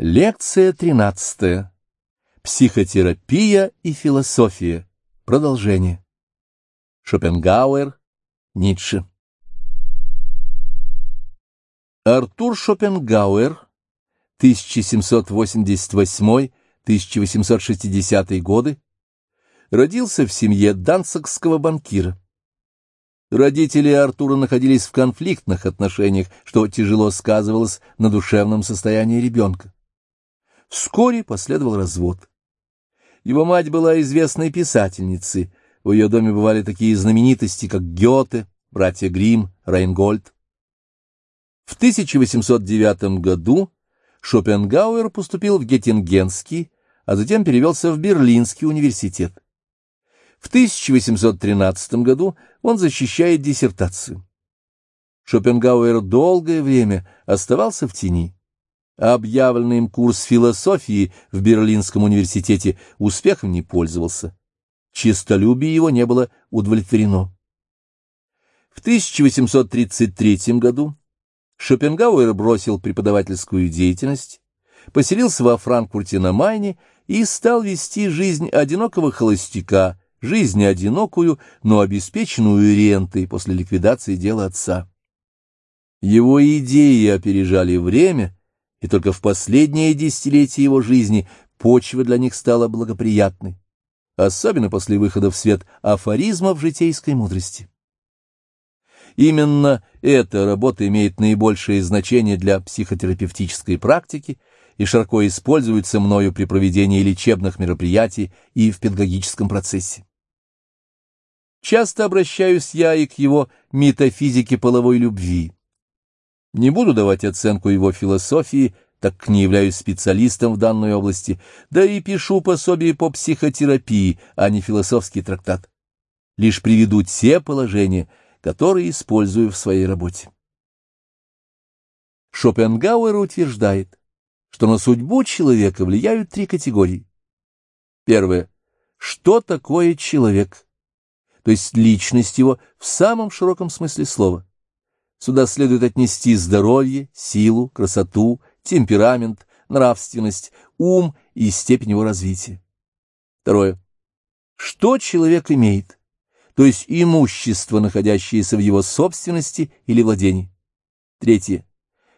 Лекция тринадцатая. Психотерапия и философия. Продолжение. Шопенгауэр, Ницше. Артур Шопенгауэр, 1788-1860 годы, родился в семье данцикского банкира. Родители Артура находились в конфликтных отношениях, что тяжело сказывалось на душевном состоянии ребенка. Вскоре последовал развод. Его мать была известной писательницей, в ее доме бывали такие знаменитости, как Гёте, братья Гримм, Рейнгольд. В 1809 году Шопенгауэр поступил в Геттингенский, а затем перевелся в Берлинский университет. В 1813 году он защищает диссертацию. Шопенгауэр долгое время оставался в тени. Объявленный им курс философии в Берлинском университете успехом не пользовался. Чистолюбие его не было удовлетворено. В 1833 году Шопенгауэр бросил преподавательскую деятельность, поселился во Франкфурте на Майне и стал вести жизнь одинокого холостяка, жизнь одинокую, но обеспеченную рентой после ликвидации дела отца. Его идеи опережали время — и только в последнее десятилетие его жизни почва для них стала благоприятной, особенно после выхода в свет афоризмов житейской мудрости. Именно эта работа имеет наибольшее значение для психотерапевтической практики и широко используется мною при проведении лечебных мероприятий и в педагогическом процессе. Часто обращаюсь я и к его метафизике половой любви. Не буду давать оценку его философии, так как не являюсь специалистом в данной области, да и пишу пособие по психотерапии, а не философский трактат. Лишь приведу те положения, которые использую в своей работе. Шопенгауэр утверждает, что на судьбу человека влияют три категории. Первое. Что такое человек? То есть личность его в самом широком смысле слова. Сюда следует отнести здоровье, силу, красоту, темперамент, нравственность, ум и степень его развития. Второе. Что человек имеет, то есть имущество, находящееся в его собственности или владении. Третье.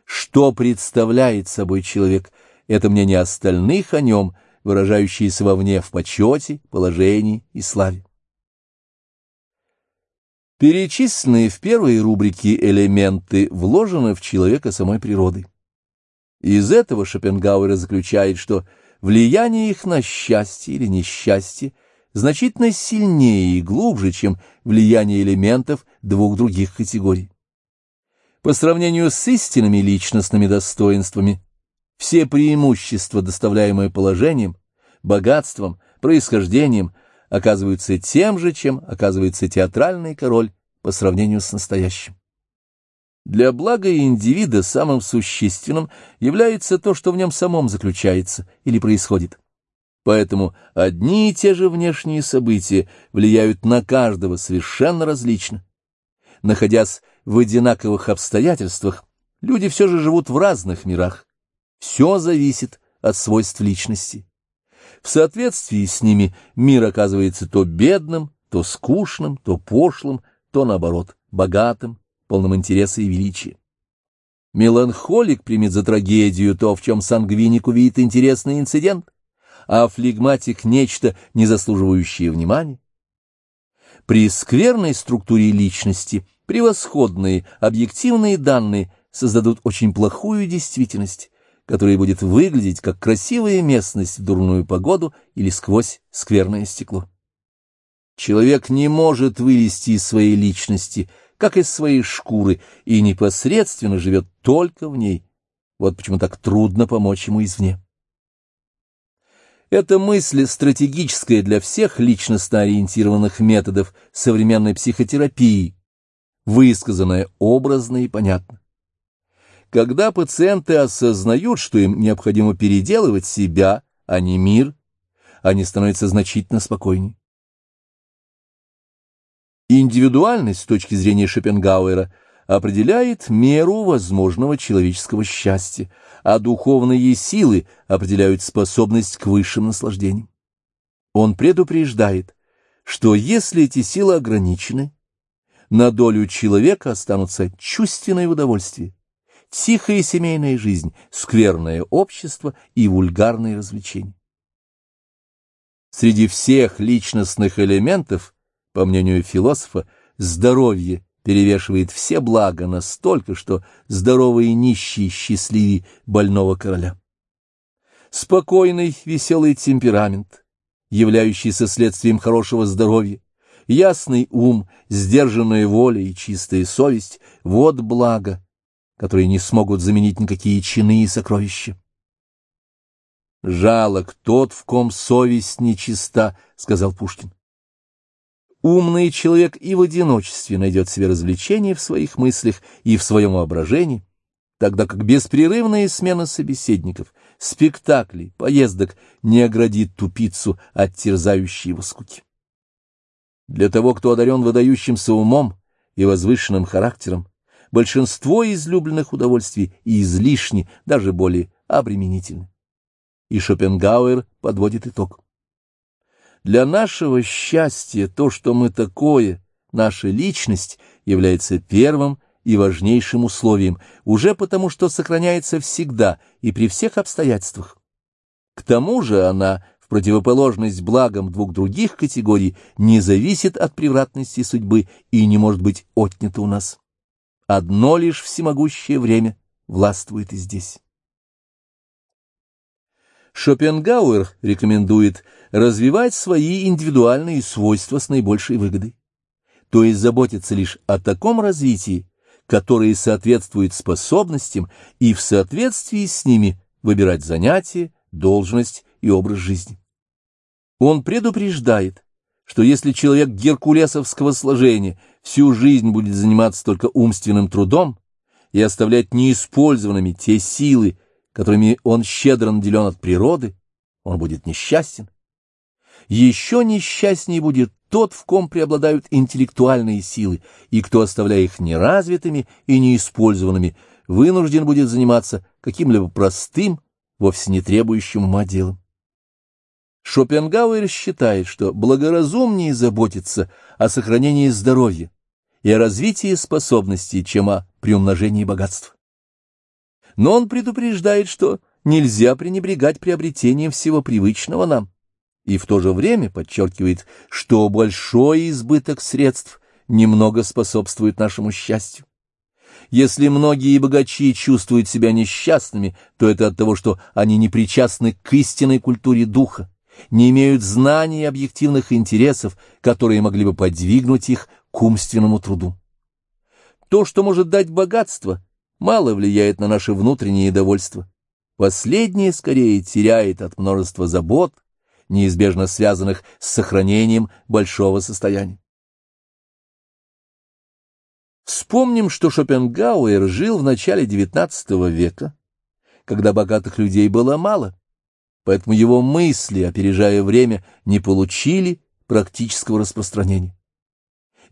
Что представляет собой человек, это мнение остальных о нем, выражающееся вовне в почете, положении и славе. Перечисленные в первой рубрике элементы вложены в человека самой природой. Из этого Шопенгауэр заключает, что влияние их на счастье или несчастье значительно сильнее и глубже, чем влияние элементов двух других категорий. По сравнению с истинными личностными достоинствами, все преимущества, доставляемые положением, богатством, происхождением, оказываются тем же, чем оказывается театральный король по сравнению с настоящим. Для блага индивида самым существенным является то, что в нем самом заключается или происходит. Поэтому одни и те же внешние события влияют на каждого совершенно различно. Находясь в одинаковых обстоятельствах, люди все же живут в разных мирах. Все зависит от свойств личности. В соответствии с ними мир оказывается то бедным, то скучным, то пошлым, то, наоборот, богатым, полным интереса и величия. Меланхолик примет за трагедию то, в чем сангвиник увидит интересный инцидент, а флегматик — нечто, не заслуживающее внимания. При скверной структуре личности превосходные объективные данные создадут очень плохую действительность, которая будет выглядеть как красивая местность в дурную погоду или сквозь скверное стекло. Человек не может вылезти из своей личности, как из своей шкуры, и непосредственно живет только в ней. Вот почему так трудно помочь ему извне. Эта мысль стратегическая для всех личностно ориентированных методов современной психотерапии, высказанная образно и понятно. Когда пациенты осознают, что им необходимо переделывать себя, а не мир, они становятся значительно спокойнее. Индивидуальность с точки зрения Шопенгауэра определяет меру возможного человеческого счастья, а духовные силы определяют способность к высшим наслаждениям. Он предупреждает, что если эти силы ограничены, на долю человека останутся чувственное удовольствие, тихая семейная жизнь, скверное общество и вульгарные развлечения. Среди всех личностных элементов, по мнению философа, здоровье перевешивает все блага настолько, что здоровые нищие счастливее больного короля. Спокойный, веселый темперамент, являющийся следствием хорошего здоровья, ясный ум, сдержанная воля и чистая совесть — вот благо, которые не смогут заменить никакие чины и сокровища. «Жалок тот, в ком совесть нечиста», — сказал Пушкин. Умный человек и в одиночестве найдет себе развлечение в своих мыслях и в своем воображении, тогда как беспрерывная смена собеседников, спектаклей, поездок не оградит тупицу от терзающей его скуки. Для того, кто одарен выдающимся умом и возвышенным характером, большинство излюбленных удовольствий и излишни, даже более обременительны. И Шопенгауэр подводит итог. Для нашего счастья то, что мы такое, наша личность, является первым и важнейшим условием, уже потому что сохраняется всегда и при всех обстоятельствах. К тому же она, в противоположность благам двух других категорий, не зависит от превратности судьбы и не может быть отнята у нас. Одно лишь всемогущее время властвует и здесь. Шопенгауэр рекомендует развивать свои индивидуальные свойства с наибольшей выгодой, то есть заботиться лишь о таком развитии, которое соответствует способностям и в соответствии с ними выбирать занятия, должность и образ жизни. Он предупреждает, что если человек геркулесовского сложения всю жизнь будет заниматься только умственным трудом и оставлять неиспользованными те силы, которыми он щедро наделен от природы, он будет несчастен. Еще несчастнее будет тот, в ком преобладают интеллектуальные силы, и кто, оставляя их неразвитыми и неиспользованными, вынужден будет заниматься каким-либо простым, вовсе не требующим ума делом. Шопенгауэр считает, что благоразумнее заботиться о сохранении здоровья и о развитии способностей, чем о приумножении богатств но он предупреждает, что нельзя пренебрегать приобретением всего привычного нам, и в то же время подчеркивает, что большой избыток средств немного способствует нашему счастью. Если многие богачи чувствуют себя несчастными, то это от того, что они не причастны к истинной культуре духа, не имеют знаний и объективных интересов, которые могли бы подвигнуть их к умственному труду. То, что может дать богатство, мало влияет на наше внутреннее довольство. Последнее скорее теряет от множества забот, неизбежно связанных с сохранением большого состояния. Вспомним, что Шопенгауэр жил в начале XIX века, когда богатых людей было мало, поэтому его мысли, опережая время, не получили практического распространения.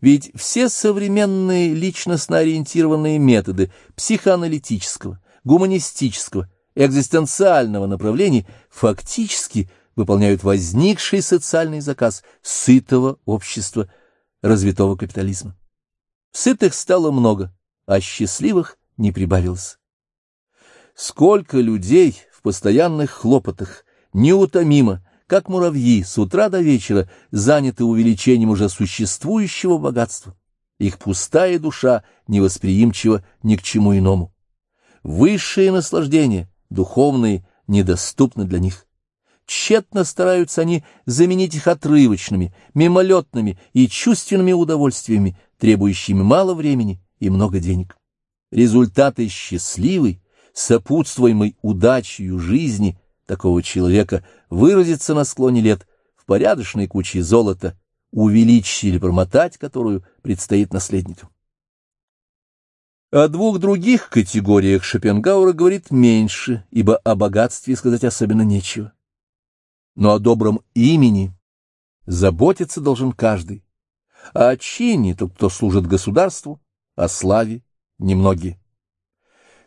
Ведь все современные личностно ориентированные методы психоаналитического, гуманистического, экзистенциального направлений фактически выполняют возникший социальный заказ сытого общества развитого капитализма. Сытых стало много, а счастливых не прибавилось. Сколько людей в постоянных хлопотах неутомимо как муравьи, с утра до вечера заняты увеличением уже существующего богатства. Их пустая душа невосприимчива ни к чему иному. Высшие наслаждения, духовные, недоступны для них. Тщетно стараются они заменить их отрывочными, мимолетными и чувственными удовольствиями, требующими мало времени и много денег. Результаты счастливой, сопутствуемой удачей жизни – такого человека выразиться на склоне лет в порядочной куче золота, увеличить или промотать которую предстоит наследникам. О двух других категориях Шопенгауэр говорит меньше, ибо о богатстве сказать особенно нечего. Но о добром имени заботиться должен каждый, а о чине тот, кто служит государству, о славе немногие.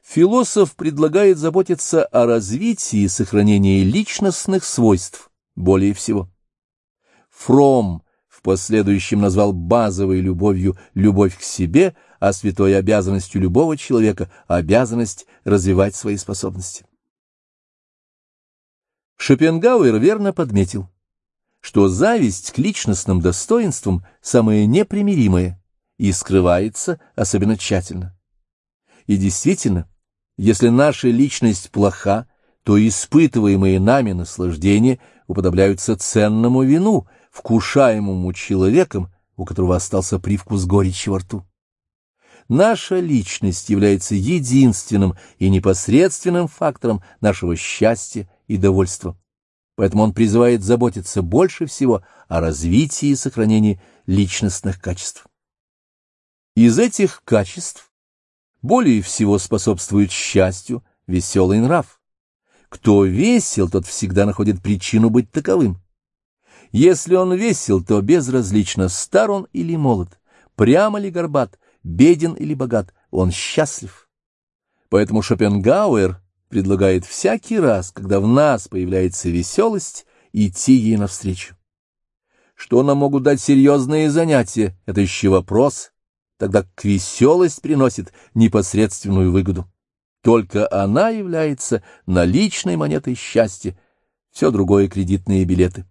Философ предлагает заботиться о развитии и сохранении личностных свойств более всего. Фром в последующем назвал базовой любовью любовь к себе, а святой обязанностью любого человека – обязанность развивать свои способности. Шопенгауэр верно подметил, что зависть к личностным достоинствам самое непримиримое и скрывается особенно тщательно. И действительно, если наша личность плоха, то испытываемые нами наслаждения уподобляются ценному вину, вкушаемому человеком, у которого остался привкус горечи во рту. Наша личность является единственным и непосредственным фактором нашего счастья и довольства. Поэтому он призывает заботиться больше всего о развитии и сохранении личностных качеств. Из этих качеств более всего способствует счастью веселый нрав. Кто весел, тот всегда находит причину быть таковым. Если он весел, то безразлично, стар он или молод, прямо ли горбат, беден или богат, он счастлив. Поэтому Шопенгауэр предлагает всякий раз, когда в нас появляется веселость, идти ей навстречу. Что нам могут дать серьезные занятия, это еще вопрос, тогда к веселость приносит непосредственную выгоду. Только она является наличной монетой счастья, все другое — кредитные билеты.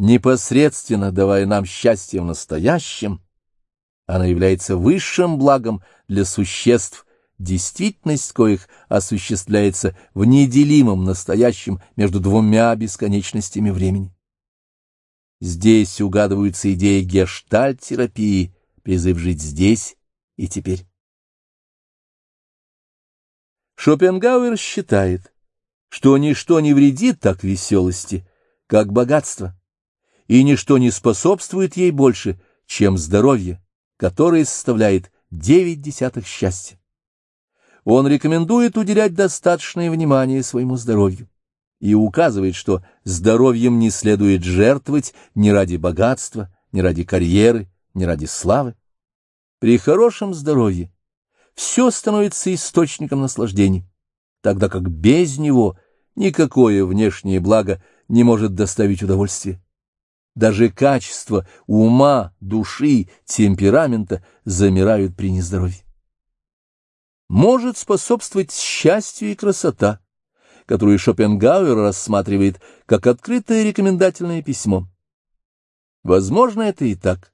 Непосредственно давая нам счастье в настоящем, она является высшим благом для существ, действительность коих осуществляется в неделимом настоящем между двумя бесконечностями времени. Здесь угадываются идеи гештальт-терапии, призыв жить здесь и теперь. Шопенгауэр считает, что ничто не вредит так веселости, как богатство, и ничто не способствует ей больше, чем здоровье, которое составляет девять десятых счастья. Он рекомендует уделять достаточное внимание своему здоровью и указывает, что здоровьем не следует жертвовать ни ради богатства, ни ради карьеры, ни ради славы. При хорошем здоровье все становится источником наслаждений, тогда как без него никакое внешнее благо не может доставить удовольствия. Даже качества ума, души, темперамента замирают при нездоровье может способствовать счастью и красота, которую Шопенгауэр рассматривает как открытое рекомендательное письмо. Возможно, это и так.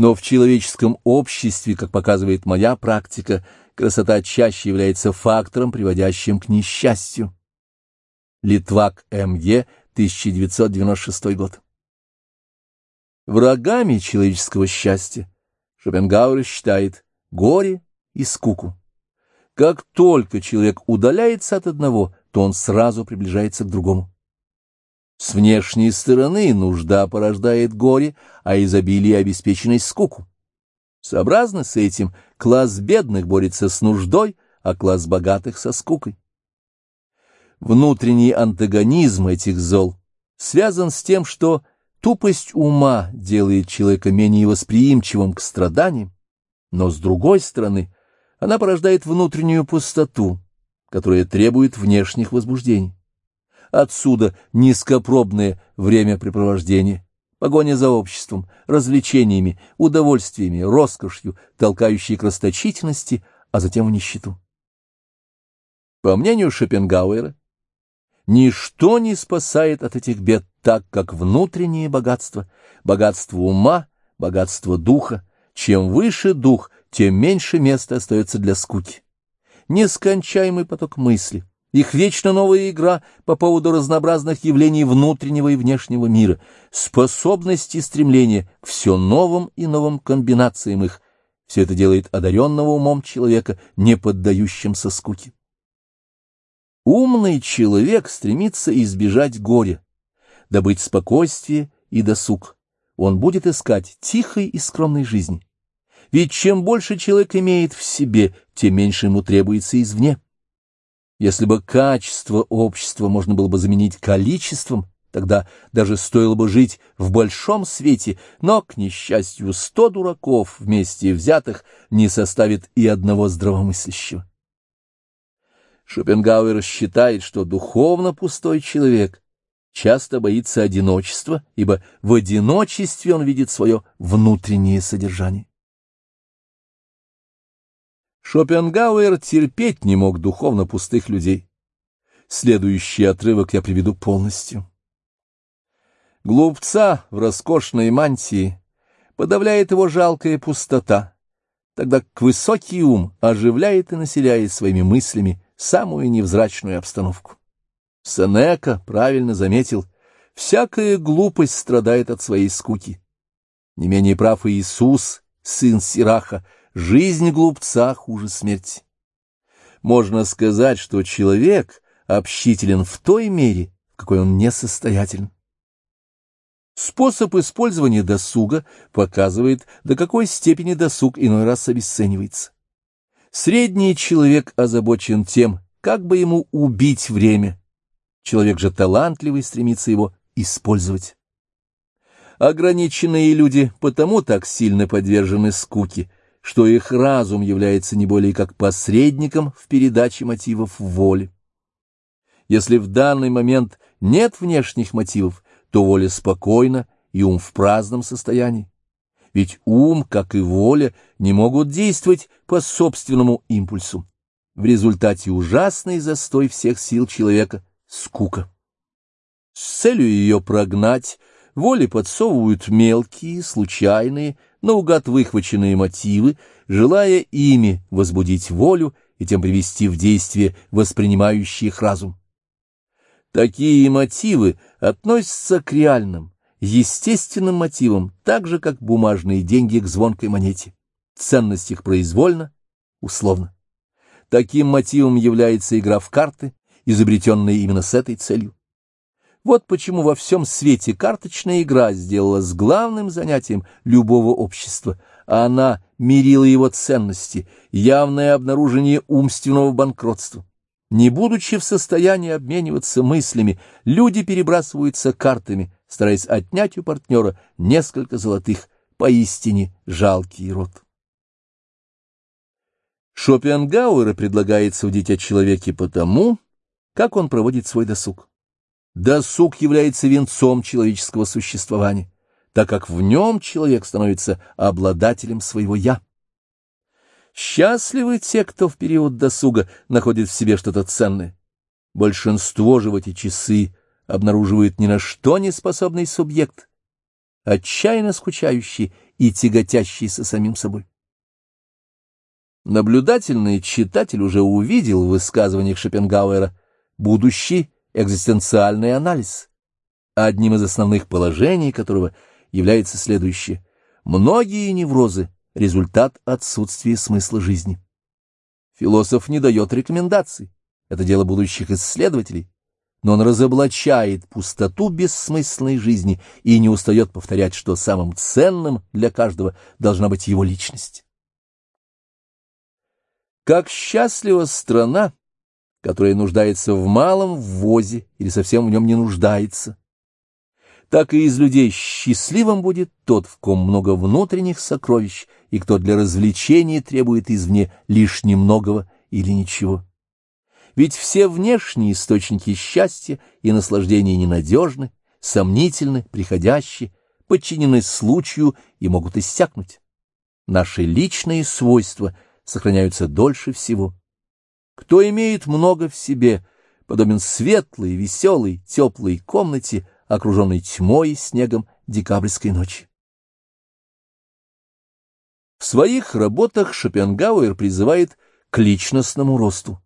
Но в человеческом обществе, как показывает моя практика, красота чаще является фактором, приводящим к несчастью. Литвак М.Е., 1996 год. Врагами человеческого счастья Шопенгауэр считает горе и скуку. Как только человек удаляется от одного, то он сразу приближается к другому. С внешней стороны нужда порождает горе, а изобилие — обеспеченность скуку. Сообразно с этим класс бедных борется с нуждой, а класс богатых — со скукой. Внутренний антагонизм этих зол связан с тем, что тупость ума делает человека менее восприимчивым к страданиям, но, с другой стороны, она порождает внутреннюю пустоту, которая требует внешних возбуждений. Отсюда низкопробное времяпрепровождение, погоня за обществом, развлечениями, удовольствиями, роскошью, толкающей к расточительности, а затем в нищету. По мнению Шопенгауэра, ничто не спасает от этих бед так, как внутреннее богатство, богатство ума, богатство духа. Чем выше дух, тем меньше места остается для скуки. Нескончаемый поток мысли, их вечно новая игра по поводу разнообразных явлений внутреннего и внешнего мира, способность и стремление к все новым и новым комбинациям их, все это делает одаренного умом человека, не поддающимся скуке. Умный человек стремится избежать горя, добыть спокойствие и досуг. Он будет искать тихой и скромной жизни ведь чем больше человек имеет в себе, тем меньше ему требуется извне. Если бы качество общества можно было бы заменить количеством, Тогда даже стоило бы жить в большом свете, но, к несчастью, сто дураков вместе взятых не составит и одного здравомыслящего. Шопенгауэр считает, что духовно пустой человек часто боится одиночества, ибо в одиночестве он видит свое внутреннее содержание. Шопенгауэр терпеть не мог духовно пустых людей. Следующий отрывок я приведу полностью. Глупца в роскошной мантии подавляет его жалкая пустота, тогда как высокий ум оживляет и населяет своими мыслями самую невзрачную обстановку. Сенека правильно заметил, всякая глупость страдает от своей скуки. Не менее прав и Иисус, сын Сираха, жизнь глупца хуже смерти. Можно сказать, что человек общителен в той мере, в какой он несостоятелен. Способ использования досуга показывает, до какой степени досуг иной раз обесценивается. Средний человек озабочен тем, как бы ему убить время. Человек же талантливый стремится его использовать. Ограниченные люди потому так сильно подвержены скуке, что их разум является не более как посредником в передаче мотивов воли. Если в данный момент нет внешних мотивов, то воля спокойна и ум в праздном состоянии. Ведь ум, как и воля, не могут действовать по собственному импульсу. В результате ужасный застой всех сил человека — скука. С целью ее прогнать, воли подсовывают мелкие, случайные, наугад выхваченные мотивы, желая ими возбудить волю и тем привести в действие воспринимающий их разум. Такие мотивы относятся к реальным, естественным мотивам, так же, как бумажные деньги к звонкой монете. Ценность их произвольна, условно. Таким мотивом является игра в карты, изобретенная именно с этой целью. Вот почему во всем свете карточная игра сделалась главным занятием любого общества, она мерила его ценности, явное обнаружение умственного банкротства. Не будучи в состоянии обмениваться мыслями, люди перебрасываются картами, стараясь отнять у партнера несколько золотых, поистине жалкий род. Шопенгауэра предлагает судить о человеке потому, как он проводит свой досуг. Досуг является венцом человеческого существования, так как в нем человек становится обладателем своего «я». Счастливы те, кто в период досуга находит в себе что-то ценное. Большинство же в эти часы обнаруживает ни на что не способный субъект, отчаянно скучающий и тяготящийся самим собой. Наблюдательный читатель уже увидел в высказываниях Шопенгауэра будущий экзистенциальный анализ, одним из основных положений которого является следующее. Многие неврозы результат отсутствия смысла жизни. Философ не дает рекомендаций, это дело будущих исследователей, но он разоблачает пустоту бессмысленной жизни и не устает повторять, что самым ценным для каждого должна быть его личность. Как счастлива страна, которая нуждается в малом ввозе или совсем в нем не нуждается, так и из людей счастливым будет тот, в ком много внутренних сокровищ, и кто для развлечения требует извне лишь немногого или ничего. Ведь все внешние источники счастья и наслаждения ненадежны, сомнительны, приходящие, подчинены случаю и могут иссякнуть. Наши личные свойства сохраняются дольше всего. Кто имеет много в себе, подобен светлой, веселой, теплой комнате, окруженной тьмой и снегом декабрьской ночи. В своих работах Шопенгауэр призывает к личностному росту.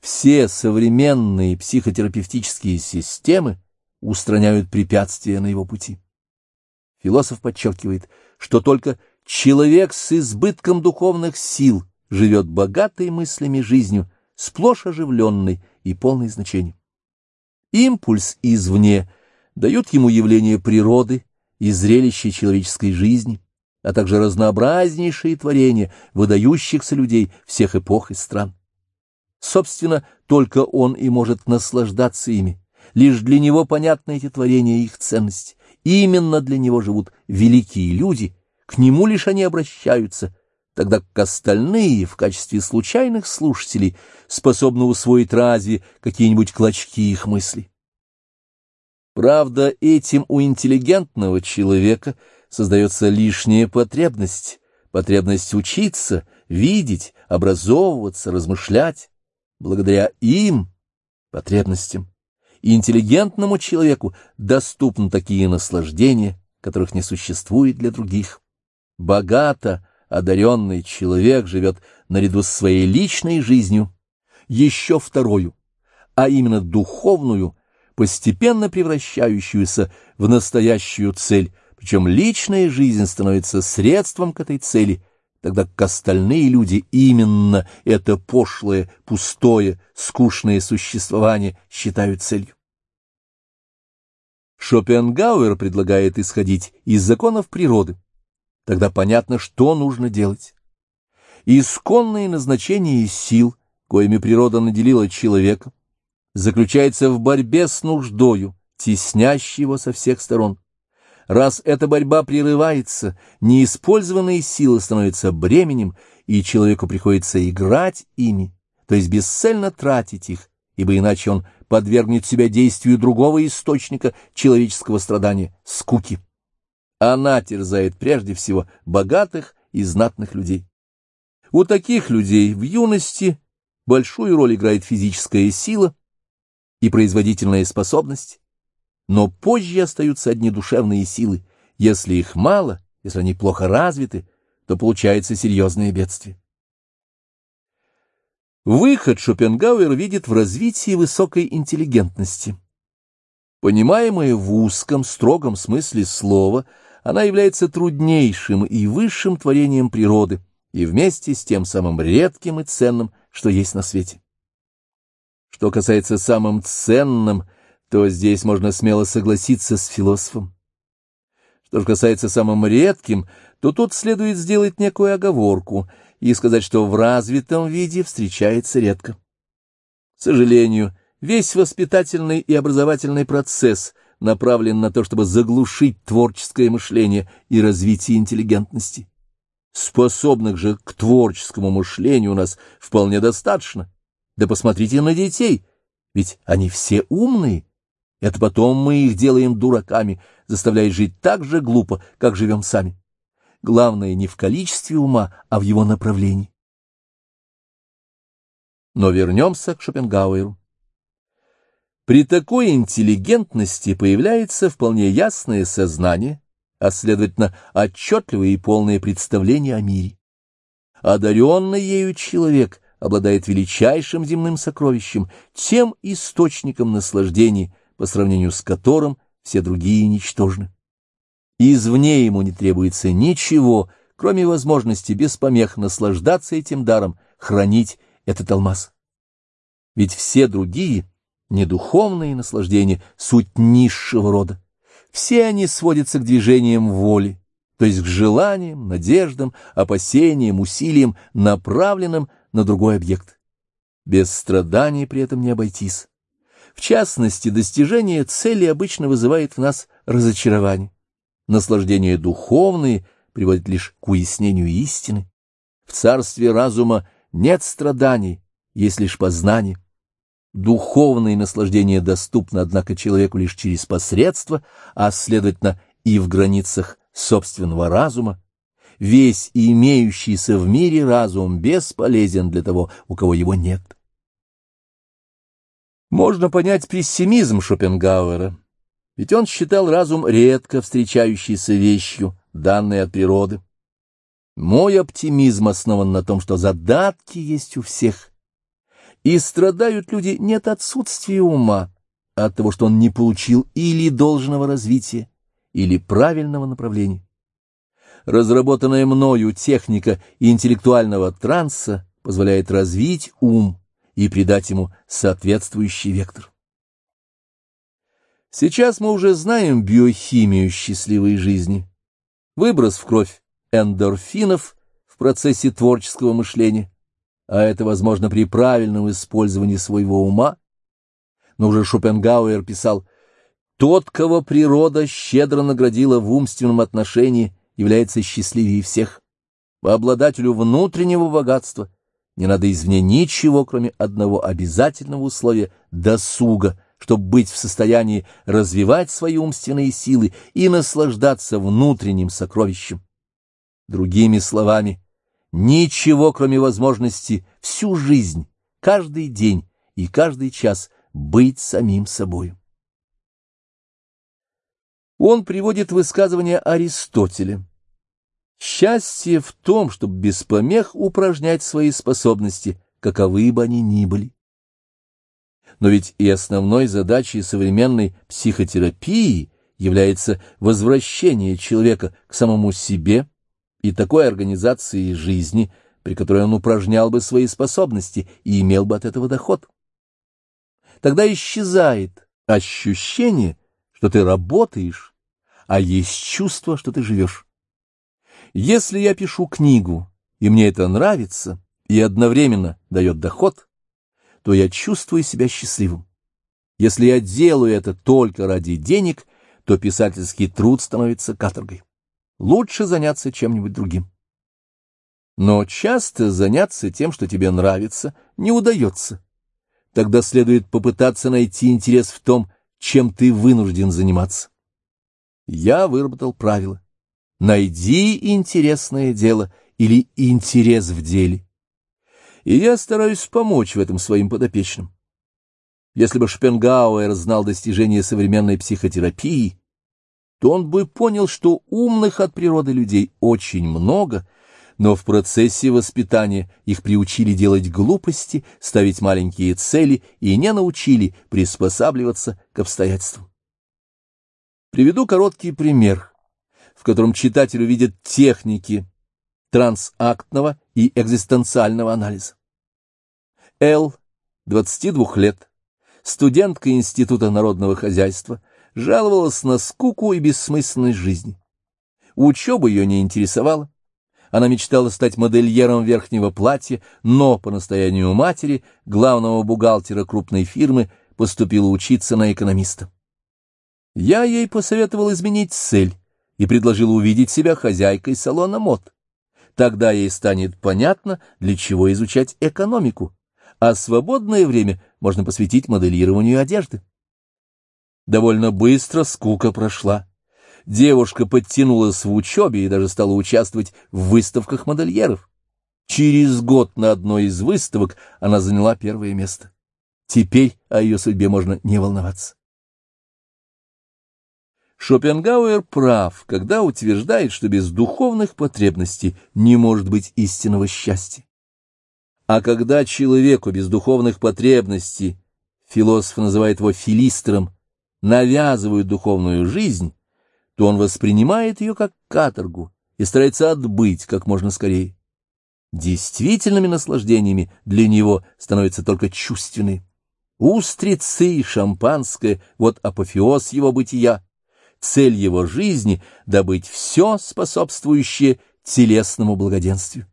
Все современные психотерапевтические системы устраняют препятствия на его пути. Философ подчеркивает, что только человек с избытком духовных сил живет богатой мыслями жизнью, сплошь оживленной и полной значений. Импульс извне дают ему явления природы и зрелища человеческой жизни, а также разнообразнейшие творения выдающихся людей всех эпох и стран. Собственно, только он и может наслаждаться ими, Лишь для него понятны эти творения и их ценность. Именно для него живут великие люди, к нему лишь они обращаются, тогда как остальные в качестве случайных слушателей способны усвоить разве какие-нибудь клочки их мыслей. Правда, этим у интеллигентного человека создается лишняя потребность, потребность учиться, видеть, образовываться, размышлять. Благодаря им, потребностям, интеллигентному человеку доступны такие наслаждения, которых не существует для других. Богато одаренный человек живет наряду с своей личной жизнью еще вторую, а именно духовную, постепенно превращающуюся в настоящую цель, причем личная жизнь становится средством к этой цели, тогда как остальные люди именно это пошлое, пустое, скучное существование считают целью. Шопенгауэр предлагает исходить из законов природы. Тогда понятно, что нужно делать. Исконное назначение сил, коими природа наделила человека, заключается в борьбе с нуждою, теснящей его со всех сторон. Раз эта борьба прерывается, неиспользованные силы становятся бременем, и человеку приходится играть ими, то есть бесцельно тратить их, ибо иначе он подвергнет себя действию другого источника человеческого страдания — скуки. Она терзает прежде всего богатых и знатных людей. У таких людей в юности большую роль играет физическая сила, и производительная способность, но позже остаются одни душевные силы. Если их мало, если они плохо развиты, то получается серьезное бедствие. Выход Шопенгауэр видит в развитии высокой интеллигентности. Понимаемая в узком, строгом смысле слова, она является труднейшим и высшим творением природы и вместе с тем самым редким и ценным, что есть на свете. Что касается самым ценным, то здесь можно смело согласиться с философом. Что же касается самым редким, то тут следует сделать некую оговорку и сказать, что в развитом виде встречается редко. К сожалению, весь воспитательный и образовательный процесс направлен на то, чтобы заглушить творческое мышление и развитие интеллигентности. Способных же к творческому мышлению у нас вполне достаточно. Да посмотрите на детей, ведь они все умные. Это потом мы их делаем дураками, заставляя жить так же глупо, как живем сами. Главное не в количестве ума, а в его направлении. Но вернемся к Шопенгауэру. При такой интеллигентности появляется вполне ясное сознание, а, следовательно, отчетливое и полное представление о мире. Одаренный ею человек — обладает величайшим земным сокровищем, тем источником наслаждений, по сравнению с которым все другие ничтожны. Извне ему не требуется ничего, кроме возможности без помех наслаждаться этим даром, хранить этот алмаз. Ведь все другие, недуховные наслаждения, суть низшего рода. Все они сводятся к движениям воли, то есть к желаниям, надеждам, опасениям, усилиям, направленным на другой объект. Без страданий при этом не обойтись. В частности, достижение цели обычно вызывает в нас разочарование. Наслаждения духовные приводят лишь к уяснению истины. В царстве разума нет страданий, есть лишь познание. Духовное наслаждение доступно, однако, человеку лишь через посредство, а, следовательно, и в границах собственного разума, весь имеющийся в мире разум бесполезен для того, у кого его нет. Можно понять пессимизм Шопенгауэра, ведь он считал разум редко встречающейся вещью, данной от природы. Мой оптимизм основан на том, что задатки есть у всех, и страдают люди не от отсутствия ума, а от того, что он не получил или должного развития, или правильного направления разработанная мною техника интеллектуального транса позволяет развить ум и придать ему соответствующий вектор. Сейчас мы уже знаем биохимию счастливой жизни. Выброс в кровь эндорфинов в процессе творческого мышления, а это возможно при правильном использовании своего ума, но уже Шопенгауэр писал «Тот, кого природа щедро наградила в умственном отношении, является счастливее всех. Обладателю внутреннего богатства не надо извне ничего, кроме одного обязательного условия — досуга, чтобы быть в состоянии развивать свои умственные силы и наслаждаться внутренним сокровищем. Другими словами, ничего, кроме возможности всю жизнь, каждый день и каждый час быть самим собой. Он приводит высказывание Аристотеля. Счастье в том, чтобы без помех упражнять свои способности, каковы бы они ни были. Но ведь и основной задачей современной психотерапии является возвращение человека к самому себе и такой организации жизни, при которой он упражнял бы свои способности и имел бы от этого доход. Тогда исчезает ощущение, что ты работаешь, а есть чувство, что ты живешь. Если я пишу книгу, и мне это нравится, и одновременно дает доход, то я чувствую себя счастливым. Если я делаю это только ради денег, то писательский труд становится каторгой. Лучше заняться чем-нибудь другим. Но часто заняться тем, что тебе нравится, не удается. Тогда следует попытаться найти интерес в том, чем ты вынужден заниматься. Я выработал правило. Найди интересное дело или интерес в деле. И я стараюсь помочь в этом своим подопечным. Если бы Шпенгауэр знал достижения современной психотерапии, то он бы понял, что умных от природы людей очень много, но в процессе воспитания их приучили делать глупости, ставить маленькие цели и не научили приспосабливаться к обстоятельствам. Приведу короткий пример в котором читатель увидит техники трансактного и экзистенциального анализа. Л, 22 лет, студентка Института народного хозяйства, жаловалась на скуку и бессмысленность жизни. Учеба ее не интересовала. Она мечтала стать модельером верхнего платья, но по настоянию матери, главного бухгалтера крупной фирмы, поступила учиться на экономиста. Я ей посоветовал изменить цель и предложил увидеть себя хозяйкой салона мод. Тогда ей станет понятно, для чего изучать экономику, а свободное время можно посвятить моделированию одежды. Довольно быстро скука прошла. Девушка подтянулась в учебе и даже стала участвовать в выставках модельеров. Через год на одной из выставок она заняла первое место. Теперь о ее судьбе можно не волноваться. Шопенгауэр прав, когда утверждает, что без духовных потребностей не может быть истинного счастья. А когда человеку без духовных потребностей, философ называет его филистером, навязывают духовную жизнь, то он воспринимает ее как каторгу и старается отбыть как можно скорее. Действительными наслаждениями для него становятся только чувственные. Устрицы и шампанское — вот апофеоз его бытия цель его жизни — добыть все, способствующее телесному благоденствию.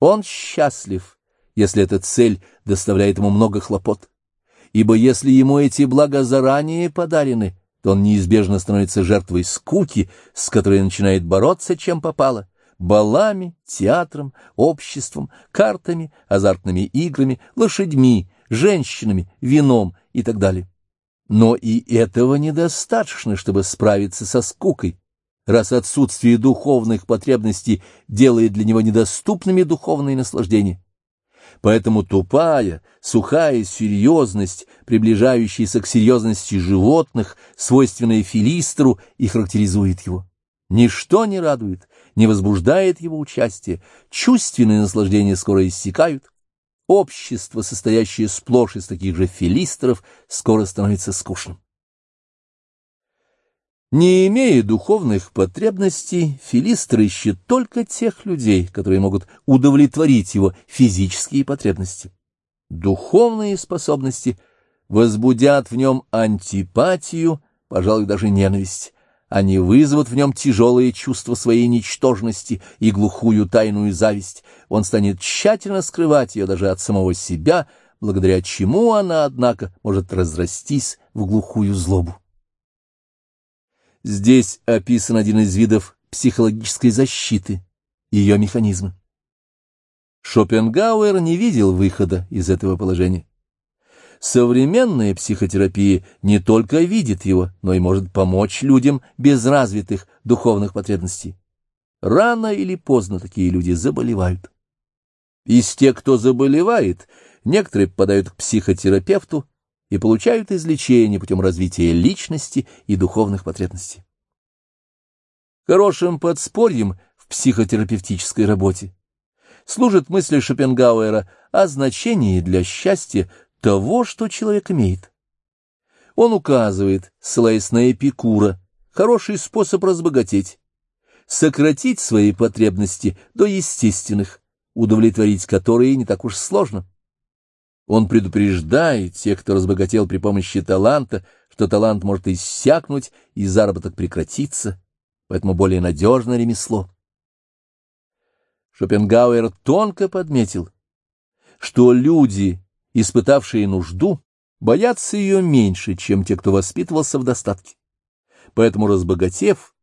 Он счастлив, если эта цель доставляет ему много хлопот, ибо если ему эти блага заранее подарены, то он неизбежно становится жертвой скуки, с которой начинает бороться, чем попало, балами, театром, обществом, картами, азартными играми, лошадьми, женщинами, вином и так далее. Но и этого недостаточно, чтобы справиться со скукой, раз отсутствие духовных потребностей делает для него недоступными духовные наслаждения. Поэтому тупая, сухая серьезность, приближающаяся к серьезности животных, свойственная филистеру, и характеризует его. Ничто не радует, не возбуждает его участие, чувственные наслаждения скоро иссякают, общество, состоящее сплошь из таких же филистеров, скоро становится скучным. Не имея духовных потребностей, филистр ищет только тех людей, которые могут удовлетворить его физические потребности. Духовные способности возбудят в нем антипатию, пожалуй, даже ненависть, они вызовут в нем тяжелые чувства своей ничтожности и глухую тайную зависть. Он станет тщательно скрывать ее даже от самого себя, благодаря чему она, однако, может разрастись в глухую злобу. Здесь описан один из видов психологической защиты, ее механизмы. Шопенгауэр не видел выхода из этого положения. Современная психотерапия не только видит его, но и может помочь людям без развитых духовных потребностей. Рано или поздно такие люди заболевают. Из тех, кто заболевает, некоторые попадают к психотерапевту и получают излечение путем развития личности и духовных потребностей. Хорошим подспорьем в психотерапевтической работе служит мысль Шопенгауэра о значении для счастья того, что человек имеет. Он указывает, ссылаясь на Эпикура, хороший способ разбогатеть, сократить свои потребности до естественных, удовлетворить которые не так уж сложно. Он предупреждает тех, кто разбогател при помощи таланта, что талант может иссякнуть и заработок прекратиться, поэтому более надежно ремесло. Шопенгауэр тонко подметил, что люди, испытавшие нужду, боятся ее меньше, чем те, кто воспитывался в достатке. Поэтому, разбогатев,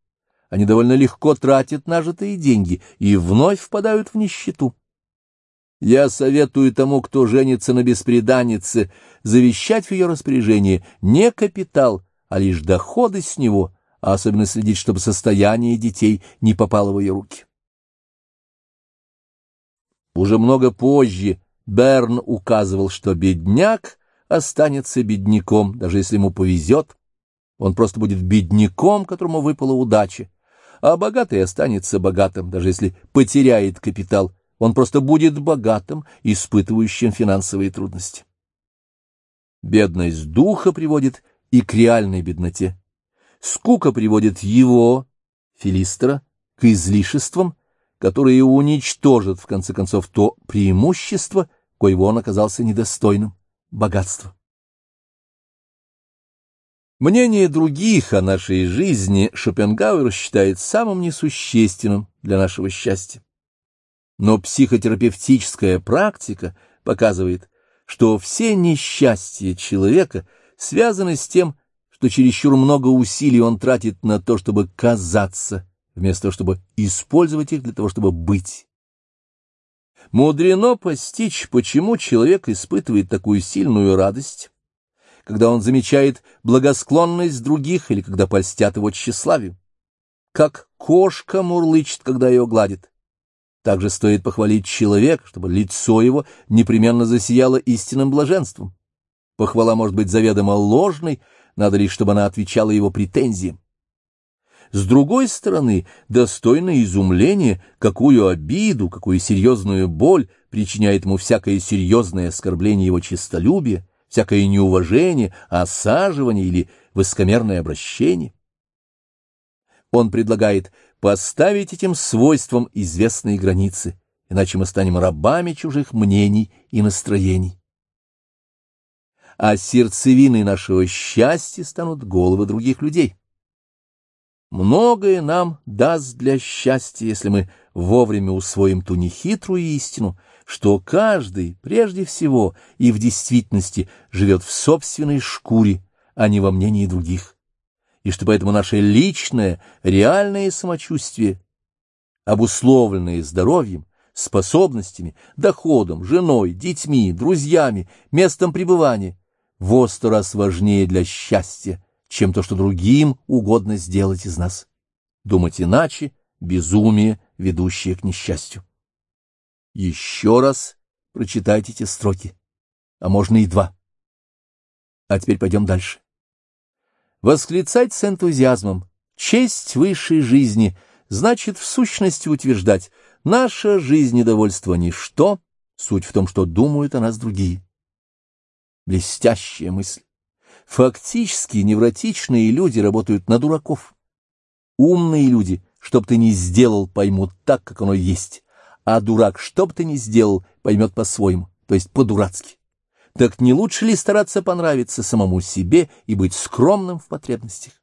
они довольно легко тратят нажитые деньги и вновь впадают в нищету. Я советую тому, кто женится на беспреданнице, завещать в ее распоряжение не капитал, а лишь доходы с него, а особенно следить, чтобы состояние детей не попало в ее руки. Уже много позже Берн указывал, что бедняк останется бедняком, даже если ему повезет. Он просто будет бедняком, которому выпала удача, а богатый останется богатым, даже если потеряет капитал. Он просто будет богатым, испытывающим финансовые трудности. Бедность духа приводит и к реальной бедноте. Скука приводит его, Филистера, к излишествам, которые уничтожат, в конце концов, то преимущество, коего он оказался недостойным — богатство. Мнение других о нашей жизни Шопенгауэр считает самым несущественным для нашего счастья. Но психотерапевтическая практика показывает, что все несчастья человека связаны с тем, что чересчур много усилий он тратит на то, чтобы казаться вместо того, чтобы использовать их для того, чтобы быть. Мудрено постичь, почему человек испытывает такую сильную радость, когда он замечает благосклонность других или когда польстят его тщеславию. Как кошка мурлычет, когда ее гладит. Также стоит похвалить человека, чтобы лицо его непременно засияло истинным блаженством. Похвала может быть заведомо ложной, надо лишь, чтобы она отвечала его претензиям. С другой стороны, достойно изумления, какую обиду, какую серьезную боль причиняет ему всякое серьезное оскорбление его честолюбия, всякое неуважение, осаживание или высокомерное обращение. Он предлагает поставить этим свойствам известные границы, иначе мы станем рабами чужих мнений и настроений. А сердцевиной нашего счастья станут головы других людей. Многое нам даст для счастья, если мы вовремя усвоим ту нехитрую истину, что каждый, прежде всего и в действительности, живет в собственной шкуре, а не во мнении других, и что поэтому наше личное, реальное самочувствие, обусловленное здоровьем, способностями, доходом, женой, детьми, друзьями, местом пребывания, во сто раз важнее для счастья, чем то, что другим угодно сделать из нас. Думать иначе — безумие, ведущее к несчастью. Еще раз прочитайте эти строки, а можно и два. А теперь пойдем дальше. Восклицать с энтузиазмом «Честь высшей жизни» значит в сущности утверждать «Наша жизнь и довольство — ничто, суть в том, что думают о нас другие». Блестящая мысль. Фактически невротичные люди работают на дураков. Умные люди, что бы ты ни сделал, поймут так, как оно есть, а дурак, что бы ты ни сделал, поймет по-своему, то есть по-дурацки. Так не лучше ли стараться понравиться самому себе и быть скромным в потребностях?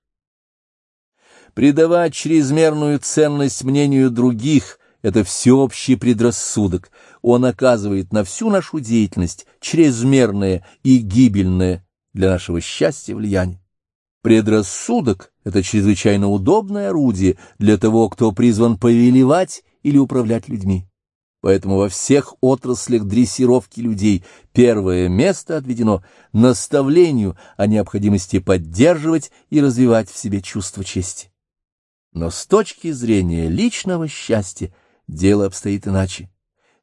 Придавать чрезмерную ценность мнению других это всеобщий предрассудок. Он оказывает на всю нашу деятельность чрезмерное и гибельное для нашего счастья влияние. Предрассудок — это чрезвычайно удобное орудие для того, кто призван повелевать или управлять людьми. Поэтому во всех отраслях дрессировки людей первое место отведено наставлению о необходимости поддерживать и развивать в себе чувство чести. Но с точки зрения личного счастья дело обстоит иначе.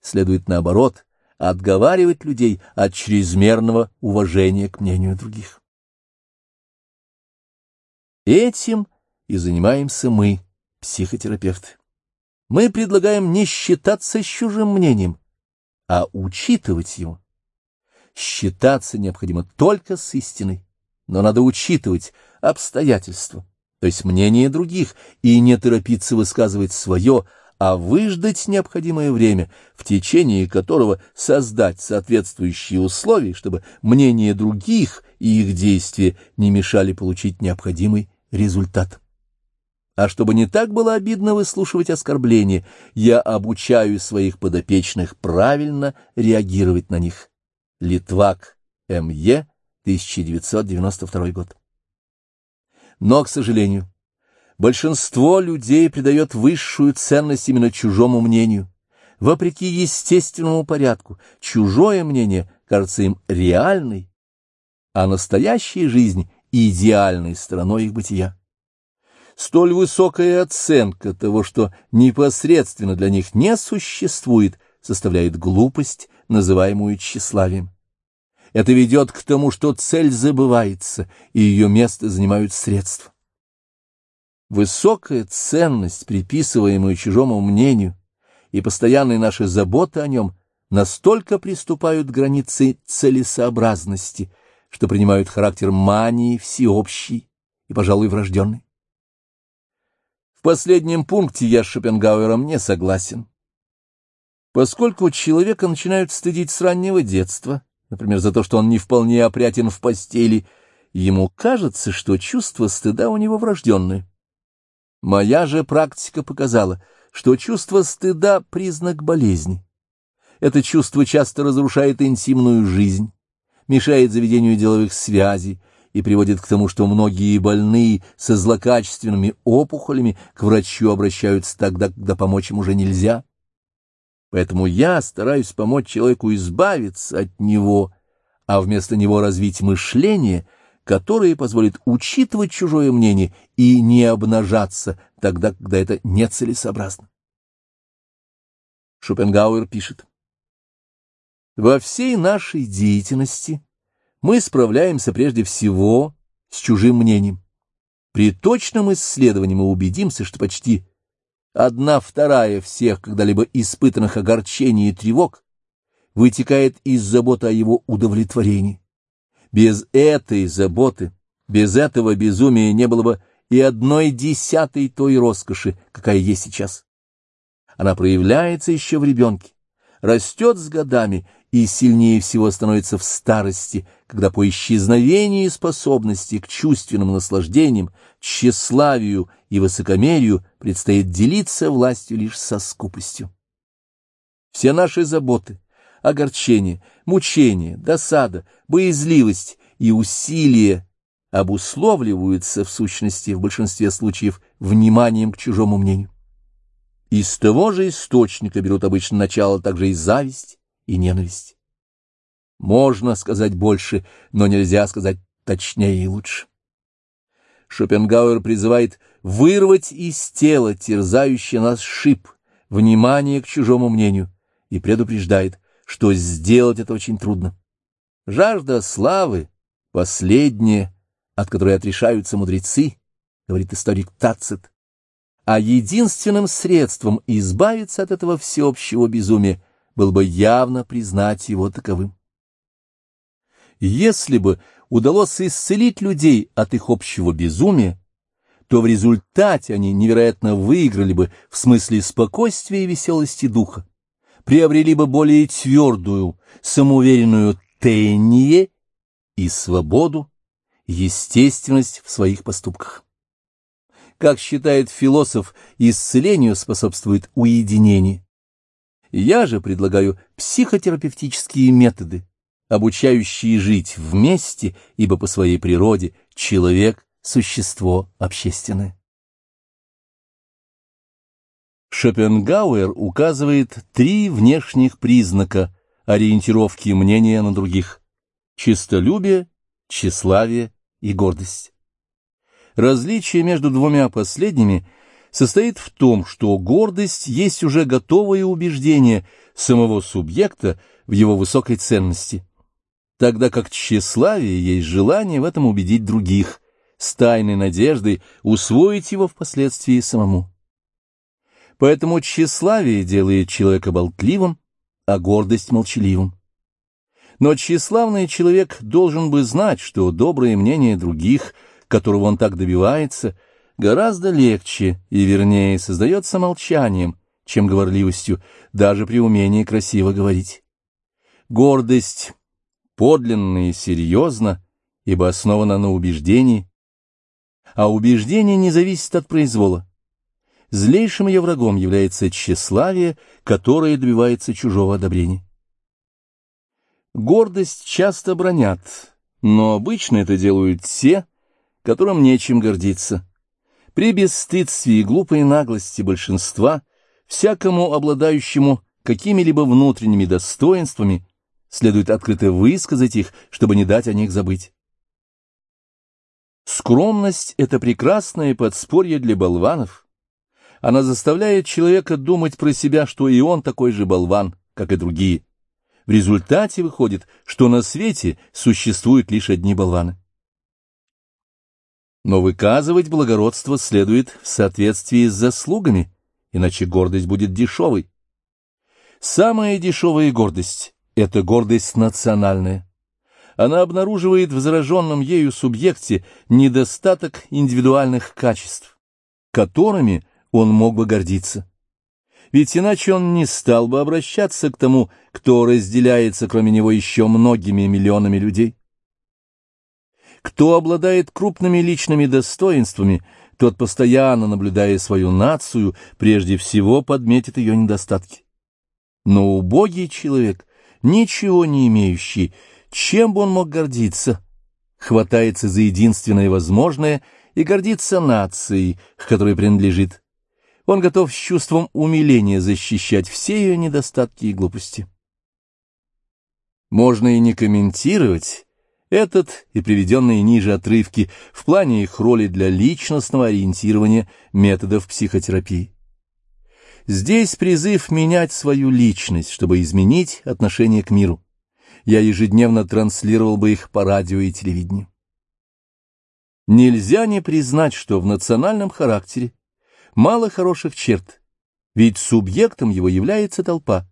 Следует, наоборот, отговаривать людей от чрезмерного уважения к мнению других. Этим и занимаемся мы, психотерапевты. Мы предлагаем не считаться с чужим мнением, а учитывать его. Считаться необходимо только с истиной, но надо учитывать обстоятельства, то есть мнение других, и не торопиться высказывать свое, а выждать необходимое время, в течение которого создать соответствующие условия, чтобы мнение других и их действия не мешали получить необходимый результат. А чтобы не так было обидно выслушивать оскорбления, я обучаю своих подопечных правильно реагировать на них. Литвак М.Е. 1992 год. Но, к сожалению, большинство людей придает высшую ценность именно чужому мнению. Вопреки естественному порядку, чужое мнение кажется им реальной, а настоящая жизнь — идеальной стороной их бытия. Столь высокая оценка того, что непосредственно для них не существует, составляет глупость, называемую тщеславием. Это ведет к тому, что цель забывается, и ее место занимают средства. Высокая ценность, приписываемая чужому мнению, и постоянные наши заботы о нем настолько приступают к границе целесообразности, что принимают характер мании всеобщей и, пожалуй, врожденной. В последнем пункте я с Шопенгауэром не согласен. Поскольку человека начинают стыдить с раннего детства, например, за то, что он не вполне опрятен в постели, ему кажется, что чувство стыда у него врожденное. Моя же практика показала, что чувство стыда — признак болезни. Это чувство часто разрушает интимную жизнь, мешает заведению деловых связей, и приводит к тому, что многие больные со злокачественными опухолями к врачу обращаются тогда, когда помочь им уже нельзя. Поэтому я стараюсь помочь человеку избавиться от него, а вместо него развить мышление, которое позволит учитывать чужое мнение и не обнажаться тогда, когда это нецелесообразно. Шопенгауэр пишет. Во всей нашей деятельности мы справляемся прежде всего с чужим мнением. При точном исследовании мы убедимся, что почти одна вторая всех когда-либо испытанных огорчений и тревог вытекает из заботы о его удовлетворении. Без этой заботы, без этого безумия не было бы и одной десятой той роскоши, какая есть сейчас. Она проявляется еще в ребенке, растет с годами и сильнее всего становится в старости, когда по исчезновении способности к чувственным наслаждениям, тщеславию и высокомерию предстоит делиться властью лишь со скупостью. Все наши заботы, огорчения, мучения, досада, боязливость и усилия обусловливаются в сущности в большинстве случаев вниманием к чужому мнению. Из того же источника берут обычно начало также и зависть, и ненависть. Можно сказать больше, но нельзя сказать точнее и лучше. Шопенгауэр призывает вырвать из тела терзающий нас шип, внимание к чужому мнению, и предупреждает, что сделать это очень трудно. Жажда славы, последняя, от которой отрешаются мудрецы, говорит историк Тацит, а единственным средством избавиться от этого всеобщего безумия было бы явно признать его таковым. Если бы удалось исцелить людей от их общего безумия, то в результате они невероятно выиграли бы в смысле спокойствия и веселости духа, приобрели бы более твердую, самоуверенную тение и свободу, естественность в своих поступках. Как считает философ, исцелению способствует уединение. Я же предлагаю психотерапевтические методы, обучающие жить вместе, ибо по своей природе человек – существо общественное. Шопенгауэр указывает три внешних признака ориентировки мнения на других – чистолюбие, тщеславие и гордость. Различие между двумя последними состоит в том, что гордость есть уже готовое убеждение самого субъекта в его высокой ценности, тогда как тщеславие есть желание в этом убедить других, с тайной надеждой усвоить его впоследствии самому. Поэтому тщеславие делает человека болтливым, а гордость молчаливым. Но тщеславный человек должен бы знать, что доброе мнение других, которого он так добивается, гораздо легче и вернее создается молчанием, чем говорливостью, даже при умении красиво говорить. Гордость подлинна и серьезна, ибо основана на убеждении, а убеждение не зависит от произвола. Злейшим ее врагом является тщеславие, которое добивается чужого одобрения. Гордость часто бронят, но обычно это делают те, которым нечем гордиться. При бесстыдстве и глупой наглости большинства, всякому обладающему какими-либо внутренними достоинствами, следует открыто высказать их, чтобы не дать о них забыть. Скромность — это прекрасное подспорье для болванов, она заставляет человека думать про себя, что и он такой же болван, как и другие. В результате выходит, что на свете существуют лишь одни болваны. Но выказывать благородство следует в соответствии с заслугами, иначе гордость будет дешевой. Самая дешевая гордость — это гордость национальная. Она обнаруживает в зараженном ею субъекте недостаток индивидуальных качеств, которыми он мог бы гордиться. Ведь иначе он не стал бы обращаться к тому, кто разделяется, кроме него, еще многими миллионами людей. Кто обладает крупными личными достоинствами, тот, постоянно наблюдая свою нацию, прежде всего подметит ее недостатки. Но убогий человек, ничего не имеющий, чем бы он мог гордиться, хватается за единственное возможное и гордится нацией, к которой принадлежит. Он готов с чувством умиления защищать все ее недостатки и глупости. Можно и не комментировать этот и приведенные ниже отрывки в плане их роли для личностного ориентирования методов психотерапии. Здесь призыв менять свою личность, чтобы изменить отношение к миру. Я ежедневно транслировал бы их по радио и телевидению. Нельзя не признать, что в национальном характере мало хороших черт, ведь субъектом его является толпа.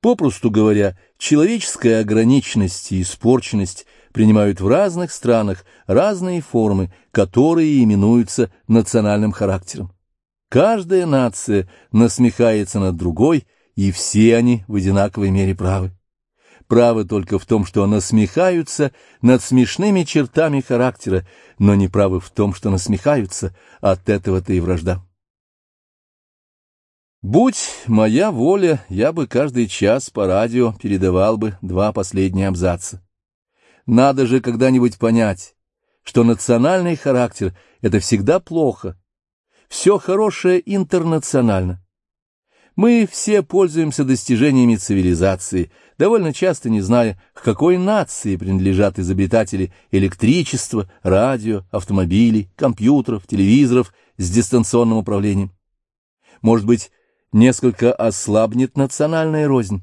Попросту говоря, человеческая ограниченность и испорченность принимают в разных странах разные формы, которые именуются национальным характером. Каждая нация насмехается над другой, и все они в одинаковой мере правы. Правы только в том, что насмехаются над смешными чертами характера, но не правы в том, что насмехаются, от этого-то и вражда. Будь моя воля, я бы каждый час по радио передавал бы два последние абзаца. Надо же когда-нибудь понять, что национальный характер — это всегда плохо. Все хорошее интернационально. Мы все пользуемся достижениями цивилизации, довольно часто не зная, к какой нации принадлежат изобретатели электричества, радио, автомобилей, компьютеров, телевизоров с дистанционным управлением. Может быть, несколько ослабнет национальная рознь.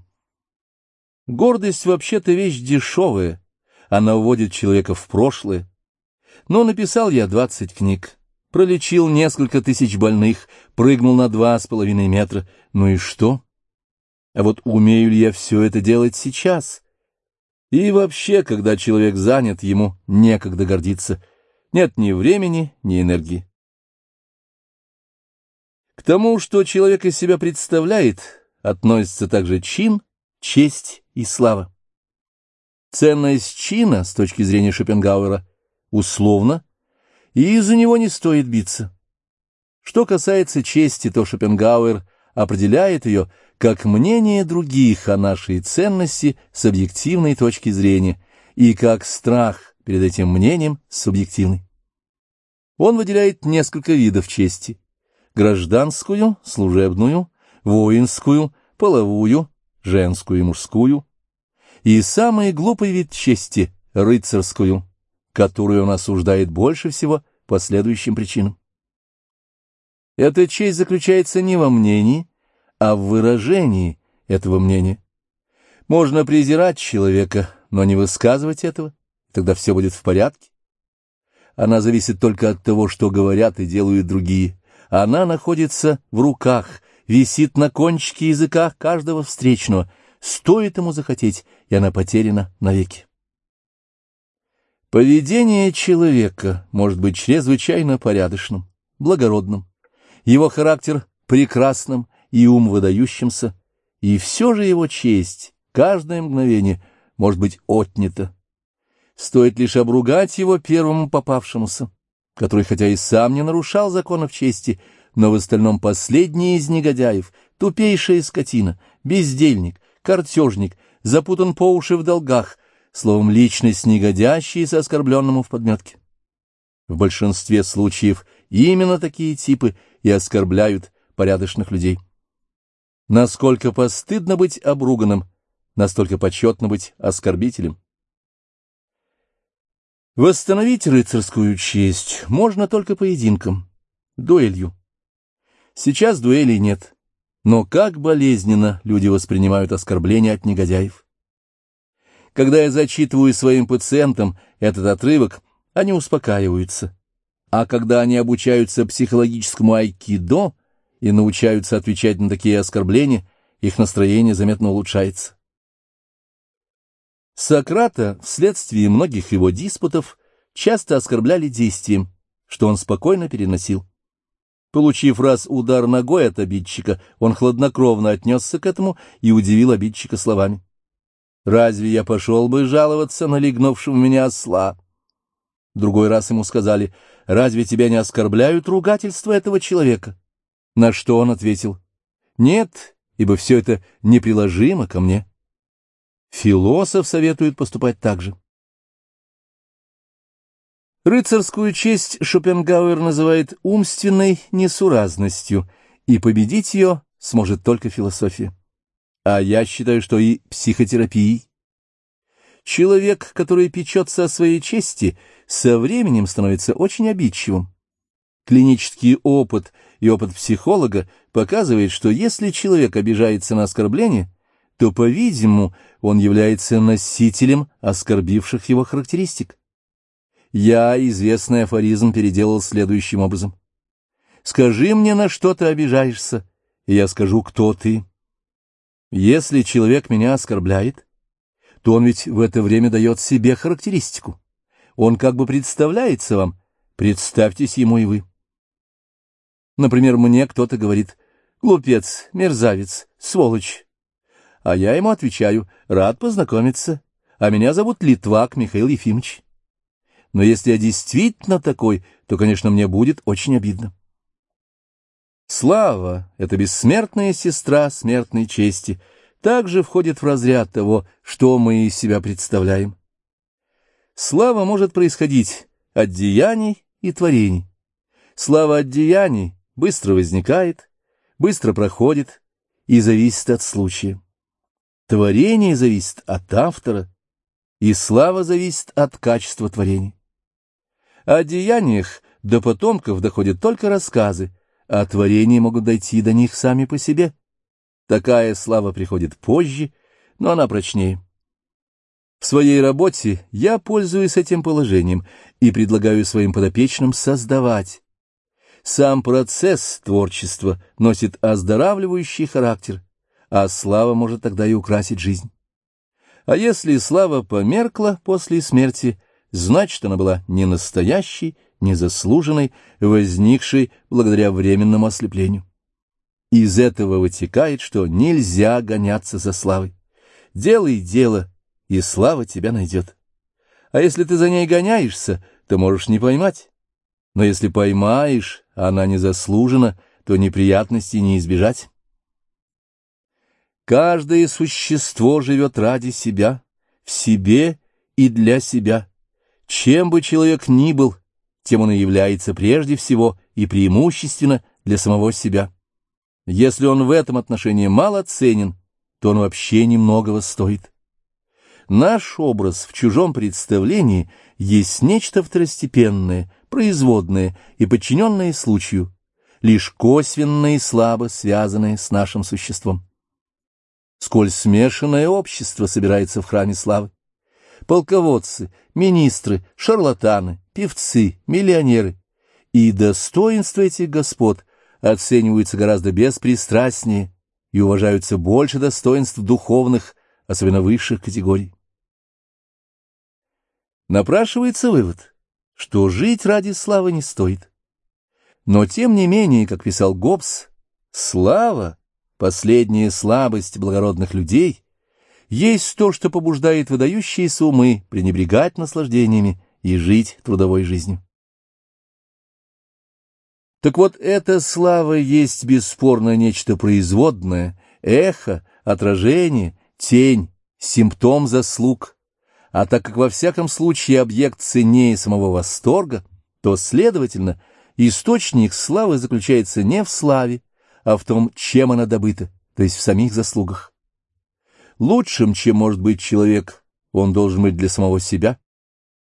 Гордость вообще-то вещь дешевая, она уводит человека в прошлое. Но написал я двадцать книг пролечил несколько тысяч больных, прыгнул на два с половиной метра. Ну и что? А вот умею ли я все это делать сейчас? И вообще, когда человек занят, ему некогда гордиться. Нет ни времени, ни энергии. К тому, что человек из себя представляет, относится также чин, честь и слава. Ценность чина, с точки зрения Шопенгауэра, условно – и из-за него не стоит биться. Что касается чести, то Шопенгауэр определяет ее как мнение других о нашей ценности с объективной точки зрения и как страх перед этим мнением субъективный. Он выделяет несколько видов чести – гражданскую, служебную, воинскую, половую, женскую и мужскую, и самый глупый вид чести – рыцарскую, которую он осуждает больше всего по следующим причинам. Эта честь заключается не во мнении, а в выражении этого мнения. Можно презирать человека, но не высказывать этого, тогда все будет в порядке. Она зависит только от того, что говорят и делают другие. Она находится в руках, висит на кончике языка каждого встречного. Стоит ему захотеть, и она потеряна навеки. Поведение человека может быть чрезвычайно порядочным, благородным, его характер прекрасным и ум выдающимся, и все же его честь каждое мгновение может быть отнята. Стоит лишь обругать его первому попавшемуся, который хотя и сам не нарушал законов чести, но в остальном последний из негодяев, тупейшая скотина, бездельник, картежник, запутан по уши в долгах, словом, личность негодящая с оскорбленному в подметке. В большинстве случаев именно такие типы и оскорбляют порядочных людей. Насколько постыдно быть обруганным, настолько почетно быть оскорбителем. Восстановить рыцарскую честь можно только поединком, дуэлью. Сейчас дуэлей нет, но как болезненно люди воспринимают оскорбления от негодяев. Когда я зачитываю своим пациентам этот отрывок, они успокаиваются. А когда они обучаются психологическому айкидо и научаются отвечать на такие оскорбления, их настроение заметно улучшается. Сократа вследствие многих его диспутов часто оскорбляли действием, что он спокойно переносил. Получив раз удар ногой от обидчика, он хладнокровно отнесся к этому и удивил обидчика словами. «Разве я пошел бы жаловаться на легнувшего меня осла?» Другой раз ему сказали, «Разве тебя не оскорбляют ругательства этого человека?» На что он ответил, «Нет, ибо все это неприложимо ко мне». Философ советует поступать так же. Рыцарскую честь Шопенгауэр называет умственной несуразностью, и победить ее сможет только философия. А я считаю, что и психотерапией. Человек, который печется о своей чести, со временем становится очень обидчивым. Клинический опыт и опыт психолога показывает, что если человек обижается на оскорбление, то, по-видимому, он является носителем оскорбивших его характеристик. Я известный афоризм переделал следующим образом. «Скажи мне, на что ты обижаешься, и я скажу, кто ты». Если человек меня оскорбляет, то он ведь в это время дает себе характеристику. Он как бы представляется вам, представьтесь ему и вы. Например, мне кто-то говорит «глупец», «мерзавец», «сволочь». А я ему отвечаю «рад познакомиться», а меня зовут Литвак Михаил Ефимович. Но если я действительно такой, то, конечно, мне будет очень обидно. Слава — это бессмертная сестра смертной чести — также входит в разряд того, что мы из себя представляем. Слава может происходить от деяний и творений. Слава от деяний быстро возникает, быстро проходит и зависит от случая. Творение зависит от автора, и слава зависит от качества творения. О деяниях до потомков доходят только рассказы, а творения могут дойти до них сами по себе. Такая слава приходит позже, но она прочнее. В своей работе я пользуюсь этим положением и предлагаю своим подопечным создавать. Сам процесс творчества носит оздоравливающий характер, а слава может тогда и украсить жизнь. А если слава померкла после смерти, значит, она была не настоящей, не заслуженной, возникшей благодаря временному ослеплению. Из этого вытекает, что нельзя гоняться за славой. Делай дело, и слава тебя найдет. А если ты за ней гоняешься, то можешь не поймать. Но если поймаешь, она не заслужена, то неприятностей не избежать. Каждое существо живет ради себя, в себе и для себя. Чем бы человек ни был, тем он и является прежде всего и преимущественно для самого себя. Если он в этом отношении мало ценен, то он вообще немногого стоит. Наш образ в чужом представлении есть нечто второстепенное, производное и подчиненное случаю, лишь косвенно и слабо связанное с нашим существом. Сколь смешанное общество собирается в храме славы. Полководцы, министры, шарлатаны, певцы, миллионеры. И достоинства этих господ оцениваются гораздо беспристрастнее и уважаются больше достоинств духовных, особенно высших категорий. Напрашивается вывод, что жить ради славы не стоит. Но тем не менее, как писал Гоббс, слава, последняя слабость благородных людей, есть то, что побуждает выдающиеся умы пренебрегать наслаждениями и жить трудовой жизнью. Так вот, эта слава есть бесспорно нечто производное, эхо, отражение, тень, симптом заслуг, а так как во всяком случае объект ценнее самого восторга, то, следовательно, источник славы заключается не в славе, а в том, чем она добыта, то есть в самих заслугах. Лучшим, чем может быть человек, он должен быть для самого себя.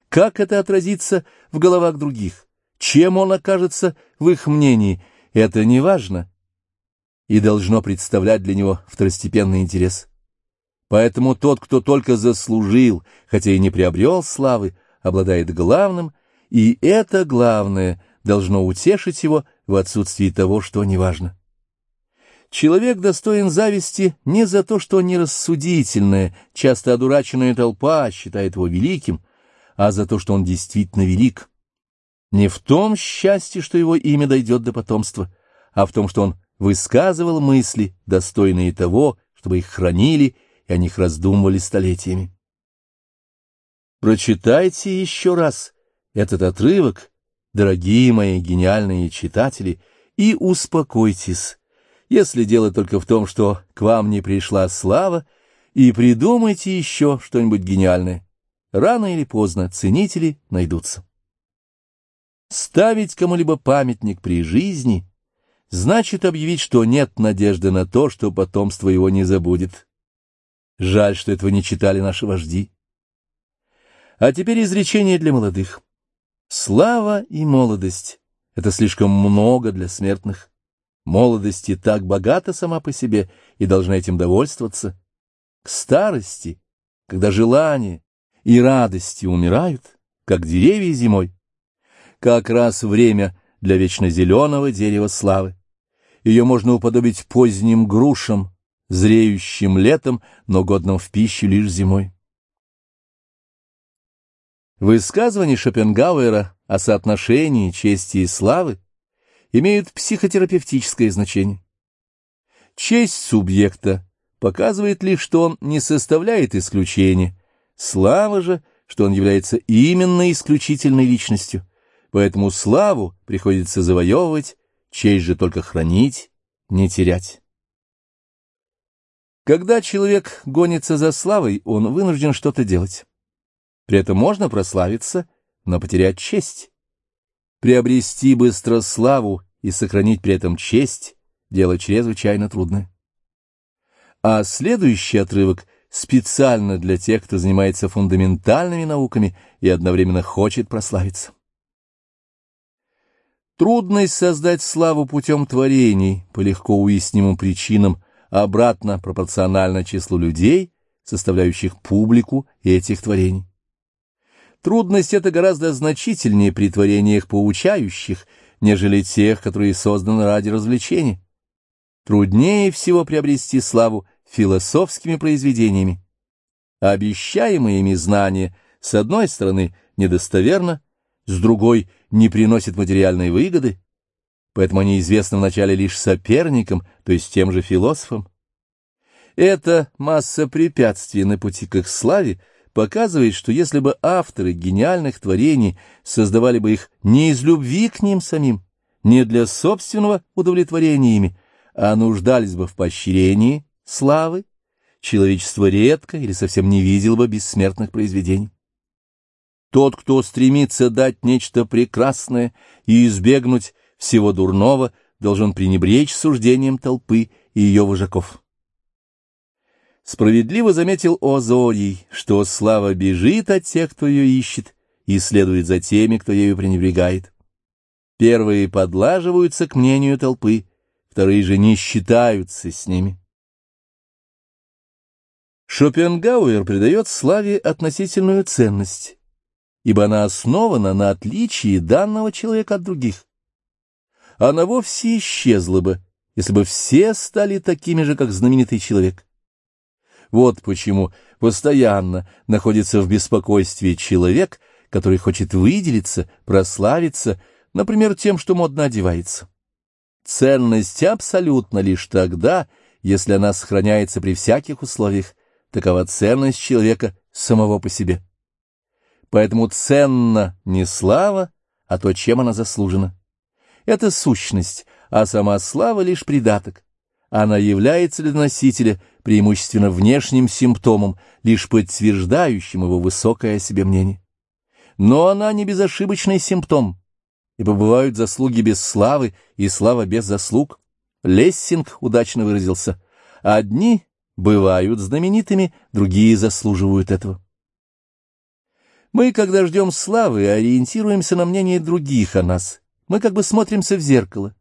Как это отразится в головах других, чем он окажется в их мнении, это не важно и должно представлять для него второстепенный интерес. Поэтому тот, кто только заслужил, хотя и не приобрел славы, обладает главным, и это главное должно утешить его в отсутствии того, что неважно. Человек достоин зависти не за то, что нерассудительная, часто одураченная толпа считает его великим, а за то, что он действительно велик. Не в том счастье, что его имя дойдет до потомства, а в том, что он высказывал мысли, достойные того, чтобы их хранили и о них раздумывали столетиями. Прочитайте еще раз этот отрывок, дорогие мои гениальные читатели, и успокойтесь, если дело только в том, что к вам не пришла слава, и придумайте еще что-нибудь гениальное. Рано или поздно ценители найдутся. Ставить кому-либо памятник при жизни значит объявить, что нет надежды на то, что потомство его не забудет. Жаль, что этого не читали наши вожди. А теперь изречение для молодых. Слава и молодость — это слишком много для смертных. Молодость и так богата сама по себе и должна этим довольствоваться. К старости, когда желания и радости умирают, как деревья зимой, как раз время для вечно зеленого дерева славы. Ее можно уподобить поздним грушам, зреющим летом, но годным в пищу лишь зимой. Высказывания Шопенгауэра о соотношении чести и славы имеют психотерапевтическое значение. Честь субъекта показывает лишь, что он не составляет исключения, слава же, что он является именно исключительной личностью, поэтому славу приходится завоевывать, честь же только хранить, не терять. Когда человек гонится за славой, он вынужден что-то делать. При этом можно прославиться, но потерять честь. Приобрести быстро славу и сохранить при этом честь — дело чрезвычайно трудное. А следующий отрывок специально для тех, кто занимается фундаментальными науками и одновременно хочет прославиться. Трудность создать славу путем творений по легко уяснимым причинам обратно пропорционально числу людей, составляющих публику этих творений. Трудность эта гораздо значительнее при творениях поучающих, нежели тех, которые созданы ради развлечения. Труднее всего приобрести славу философскими произведениями. Обещаемые ими знания, с одной стороны, недостоверно, с другой — не приносят материальной выгоды, поэтому они известны вначале лишь соперникам, то есть тем же философам. Эта масса препятствий на пути к их славе показывает, что если бы авторы гениальных творений создавали бы их не из любви к ним самим, не для собственного удовлетворения ими, а нуждались бы в поощрении славы, человечество редко или совсем не видел бы бессмертных произведений. Тот, кто стремится дать нечто прекрасное и избегнуть всего дурного, должен пренебречь суждением толпы и ее вожаков. Справедливо заметил Озорий, что слава бежит от тех, кто ее ищет, и следует за теми, кто ею пренебрегает. Первые подлаживаются к мнению толпы, вторые же не считаются с ними. Шопенгауэр придает славе относительную ценность, ибо она основана на отличии данного человека от других. Она вовсе исчезла бы, если бы все стали такими же, как знаменитый человек. Вот почему постоянно находится в беспокойстве человек, который хочет выделиться, прославиться, например, тем, что модно одевается. Ценность абсолютно лишь тогда, если она сохраняется при всяких условиях, такова ценность человека самого по себе. Поэтому ценна не слава, а то, чем она заслужена. Это сущность, а сама слава лишь придаток. Она является для носителя преимущественно внешним симптомом, лишь подтверждающим его высокое о себе мнение. Но она не безошибочный симптом, ибо бывают заслуги без славы и слава без заслуг. Лессинг удачно выразился. Одни бывают знаменитыми, другие заслуживают этого. Мы, когда ждем славы, ориентируемся на мнение других о нас. Мы как бы смотримся в зеркало.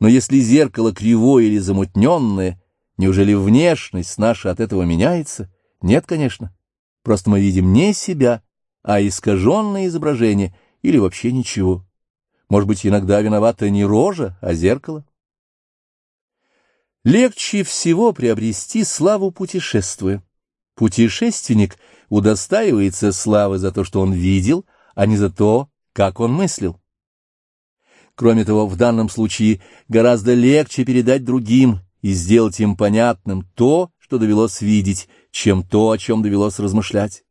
Но если зеркало кривое или замутненное, неужели внешность наша от этого меняется? Нет, конечно. Просто мы видим не себя, а искаженное изображение или вообще ничего. Может быть, иногда виновата не рожа, а зеркало? Легче всего приобрести славу путешествуя. Путешественник удостаивается славы за то, что он видел, а не за то, как он мыслил. Кроме того, в данном случае гораздо легче передать другим и сделать им понятным то, что довелось видеть, чем то, о чем довелось размышлять.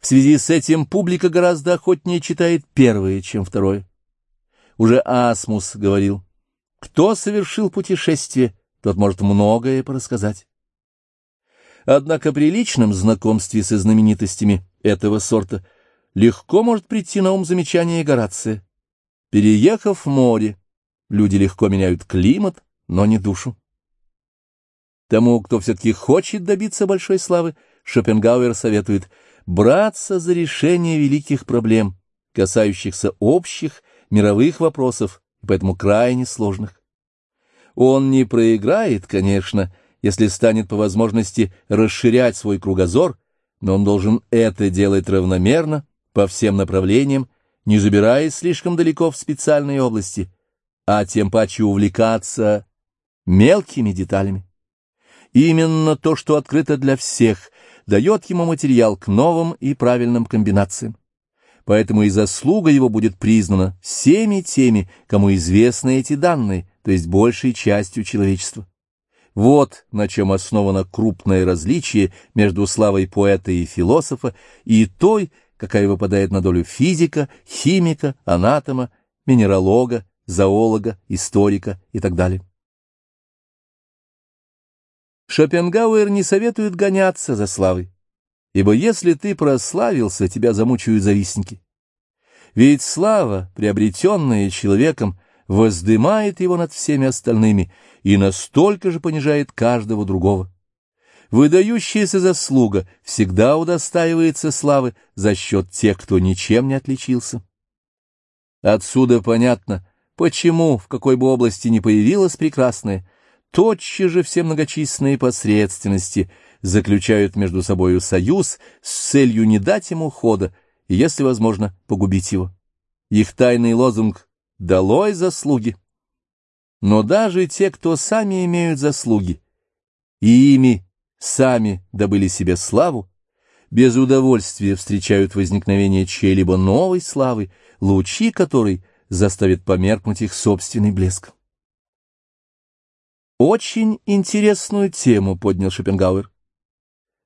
В связи с этим публика гораздо охотнее читает первое, чем второе. Уже Асмус говорил, кто совершил путешествие, тот может многое порассказать. Однако при личном знакомстве со знаменитостями этого сорта легко может прийти на ум замечание Горация. Переехав в море, люди легко меняют климат, но не душу. Тому, кто все-таки хочет добиться большой славы, Шопенгауэр советует браться за решение великих проблем, касающихся общих мировых вопросов, поэтому крайне сложных. Он не проиграет, конечно, если станет по возможности расширять свой кругозор, но он должен это делать равномерно, по всем направлениям, не забираясь слишком далеко в специальные области, а тем паче увлекаться мелкими деталями. Именно то, что открыто для всех, дает ему материал к новым и правильным комбинациям. Поэтому и заслуга его будет признана всеми теми, кому известны эти данные, то есть большей частью человечества. Вот на чем основано крупное различие между славой поэта и философа и той, какая выпадает на долю физика, химика, анатома, минералога, зоолога, историка и так далее. Шопенгауэр не советует гоняться за славой, ибо если ты прославился, тебя замучают завистники. Ведь слава, приобретенная человеком, воздымает его над всеми остальными и настолько же понижает каждого другого. Выдающаяся заслуга всегда удостаивается славы за счет тех, кто ничем не отличился. Отсюда понятно, почему, в какой бы области ни появилась прекрасная, тотчас же все многочисленные посредственности заключают между собою союз с целью не дать ему хода и, если возможно, погубить его. Их тайный лозунг «Долой заслуги». Но даже те, кто сами имеют заслуги, и ими сами добыли себе славу, без удовольствия встречают возникновение чьей-либо новой славы, лучи которой заставят померкнуть их собственный блеск. Очень интересную тему поднял Шопенгауэр.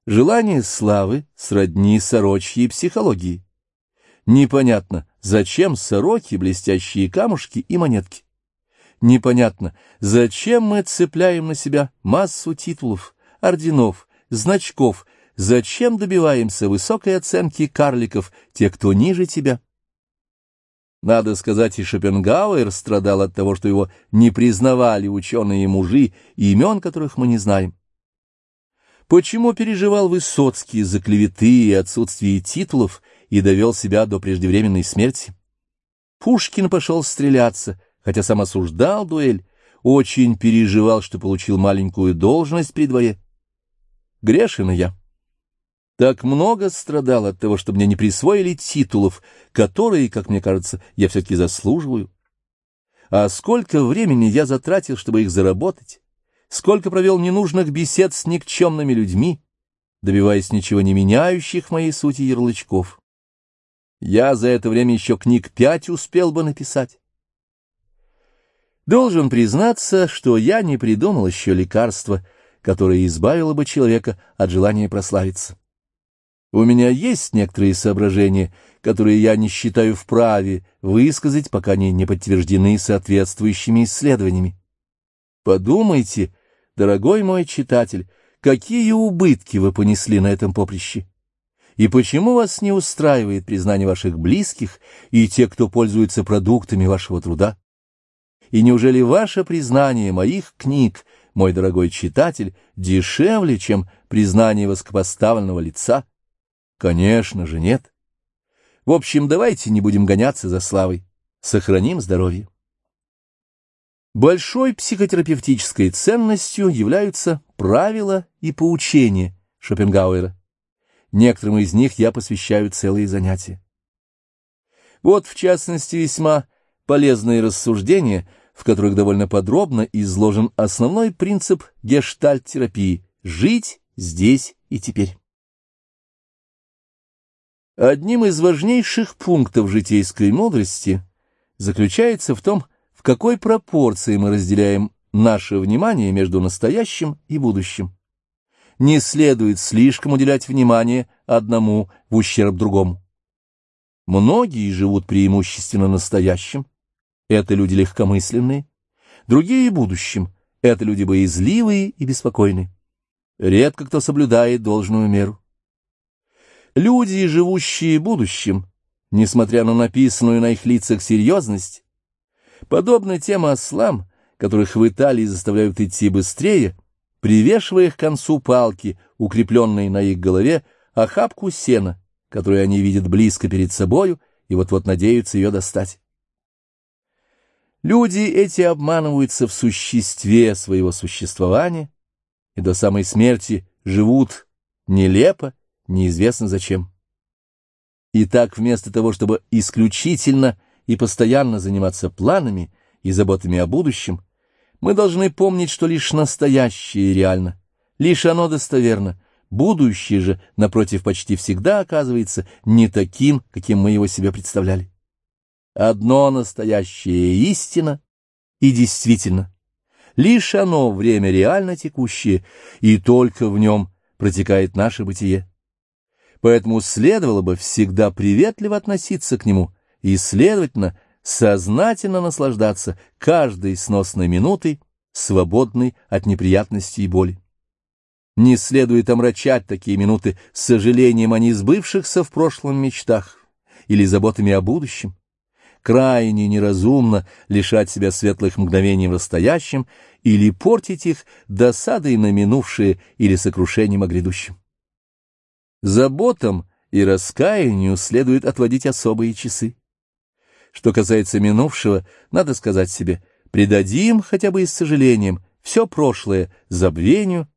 Желание славы сродни сорочьей психологии. Непонятно, зачем сороки, блестящие камушки и монетки. Непонятно, зачем мы цепляем на себя массу титулов, орденов, значков, зачем добиваемся высокой оценки карликов, те, кто ниже тебя. Надо сказать, и Шопенгауэр страдал от того, что его не признавали ученые мужи, имен которых мы не знаем. Почему переживал Высоцкий за клеветы и отсутствие титулов и довел себя до преждевременной смерти? Пушкин пошел стреляться, хотя сам осуждал дуэль, очень переживал, что получил маленькую должность при дворе. Грешен я. Так много страдал от того, что мне не присвоили титулов, которые, как мне кажется, я все-таки заслуживаю. А сколько времени я затратил, чтобы их заработать, сколько провел ненужных бесед с никчемными людьми, добиваясь ничего не меняющих моей сути ярлычков. Я за это время еще книг пять успел бы написать. Должен признаться, что я не придумал еще лекарства, которое избавило бы человека от желания прославиться. У меня есть некоторые соображения, которые я не считаю вправе высказать, пока они не подтверждены соответствующими исследованиями. Подумайте, дорогой мой читатель, какие убытки вы понесли на этом поприще? И почему вас не устраивает признание ваших близких и тех, кто пользуется продуктами вашего труда? И неужели ваше признание моих книг, мой дорогой читатель, дешевле, чем признание воскопоставленного лица? Конечно же нет. В общем, давайте не будем гоняться за славой. Сохраним здоровье. Большой психотерапевтической ценностью являются правила и поучения Шопенгауэра. Некоторым из них я посвящаю целые занятия. Вот, в частности, весьма полезные рассуждения, в которых довольно подробно изложен основной принцип гештальт-терапии – жить здесь и теперь. Одним из важнейших пунктов житейской мудрости заключается в том, в какой пропорции мы разделяем наше внимание между настоящим и будущим. Не следует слишком уделять внимание одному в ущерб другому. Многие живут преимущественно настоящим, это люди легкомысленные, другие — будущим, это люди боязливые и беспокойные. Редко кто соблюдает должную меру. Люди, живущие будущим, несмотря на написанную на их лицах серьезность, подобно тем ослам, которых в Италии заставляют идти быстрее, привешивая их к концу палки, укрепленной на их голове, охапку сена, которую они видят близко перед собою и вот-вот надеются ее достать. Люди эти обманываются в существе своего существования и до самой смерти живут нелепо неизвестно зачем. И так вместо того, чтобы исключительно и постоянно заниматься планами и заботами о будущем, мы должны помнить, что лишь настоящее реально, лишь оно достоверно, будущее же, напротив, почти всегда оказывается не таким, каким мы его себе представляли. Одно настоящее истина и действительно. Лишь оно время реально текущее, и только в нем протекает наше бытие поэтому следовало бы всегда приветливо относиться к нему и, следовательно, сознательно наслаждаться каждой сносной минутой, свободной от неприятностей и боли. Не следует омрачать такие минуты сожалением о несбывшихся в прошлом мечтах или заботами о будущем. Крайне неразумно лишать себя светлых мгновений в настоящем или портить их досадой на минувшее или сокрушением о грядущем. Заботам и раскаянию следует отводить особые часы. Что касается минувшего, надо сказать себе, предадим хотя бы и с сожалением все прошлое забвению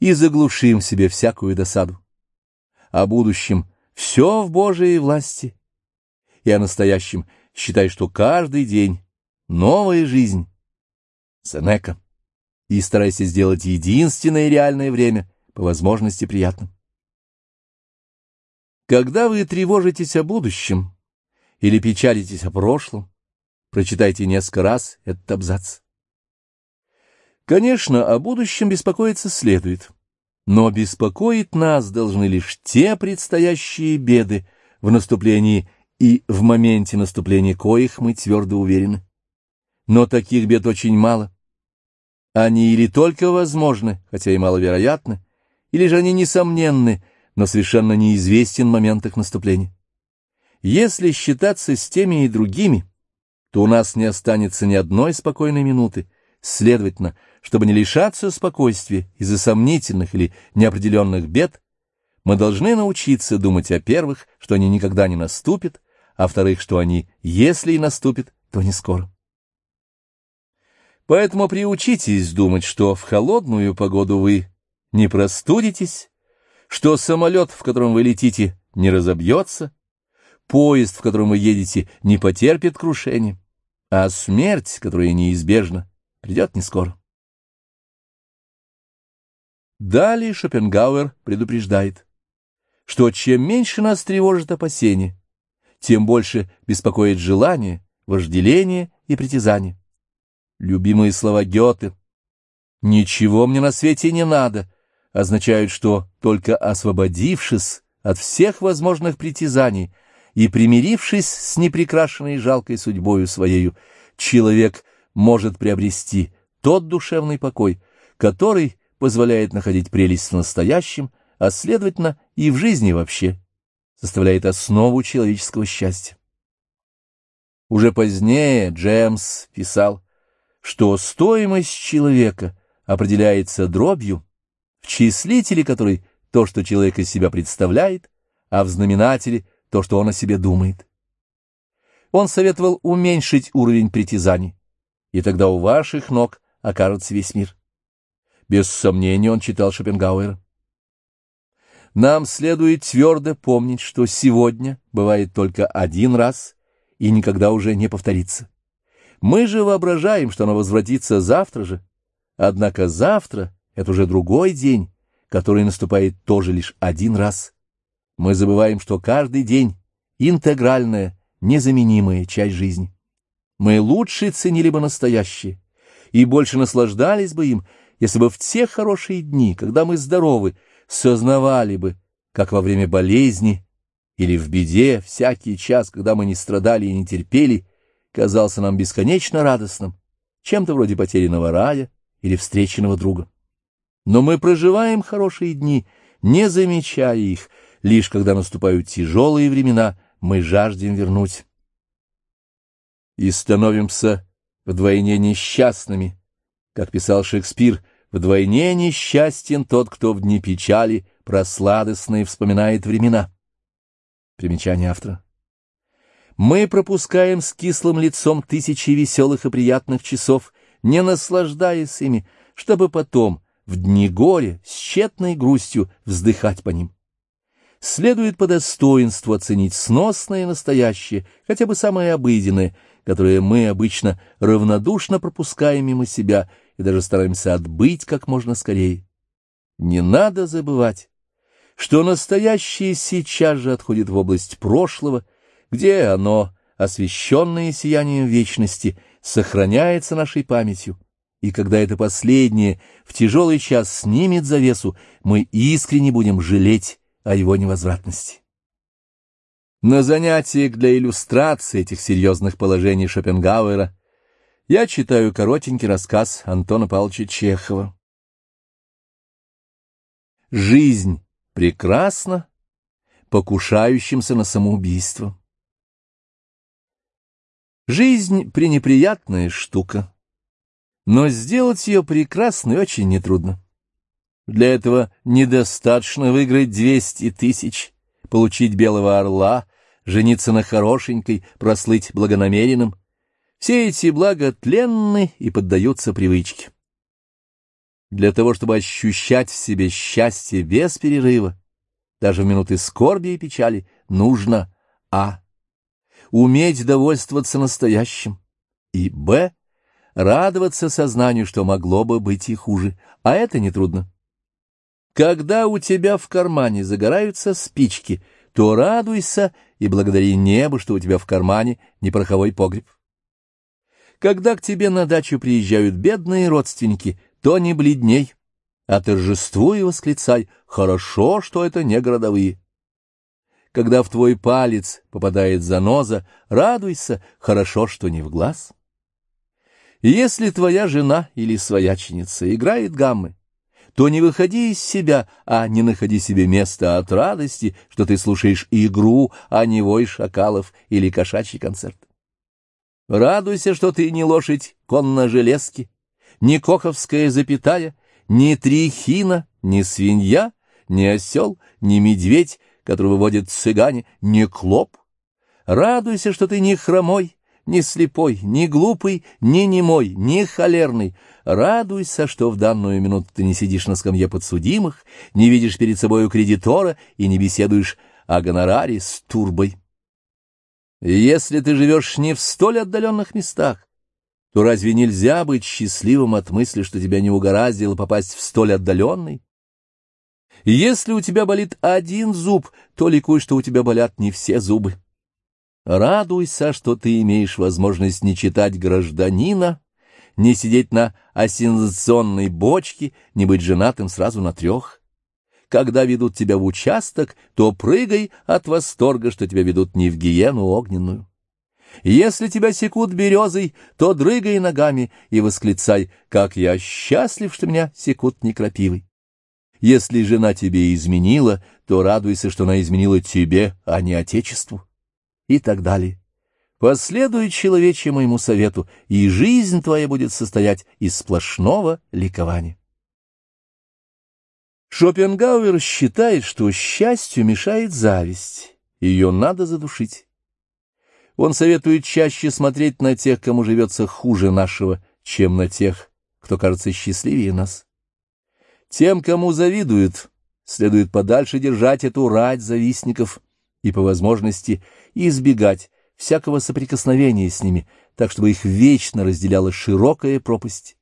и заглушим себе всякую досаду. О будущем все в Божией власти. И о настоящем считай, что каждый день новая жизнь. Сенека. И старайся сделать единственное реальное время по возможности приятным. Когда вы тревожитесь о будущем или печалитесь о прошлом, прочитайте несколько раз этот абзац. Конечно, о будущем беспокоиться следует, но беспокоить нас должны лишь те предстоящие беды в наступлении и в моменте наступления коих мы твердо уверены. Но таких бед очень мало. Они или только возможны, хотя и маловероятны, или же они несомненны, но совершенно неизвестен момент их наступления. Если считаться с теми и другими, то у нас не останется ни одной спокойной минуты. Следовательно, чтобы не лишаться спокойствия из-за сомнительных или неопределенных бед, мы должны научиться думать о первых, что они никогда не наступят, а вторых, что они, если и наступят, то не скоро. Поэтому приучитесь думать, что в холодную погоду вы не простудитесь, что самолет, в котором вы летите, не разобьется, поезд, в котором вы едете, не потерпит крушения а смерть, которая неизбежна, придет не скоро. Далее Шопенгауэр предупреждает, что чем меньше нас тревожит опасение, тем больше беспокоит желание, вожделение и притязание. Любимые слова Гёте «Ничего мне на свете не надо» означают, что только освободившись от всех возможных притязаний, и, примирившись с непрекрашенной жалкой судьбою своею, человек может приобрести тот душевный покой, который позволяет находить прелесть в настоящем, а, следовательно, и в жизни вообще, составляет основу человеческого счастья. Уже позднее Джемс писал, что стоимость человека определяется дробью, в числителе которой то, что человек из себя представляет, а в знаменателе – то, что он о себе думает. Он советовал уменьшить уровень притязаний, и тогда у ваших ног окажется весь мир. Без сомнения он читал Шопенгауэра. Нам следует твердо помнить, что сегодня бывает только один раз и никогда уже не повторится. Мы же воображаем, что оно возвратится завтра же, однако завтра — это уже другой день, который наступает тоже лишь один раз — мы забываем, что каждый день — интегральная, незаменимая часть жизни. Мы лучше ценили бы настоящее и больше наслаждались бы им, если бы в те хорошие дни, когда мы здоровы, сознавали бы, как во время болезни или в беде, всякий час, когда мы не страдали и не терпели, казался нам бесконечно радостным, чем-то вроде потерянного рая или встреченного друга. Но мы проживаем хорошие дни, не замечая их, Лишь когда наступают тяжелые времена, мы жаждем вернуть. И становимся вдвойне несчастными. Как писал Шекспир, вдвойне несчастен тот, кто в дни печали просладостные вспоминает времена. Примечание автора. Мы пропускаем с кислым лицом тысячи веселых и приятных часов, не наслаждаясь ими, чтобы потом, в дни горя, с тщетной грустью вздыхать по ним следует по достоинству оценить сносное настоящее, хотя бы самое обыденное, которое мы обычно равнодушно пропускаем мимо себя и даже стараемся отбыть как можно скорее. Не надо забывать, что настоящее сейчас же отходит в область прошлого, где оно, освещенное сиянием вечности, сохраняется нашей памятью, и когда это последнее в тяжелый час снимет завесу, мы искренне будем жалеть о его невозвратности. На занятиях для иллюстрации этих серьезных положений Шопенгауэра я читаю коротенький рассказ Антона Павловича Чехова. «Жизнь прекрасна, покушающимся на самоубийство». Жизнь — пренеприятная штука, но сделать ее прекрасной очень нетрудно. Для этого недостаточно выиграть двести тысяч, получить белого орла, жениться на хорошенькой, прослыть благонамеренным. Все эти блага тленны и поддаются привычке. Для того, чтобы ощущать в себе счастье без перерыва, даже в минуты скорби и печали, нужно а. уметь довольствоваться настоящим, и б. Радоваться сознанию, что могло бы быть и хуже, а это нетрудно. Когда у тебя в кармане загораются спички, то радуйся и благодари небо, что у тебя в кармане не пороховой погреб. Когда к тебе на дачу приезжают бедные родственники, то не бледней, а торжествуй и восклицай «Хорошо, что это не городовые». Когда в твой палец попадает заноза, радуйся, хорошо, что не в глаз. Если твоя жена или свояченица играет гаммы, то не выходи из себя, а не находи себе места от радости, что ты слушаешь игру, а не вой шакалов или кошачий концерт. Радуйся, что ты не лошадь конно-железки, не коховская запятая, не трихина, не свинья, не осел, не медведь, которого водят цыгане, не клоп. Радуйся, что ты не хромой, не слепой, не глупый, не немой, не холерный. Радуйся, что в данную минуту ты не сидишь на скамье подсудимых, не видишь перед собою кредитора и не беседуешь о гонораре с турбой. Если ты живешь не в столь отдаленных местах, то разве нельзя быть счастливым от мысли, что тебя не угораздило попасть в столь отдаленный? Если у тебя болит один зуб, то ликуй, что у тебя болят не все зубы. Радуйся, что ты имеешь возможность не читать гражданина, не сидеть на ассензационной бочке, не быть женатым сразу на трех. Когда ведут тебя в участок, то прыгай от восторга, что тебя ведут не в гиену огненную. Если тебя секут березой, то дрыгай ногами и восклицай, как я счастлив, что меня секут не крапивой. Если жена тебе изменила, то радуйся, что она изменила тебе, а не отечеству и так далее. Последуй человече моему совету, и жизнь твоя будет состоять из сплошного ликования. Шопенгауэр считает, что счастью мешает зависть, ее надо задушить. Он советует чаще смотреть на тех, кому живется хуже нашего, чем на тех, кто кажется счастливее нас. Тем, кому завидуют, следует подальше держать эту рать завистников и, по возможности, избегать всякого соприкосновения с ними, так чтобы их вечно разделяла широкая пропасть.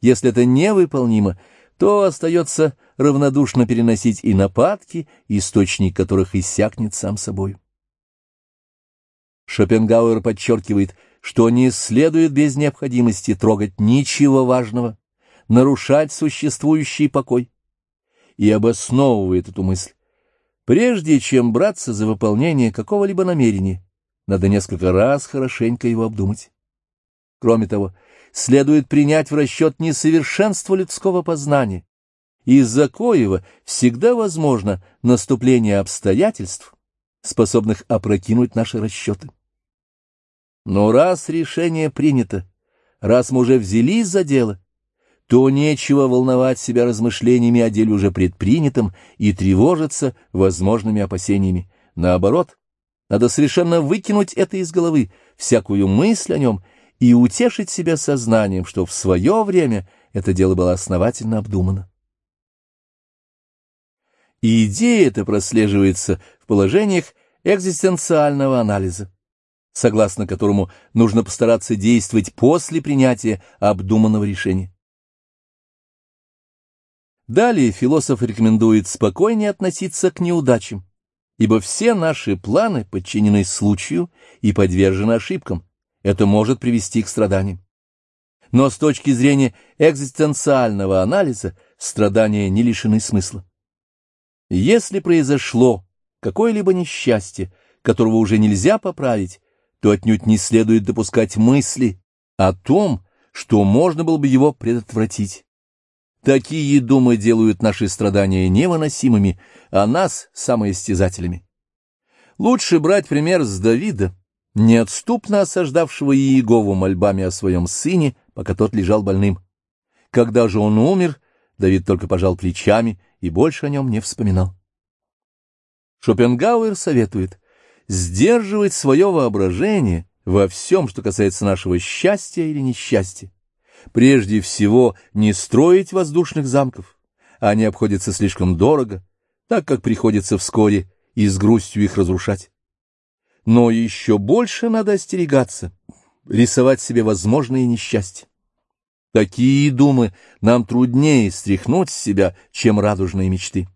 Если это невыполнимо, то остается равнодушно переносить и нападки, источник которых иссякнет сам собой. Шопенгауэр подчеркивает, что не следует без необходимости трогать ничего важного, нарушать существующий покой, и обосновывает эту мысль Прежде чем браться за выполнение какого-либо намерения, надо несколько раз хорошенько его обдумать. Кроме того, следует принять в расчет несовершенство людского познания, из-за коего всегда возможно наступление обстоятельств, способных опрокинуть наши расчеты. Но раз решение принято, раз мы уже взялись за дело, то нечего волновать себя размышлениями о деле уже предпринятом и тревожиться возможными опасениями. Наоборот, надо совершенно выкинуть это из головы, всякую мысль о нем, и утешить себя сознанием, что в свое время это дело было основательно обдумано. Идея эта прослеживается в положениях экзистенциального анализа, согласно которому нужно постараться действовать после принятия обдуманного решения. Далее философ рекомендует спокойнее относиться к неудачам, ибо все наши планы подчинены случаю и подвержены ошибкам. Это может привести к страданиям. Но с точки зрения экзистенциального анализа страдания не лишены смысла. Если произошло какое-либо несчастье, которого уже нельзя поправить, то отнюдь не следует допускать мысли о том, что можно было бы его предотвратить. Такие думы делают наши страдания невыносимыми, а нас — самоистязателями. Лучше брать пример с Давида, неотступно осаждавшего Иегову мольбами о своем сыне, пока тот лежал больным. Когда же он умер, Давид только пожал плечами и больше о нем не вспоминал. Шопенгауэр советует сдерживать свое воображение во всем, что касается нашего счастья или несчастья. Прежде всего, не строить воздушных замков. Они обходятся слишком дорого, так как приходится вскоре и с грустью их разрушать. Но еще больше надо остерегаться, рисовать себе возможные несчастья. Такие думы нам труднее стряхнуть с себя, чем радужные мечты.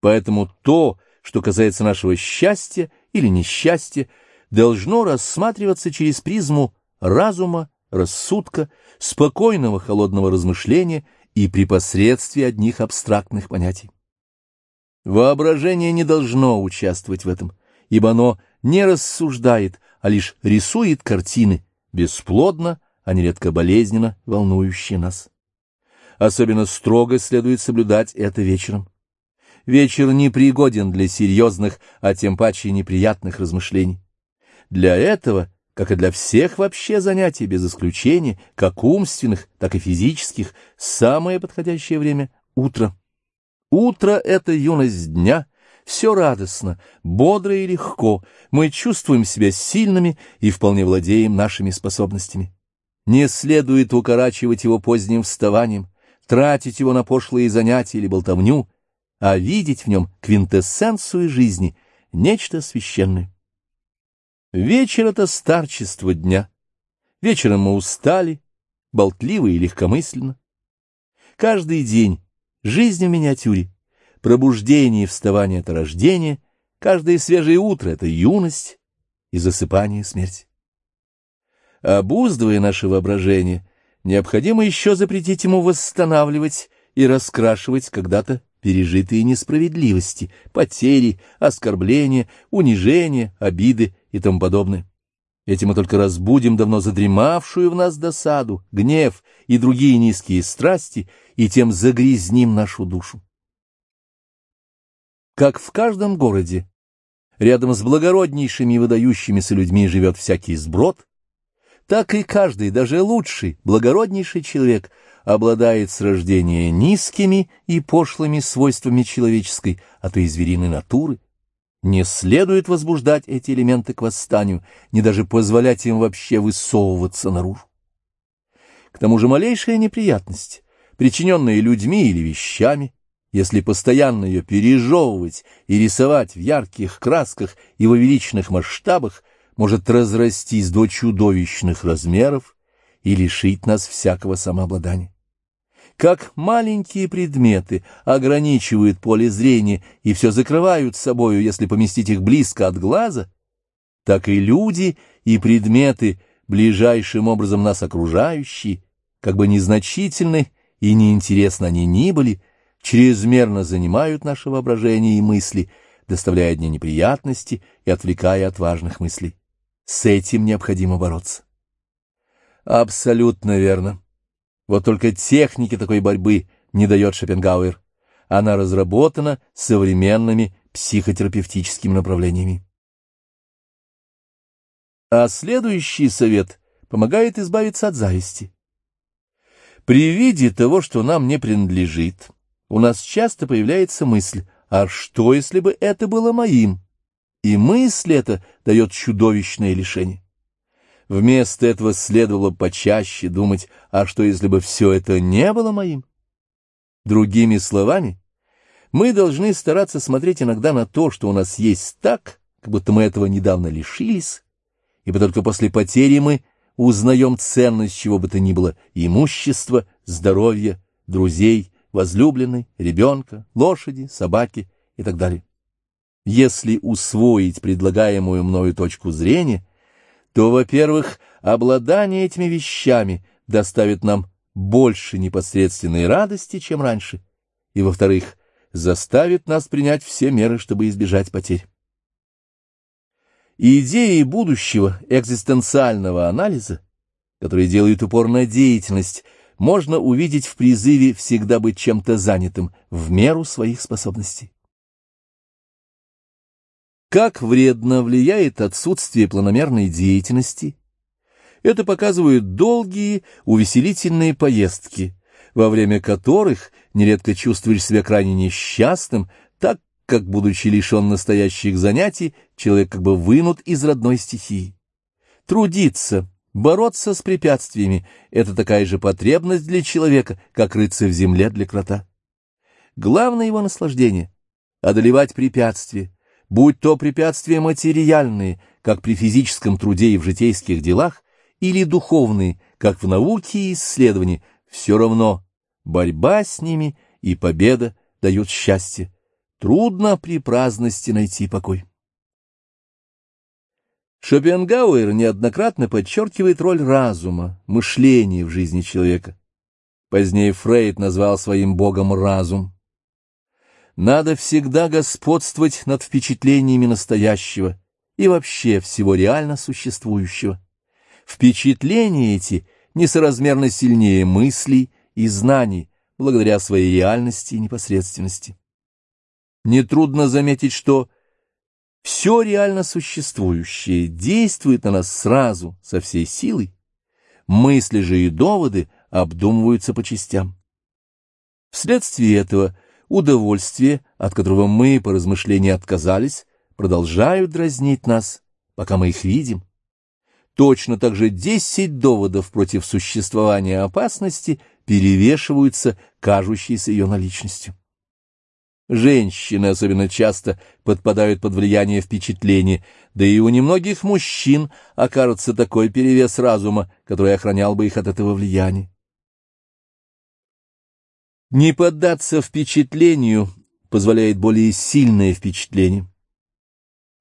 Поэтому то, что касается нашего счастья или несчастья, должно рассматриваться через призму разума рассудка, спокойного холодного размышления и при посредстве одних абстрактных понятий. Воображение не должно участвовать в этом, ибо оно не рассуждает, а лишь рисует картины, бесплодно, а нередко болезненно волнующие нас. Особенно строго следует соблюдать это вечером. Вечер непригоден для серьезных, а тем паче неприятных размышлений. Для этого, как и для всех вообще занятий без исключения, как умственных, так и физических, самое подходящее время — утро. Утро — это юность дня, все радостно, бодро и легко, мы чувствуем себя сильными и вполне владеем нашими способностями. Не следует укорачивать его поздним вставанием, тратить его на пошлые занятия или болтовню, а видеть в нем квинтэссенцию жизни, нечто священное. Вечер — это старчество дня. Вечером мы устали, болтливы и легкомысленно. Каждый день — жизнь в миниатюре. Пробуждение и вставание — это рождение, каждое свежее утро — это юность и засыпание — смерть. Обуздывая наше воображение, необходимо еще запретить ему восстанавливать и раскрашивать когда-то пережитые несправедливости, потери, оскорбления, унижения, обиды и тому подобное. Этим мы только разбудим давно задремавшую в нас досаду, гнев и другие низкие страсти, и тем загрязним нашу душу. Как в каждом городе, рядом с благороднейшими и выдающимися людьми живет всякий сброд, так и каждый, даже лучший, благороднейший человек обладает с рождения низкими и пошлыми свойствами человеческой, а то и звериной натуры. Не следует возбуждать эти элементы к восстанию, не даже позволять им вообще высовываться наружу. К тому же малейшая неприятность, причиненная людьми или вещами, если постоянно ее пережевывать и рисовать в ярких красках и в увеличенных масштабах, может разрастись до чудовищных размеров и лишить нас всякого самообладания. Как маленькие предметы ограничивают поле зрения и все закрывают собою, если поместить их близко от глаза, так и люди и предметы, ближайшим образом нас окружающие, как бы незначительны и неинтересны они ни были, чрезмерно занимают наше воображение и мысли, доставляя одни неприятности и отвлекая от важных мыслей. С этим необходимо бороться. Абсолютно верно. Вот только техники такой борьбы не дает Шопенгауэр. Она разработана современными психотерапевтическими направлениями. А следующий совет помогает избавиться от зависти. При виде того, что нам не принадлежит, у нас часто появляется мысль, а что, если бы это было моим? И мысль эта дает чудовищное лишение. Вместо этого следовало почаще думать, а что, если бы все это не было моим? Другими словами, мы должны стараться смотреть иногда на то, что у нас есть так, как будто мы этого недавно лишились, ибо только после потери мы узнаем ценность чего бы то ни было — имущества, здоровья, друзей, возлюбленной, ребенка, лошади, собаки и так далее. Если усвоить предлагаемую мною точку зрения, то, во-первых, обладание этими вещами доставит нам больше непосредственной радости, чем раньше, и, во-вторых, заставит нас принять все меры, чтобы избежать потерь. Идеи будущего экзистенциального анализа, которые делают упор на деятельность, можно увидеть в призыве всегда быть чем-то занятым в меру своих способностей. Как вредно влияет отсутствие планомерной деятельности? Это показывают долгие увеселительные поездки, во время которых нередко чувствуешь себя крайне несчастным, так как, будучи лишен настоящих занятий, человек как бы вынут из родной стихии. Трудиться, бороться с препятствиями — это такая же потребность для человека, как рыться в земле для крота. Главное его наслаждение — одолевать препятствия, будь то препятствия материальные, как при физическом труде и в житейских делах, или духовные, как в науке и исследовании, все равно борьба с ними и победа дают счастье. Трудно при праздности найти покой. Шопенгауэр неоднократно подчеркивает роль разума, мышления в жизни человека. Позднее Фрейд назвал своим богом разум. Надо всегда господствовать над впечатлениями настоящего и вообще всего реально существующего. Впечатления эти несоразмерно сильнее мыслей и знаний, благодаря своей реальности и непосредственности. Нетрудно заметить, что все реально существующее действует на нас сразу, со всей силой. Мысли же и доводы обдумываются по частям. Вследствие этого удовольствие, от которого мы по размышлению отказались, продолжают дразнить нас, пока мы их видим. Точно так же десять доводов против существования опасности перевешиваются кажущейся ее наличностью. Женщины особенно часто подпадают под влияние впечатлений, да и у немногих мужчин окажется такой перевес разума, который охранял бы их от этого влияния. Не поддаться впечатлению позволяет более сильное впечатление.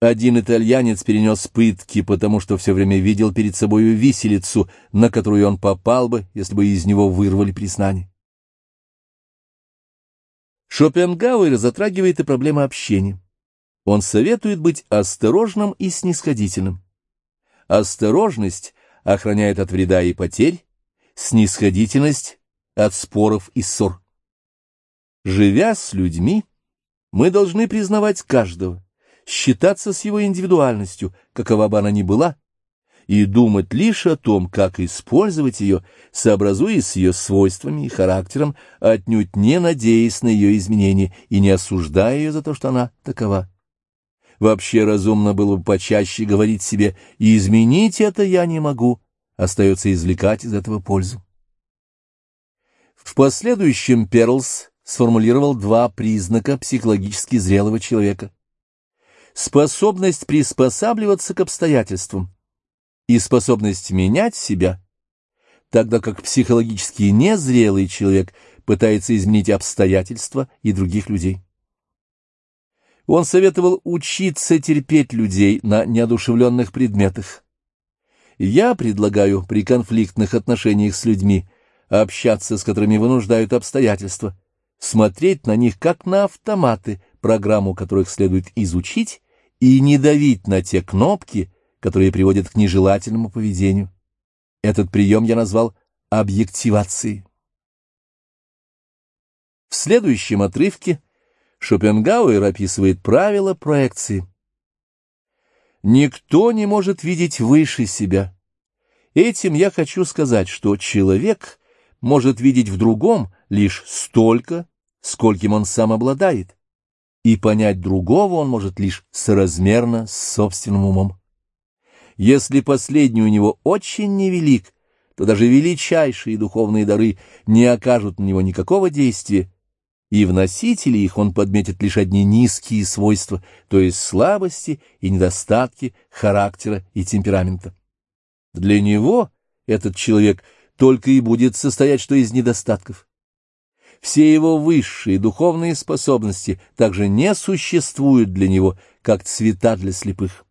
Один итальянец перенес пытки, потому что все время видел перед собою виселицу, на которую он попал бы, если бы из него вырвали признание. Шопенгауэр затрагивает и проблемы общения. Он советует быть осторожным и снисходительным. Осторожность охраняет от вреда и потерь, снисходительность — от споров и ссор. Живя с людьми, мы должны признавать каждого, считаться с его индивидуальностью, какова бы она ни была, и думать лишь о том, как использовать ее, сообразуясь с ее свойствами и характером, отнюдь не надеясь на ее изменения и не осуждая ее за то, что она такова. Вообще разумно было бы почаще говорить себе «изменить это я не могу», остается извлекать из этого пользу. В последующем Перлс сформулировал два признака психологически зрелого человека. Способность приспосабливаться к обстоятельствам и способность менять себя, тогда как психологически незрелый человек пытается изменить обстоятельства и других людей. Он советовал учиться терпеть людей на неодушевленных предметах. Я предлагаю при конфликтных отношениях с людьми, общаться с которыми вынуждают обстоятельства, смотреть на них как на автоматы, программу которых следует изучить, и не давить на те кнопки, которые приводят к нежелательному поведению. Этот прием я назвал объективацией. В следующем отрывке Шопенгауэр описывает правила проекции. Никто не может видеть выше себя. Этим я хочу сказать, что человек может видеть в другом лишь столько, скольким он сам обладает, и понять другого он может лишь соразмерно с собственным умом. Если последний у него очень невелик, то даже величайшие духовные дары не окажут на него никакого действия, и в носителе их он подметит лишь одни низкие свойства, то есть слабости и недостатки характера и темперамента. Для него этот человек только и будет состоять, что из недостатков. Все его высшие духовные способности также не существуют для него, как цвета для слепых.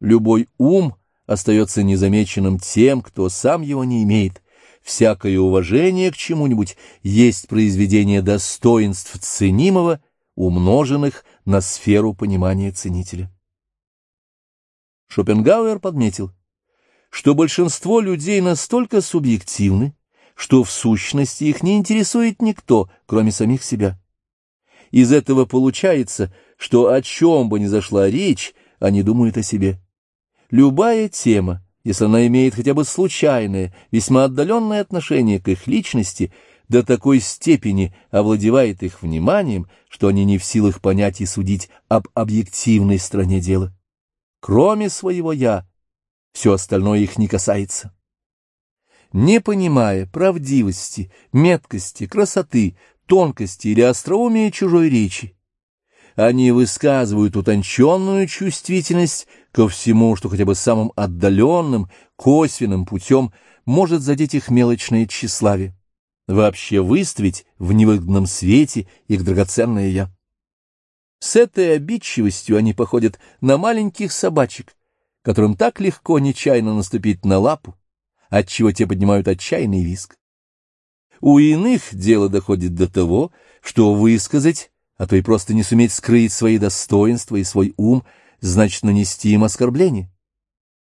Любой ум остается незамеченным тем, кто сам его не имеет. Всякое уважение к чему-нибудь есть произведение достоинств ценимого, умноженных на сферу понимания ценителя. Шопенгауэр подметил, что большинство людей настолько субъективны, что в сущности их не интересует никто, кроме самих себя. Из этого получается, что о чем бы ни зашла речь, они думают о себе. Любая тема, если она имеет хотя бы случайное, весьма отдаленное отношение к их личности, до такой степени овладевает их вниманием, что они не в силах понять и судить об объективной стороне дела. Кроме своего «я», все остальное их не касается. Не понимая правдивости, меткости, красоты, тонкости или остроумия чужой речи, они высказывают утонченную чувствительность ко всему, что хотя бы самым отдаленным, косвенным путем может задеть их мелочное тщеславие, вообще выставить в невыгодном свете их драгоценное «я». С этой обидчивостью они походят на маленьких собачек, которым так легко нечаянно наступить на лапу, отчего те поднимают отчаянный виск. У иных дело доходит до того, что высказать а то и просто не суметь скрыть свои достоинства и свой ум, значит нанести им оскорбление.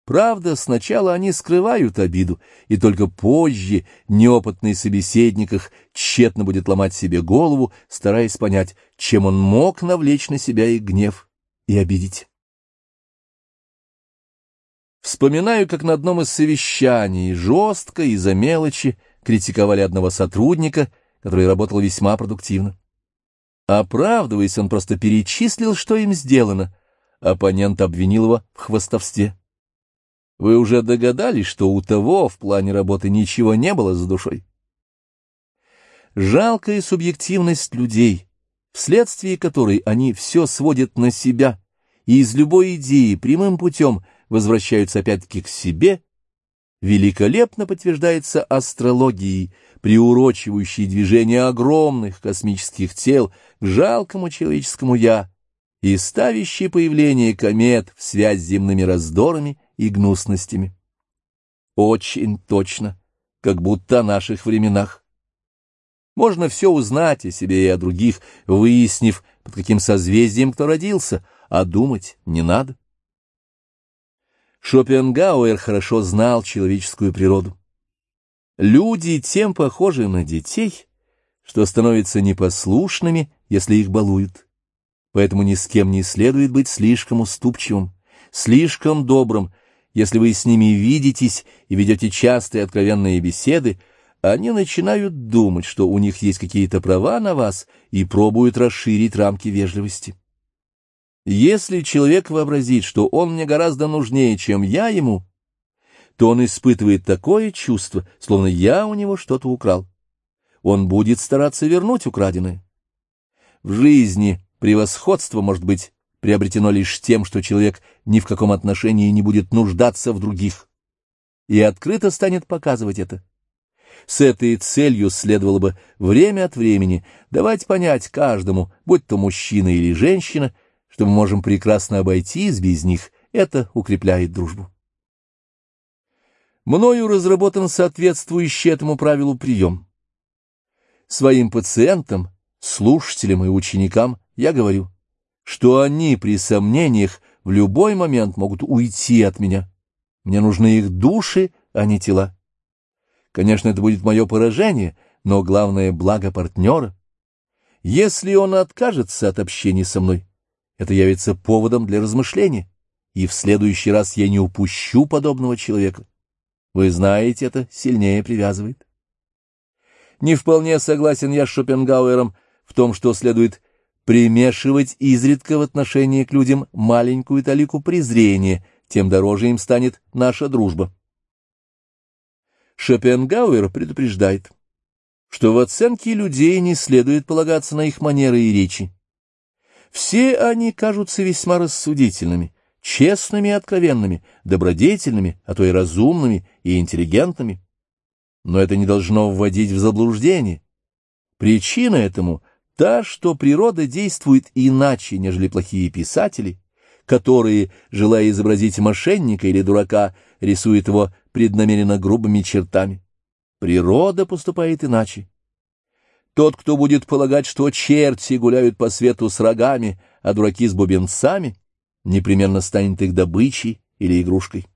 Правда, сначала они скрывают обиду, и только позже неопытный собеседник их тщетно будет ломать себе голову, стараясь понять, чем он мог навлечь на себя их гнев и обидеть. Вспоминаю, как на одном из совещаний жестко и за мелочи критиковали одного сотрудника, который работал весьма продуктивно. Оправдываясь, он просто перечислил, что им сделано. Оппонент обвинил его в хвостовстве. Вы уже догадались, что у того в плане работы ничего не было за душой? Жалкая субъективность людей, вследствие которой они все сводят на себя и из любой идеи прямым путем возвращаются опять-таки к себе, великолепно подтверждается астрологией, приурочивающей движение огромных космических тел к жалкому человеческому «я» и ставящей появление комет в связь с земными раздорами и гнусностями. Очень точно, как будто о наших временах. Можно все узнать о себе и о других, выяснив, под каким созвездием кто родился, а думать не надо. Шопенгауэр хорошо знал человеческую природу. Люди тем похожи на детей, что становятся непослушными, если их балуют. Поэтому ни с кем не следует быть слишком уступчивым, слишком добрым, если вы с ними видитесь и ведете частые откровенные беседы, они начинают думать, что у них есть какие-то права на вас и пробуют расширить рамки вежливости. Если человек вообразит, что он мне гораздо нужнее, чем я ему, то он испытывает такое чувство, словно я у него что-то украл. Он будет стараться вернуть украденное. В жизни превосходство может быть приобретено лишь тем, что человек ни в каком отношении не будет нуждаться в других, и открыто станет показывать это. С этой целью следовало бы время от времени давать понять каждому, будь то мужчина или женщина, что мы можем прекрасно обойтись без них, это укрепляет дружбу. Мною разработан соответствующий этому правилу прием. Своим пациентам, слушателям и ученикам я говорю – что они при сомнениях в любой момент могут уйти от меня. Мне нужны их души, а не тела. Конечно, это будет мое поражение, но главное — благо партнера. Если он откажется от общения со мной, это явится поводом для размышления, и в следующий раз я не упущу подобного человека. Вы знаете, это сильнее привязывает. Не вполне согласен я с Шопенгауэром в том, что следует примешивать изредка в отношении к людям маленькую талику презрения, тем дороже им станет наша дружба. Шопенгауэр предупреждает, что в оценке людей не следует полагаться на их манеры и речи. Все они кажутся весьма рассудительными, честными и откровенными, добродетельными, а то и разумными и интеллигентными. Но это не должно вводить в заблуждение. Причина этому Та, что природа действует иначе, нежели плохие писатели, которые, желая изобразить мошенника или дурака, рисуют его преднамеренно грубыми чертами. Природа поступает иначе. Тот, кто будет полагать, что черти гуляют по свету с рогами, а дураки с бубенцами, непременно станет их добычей или игрушкой.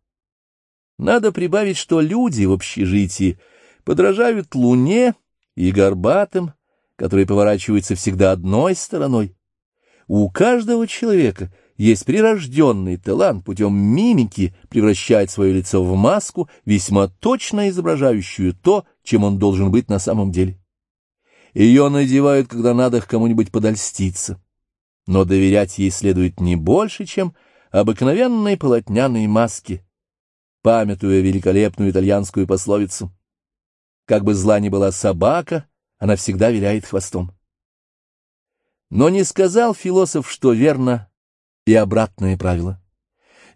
Надо прибавить, что люди в общежитии подражают луне и горбатым, которые поворачиваются всегда одной стороной. У каждого человека есть прирожденный талант путем мимики превращать свое лицо в маску, весьма точно изображающую то, чем он должен быть на самом деле. Ее надевают, когда надо кому-нибудь подольститься. Но доверять ей следует не больше, чем обыкновенной полотняной маске, памятуя великолепную итальянскую пословицу. Как бы зла ни была собака, она всегда виляет хвостом. Но не сказал философ, что верно и обратное правило.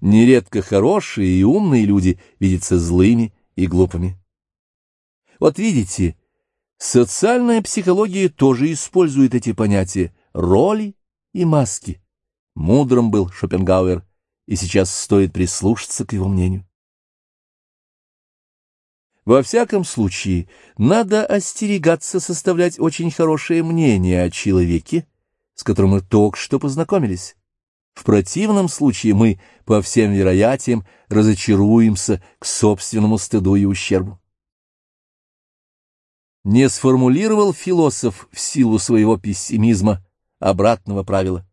Нередко хорошие и умные люди видятся злыми и глупыми. Вот видите, социальная психология тоже использует эти понятия роли и маски. Мудрым был Шопенгауэр, и сейчас стоит прислушаться к его мнению. Во всяком случае, надо остерегаться составлять очень хорошее мнение о человеке, с которым мы только что познакомились. В противном случае мы, по всем вероятиям, разочаруемся к собственному стыду и ущербу. Не сформулировал философ в силу своего пессимизма обратного правила.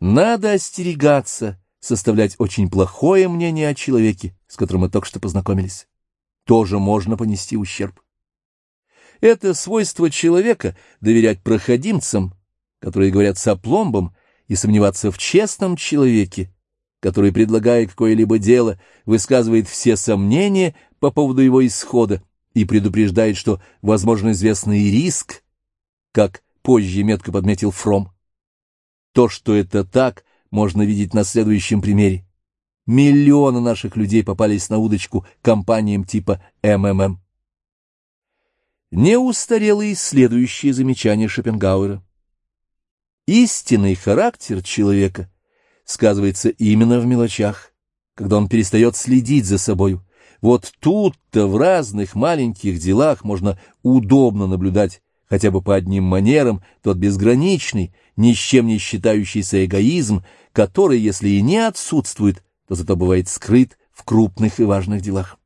Надо остерегаться составлять очень плохое мнение о человеке, с которым мы только что познакомились. Тоже можно понести ущерб. Это свойство человека — доверять проходимцам, которые говорят с опломбом, и сомневаться в честном человеке, который, предлагая какое-либо дело, высказывает все сомнения по поводу его исхода и предупреждает, что возможен известный риск, как позже метко подметил Фром. То, что это так, можно видеть на следующем примере. Миллионы наших людей попались на удочку компаниям типа МММ. Не устарело и следующее замечание Шопенгауэра. Истинный характер человека сказывается именно в мелочах, когда он перестает следить за собою. Вот тут-то в разных маленьких делах можно удобно наблюдать хотя бы по одним манерам тот безграничный, ни с чем не считающийся эгоизм, который, если и не отсутствует, то зато бывает скрыт в крупных и важных делах.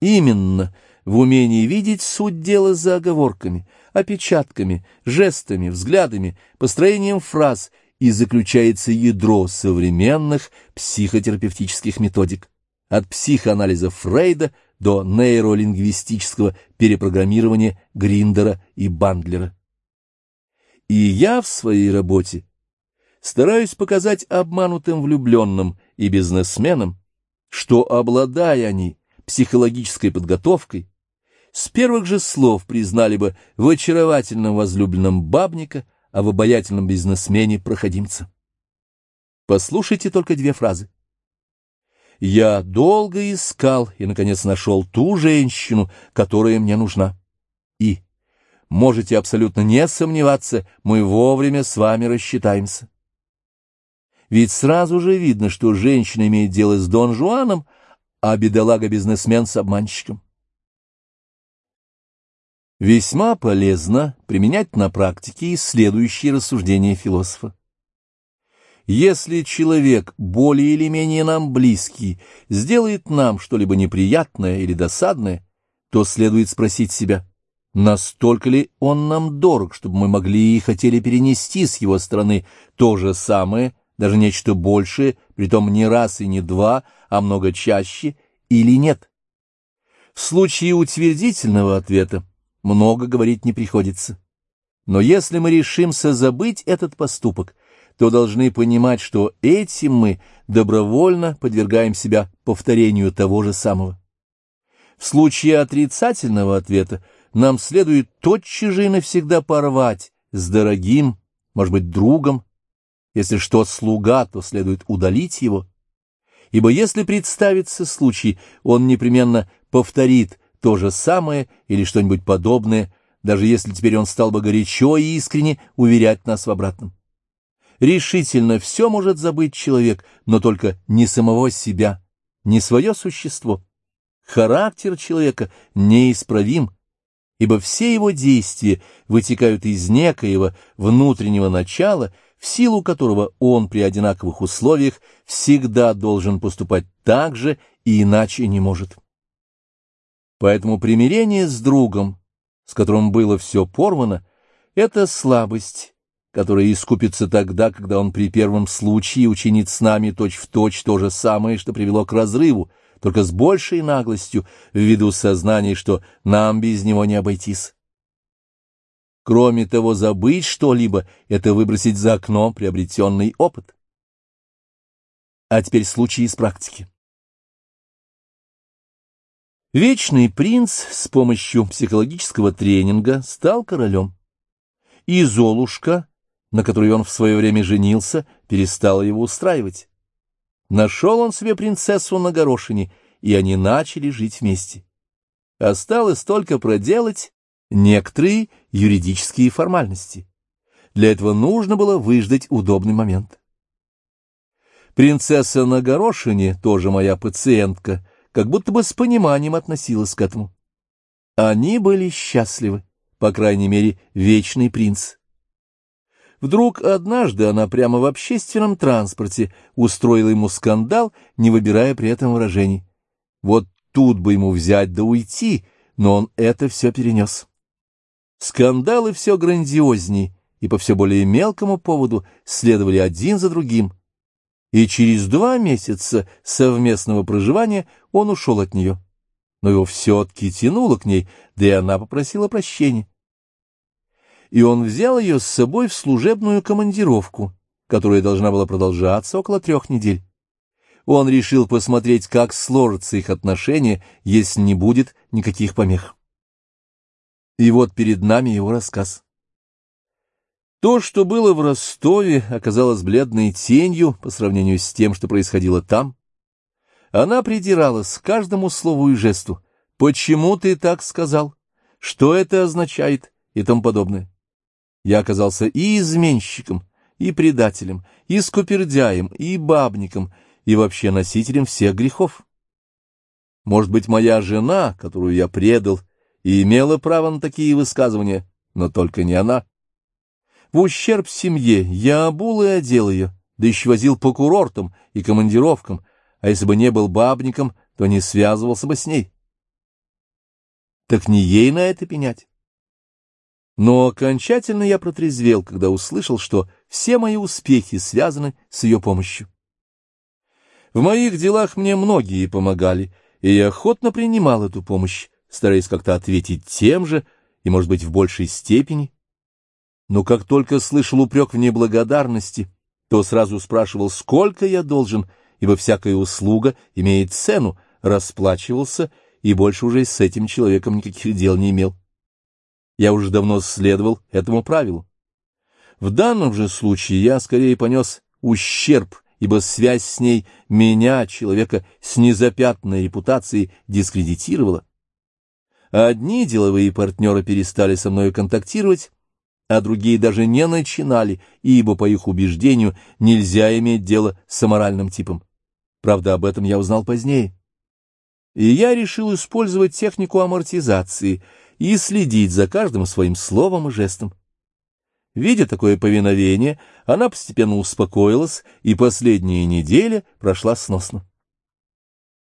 Именно в умении видеть суть дела за оговорками, опечатками, жестами, взглядами, построением фраз и заключается ядро современных психотерапевтических методик, от психоанализа Фрейда до нейролингвистического перепрограммирования Гриндера и Бандлера. И я в своей работе стараюсь показать обманутым влюбленным и бизнесменам, что, обладая они психологической подготовкой, с первых же слов признали бы в очаровательном возлюбленном бабника, а в обаятельном бизнесмене проходимца. Послушайте только две фразы. «Я долго искал и, наконец, нашел ту женщину, которая мне нужна. И, можете абсолютно не сомневаться, мы вовремя с вами рассчитаемся». Ведь сразу же видно, что женщина имеет дело с Дон Жуаном, а бедолага-бизнесмен с обманщиком. Весьма полезно применять на практике следующие рассуждения философа. Если человек, более или менее нам близкий, сделает нам что-либо неприятное или досадное, то следует спросить себя, настолько ли он нам дорог, чтобы мы могли и хотели перенести с его стороны то же самое, даже нечто большее, притом не раз и не два, а много чаще, или нет. В случае утвердительного ответа много говорить не приходится. Но если мы решимся забыть этот поступок, то должны понимать, что этим мы добровольно подвергаем себя повторению того же самого. В случае отрицательного ответа нам следует тотчас же и навсегда порвать с дорогим, может быть, другом. Если что слуга, то следует удалить его. Ибо если представится случай, он непременно повторит то же самое или что-нибудь подобное, даже если теперь он стал бы горячо и искренне уверять нас в обратном. Решительно все может забыть человек, но только не самого себя, не свое существо. Характер человека неисправим, ибо все его действия вытекают из некоего внутреннего начала, в силу которого он при одинаковых условиях всегда должен поступать так же и иначе не может. Поэтому примирение с другом, с которым было все порвано, — это слабость, которая искупится тогда, когда он при первом случае учинит с нами точь-в-точь точь то же самое, что привело к разрыву, только с большей наглостью, ввиду сознания, что нам без него не обойтись. Кроме того, забыть что-либо — это выбросить за окно приобретенный опыт. А теперь случай из практики. Вечный принц с помощью психологического тренинга стал королем. И Золушка, на которой он в свое время женился, перестала его устраивать. Нашел он себе принцессу на горошине, и они начали жить вместе. Осталось только проделать некоторые юридические формальности. Для этого нужно было выждать удобный момент. Принцесса на горошине, тоже моя пациентка, как будто бы с пониманием относилась к этому. Они были счастливы, по крайней мере, вечный принц. Вдруг однажды она прямо в общественном транспорте устроила ему скандал, не выбирая при этом выражений. Вот тут бы ему взять да уйти, но он это все перенес. Скандалы все грандиозней и по все более мелкому поводу следовали один за другим. И через два месяца совместного проживания он ушел от нее. Но его все-таки тянуло к ней, да и она попросила прощения и он взял ее с собой в служебную командировку, которая должна была продолжаться около трех недель. Он решил посмотреть, как сложатся их отношения, если не будет никаких помех. И вот перед нами его рассказ. То, что было в Ростове, оказалось бледной тенью по сравнению с тем, что происходило там. Она придиралась к каждому слову и жесту. «Почему ты так сказал? Что это означает?» и тому подобное. Я оказался и изменщиком, и предателем, и скупердяем, и бабником, и вообще носителем всех грехов. Может быть, моя жена, которую я предал, и имела право на такие высказывания, но только не она. В ущерб семье я обул и одел ее, да еще возил по курортам и командировкам, а если бы не был бабником, то не связывался бы с ней. Так не ей на это пенять. Но окончательно я протрезвел, когда услышал, что все мои успехи связаны с ее помощью. В моих делах мне многие помогали, и я охотно принимал эту помощь, стараясь как-то ответить тем же, и, может быть, в большей степени. Но как только слышал упрек в неблагодарности, то сразу спрашивал, сколько я должен, ибо всякая услуга имеет цену, расплачивался и больше уже с этим человеком никаких дел не имел. Я уже давно следовал этому правилу. В данном же случае я скорее понес ущерб, ибо связь с ней меня, человека с незапятной репутацией, дискредитировала. Одни деловые партнеры перестали со мной контактировать, а другие даже не начинали, ибо, по их убеждению, нельзя иметь дело с аморальным типом. Правда, об этом я узнал позднее. И я решил использовать технику амортизации — и следить за каждым своим словом и жестом. Видя такое повиновение, она постепенно успокоилась, и последняя неделя прошла сносно.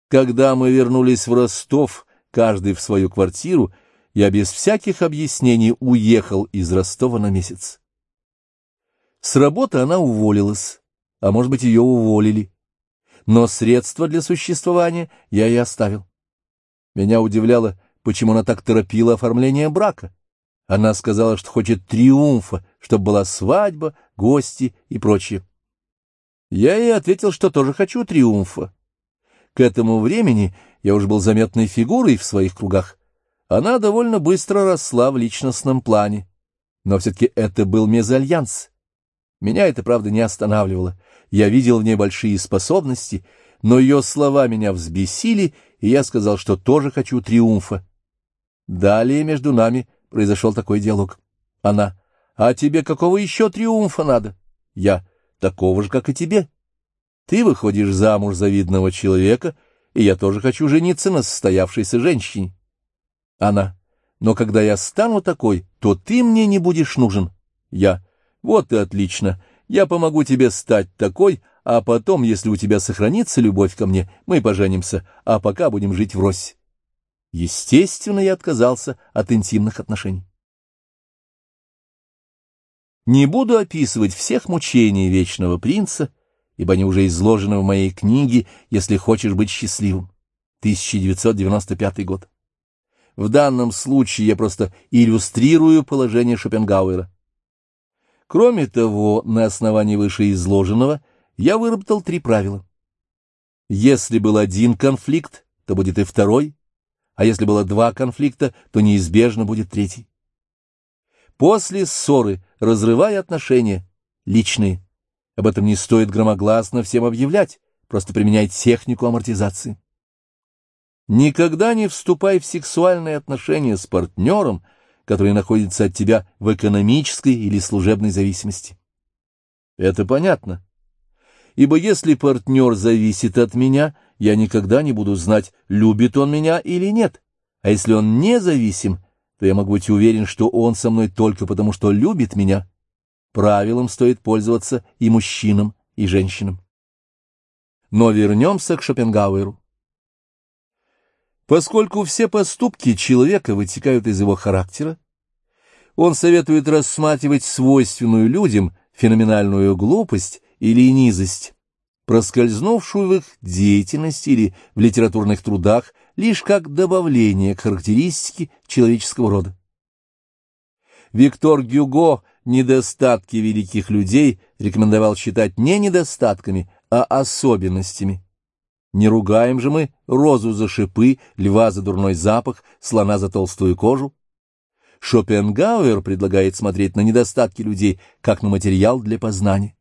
Когда мы вернулись в Ростов, каждый в свою квартиру, я без всяких объяснений уехал из Ростова на месяц. С работы она уволилась, а может быть, ее уволили. Но средства для существования я и оставил. Меня удивляло, почему она так торопила оформление брака. Она сказала, что хочет триумфа, чтобы была свадьба, гости и прочее. Я ей ответил, что тоже хочу триумфа. К этому времени я уже был заметной фигурой в своих кругах. Она довольно быстро росла в личностном плане. Но все-таки это был мезальянс. Меня это, правда, не останавливало. Я видел в ней большие способности, но ее слова меня взбесили, и я сказал, что тоже хочу триумфа. Далее между нами произошел такой диалог. Она. «А тебе какого еще триумфа надо?» Я. «Такого же, как и тебе. Ты выходишь замуж за видного человека, и я тоже хочу жениться на состоявшейся женщине». Она. «Но когда я стану такой, то ты мне не будешь нужен». Я. «Вот и отлично. Я помогу тебе стать такой, а потом, если у тебя сохранится любовь ко мне, мы поженимся, а пока будем жить врозь». Естественно, я отказался от интимных отношений. Не буду описывать всех мучений Вечного Принца, ибо они уже изложены в моей книге «Если хочешь быть счастливым» 1995 год. В данном случае я просто иллюстрирую положение Шопенгауэра. Кроме того, на основании вышеизложенного я выработал три правила. Если был один конфликт, то будет и второй, а если было два конфликта, то неизбежно будет третий. После ссоры, разрывая отношения, личные, об этом не стоит громогласно всем объявлять, просто применяй технику амортизации. Никогда не вступай в сексуальные отношения с партнером, который находится от тебя в экономической или служебной зависимости. Это понятно. Ибо если партнер зависит от меня — я никогда не буду знать, любит он меня или нет. А если он независим, то я могу быть уверен, что он со мной только потому, что любит меня. правилом стоит пользоваться и мужчинам, и женщинам. Но вернемся к Шопенгауэру. Поскольку все поступки человека вытекают из его характера, он советует рассматривать свойственную людям феноменальную глупость или низость, проскользнувшую в их деятельности или в литературных трудах лишь как добавление к характеристике человеческого рода. Виктор Гюго недостатки великих людей рекомендовал считать не недостатками, а особенностями. Не ругаем же мы розу за шипы, льва за дурной запах, слона за толстую кожу. Шопенгауэр предлагает смотреть на недостатки людей, как на материал для познания.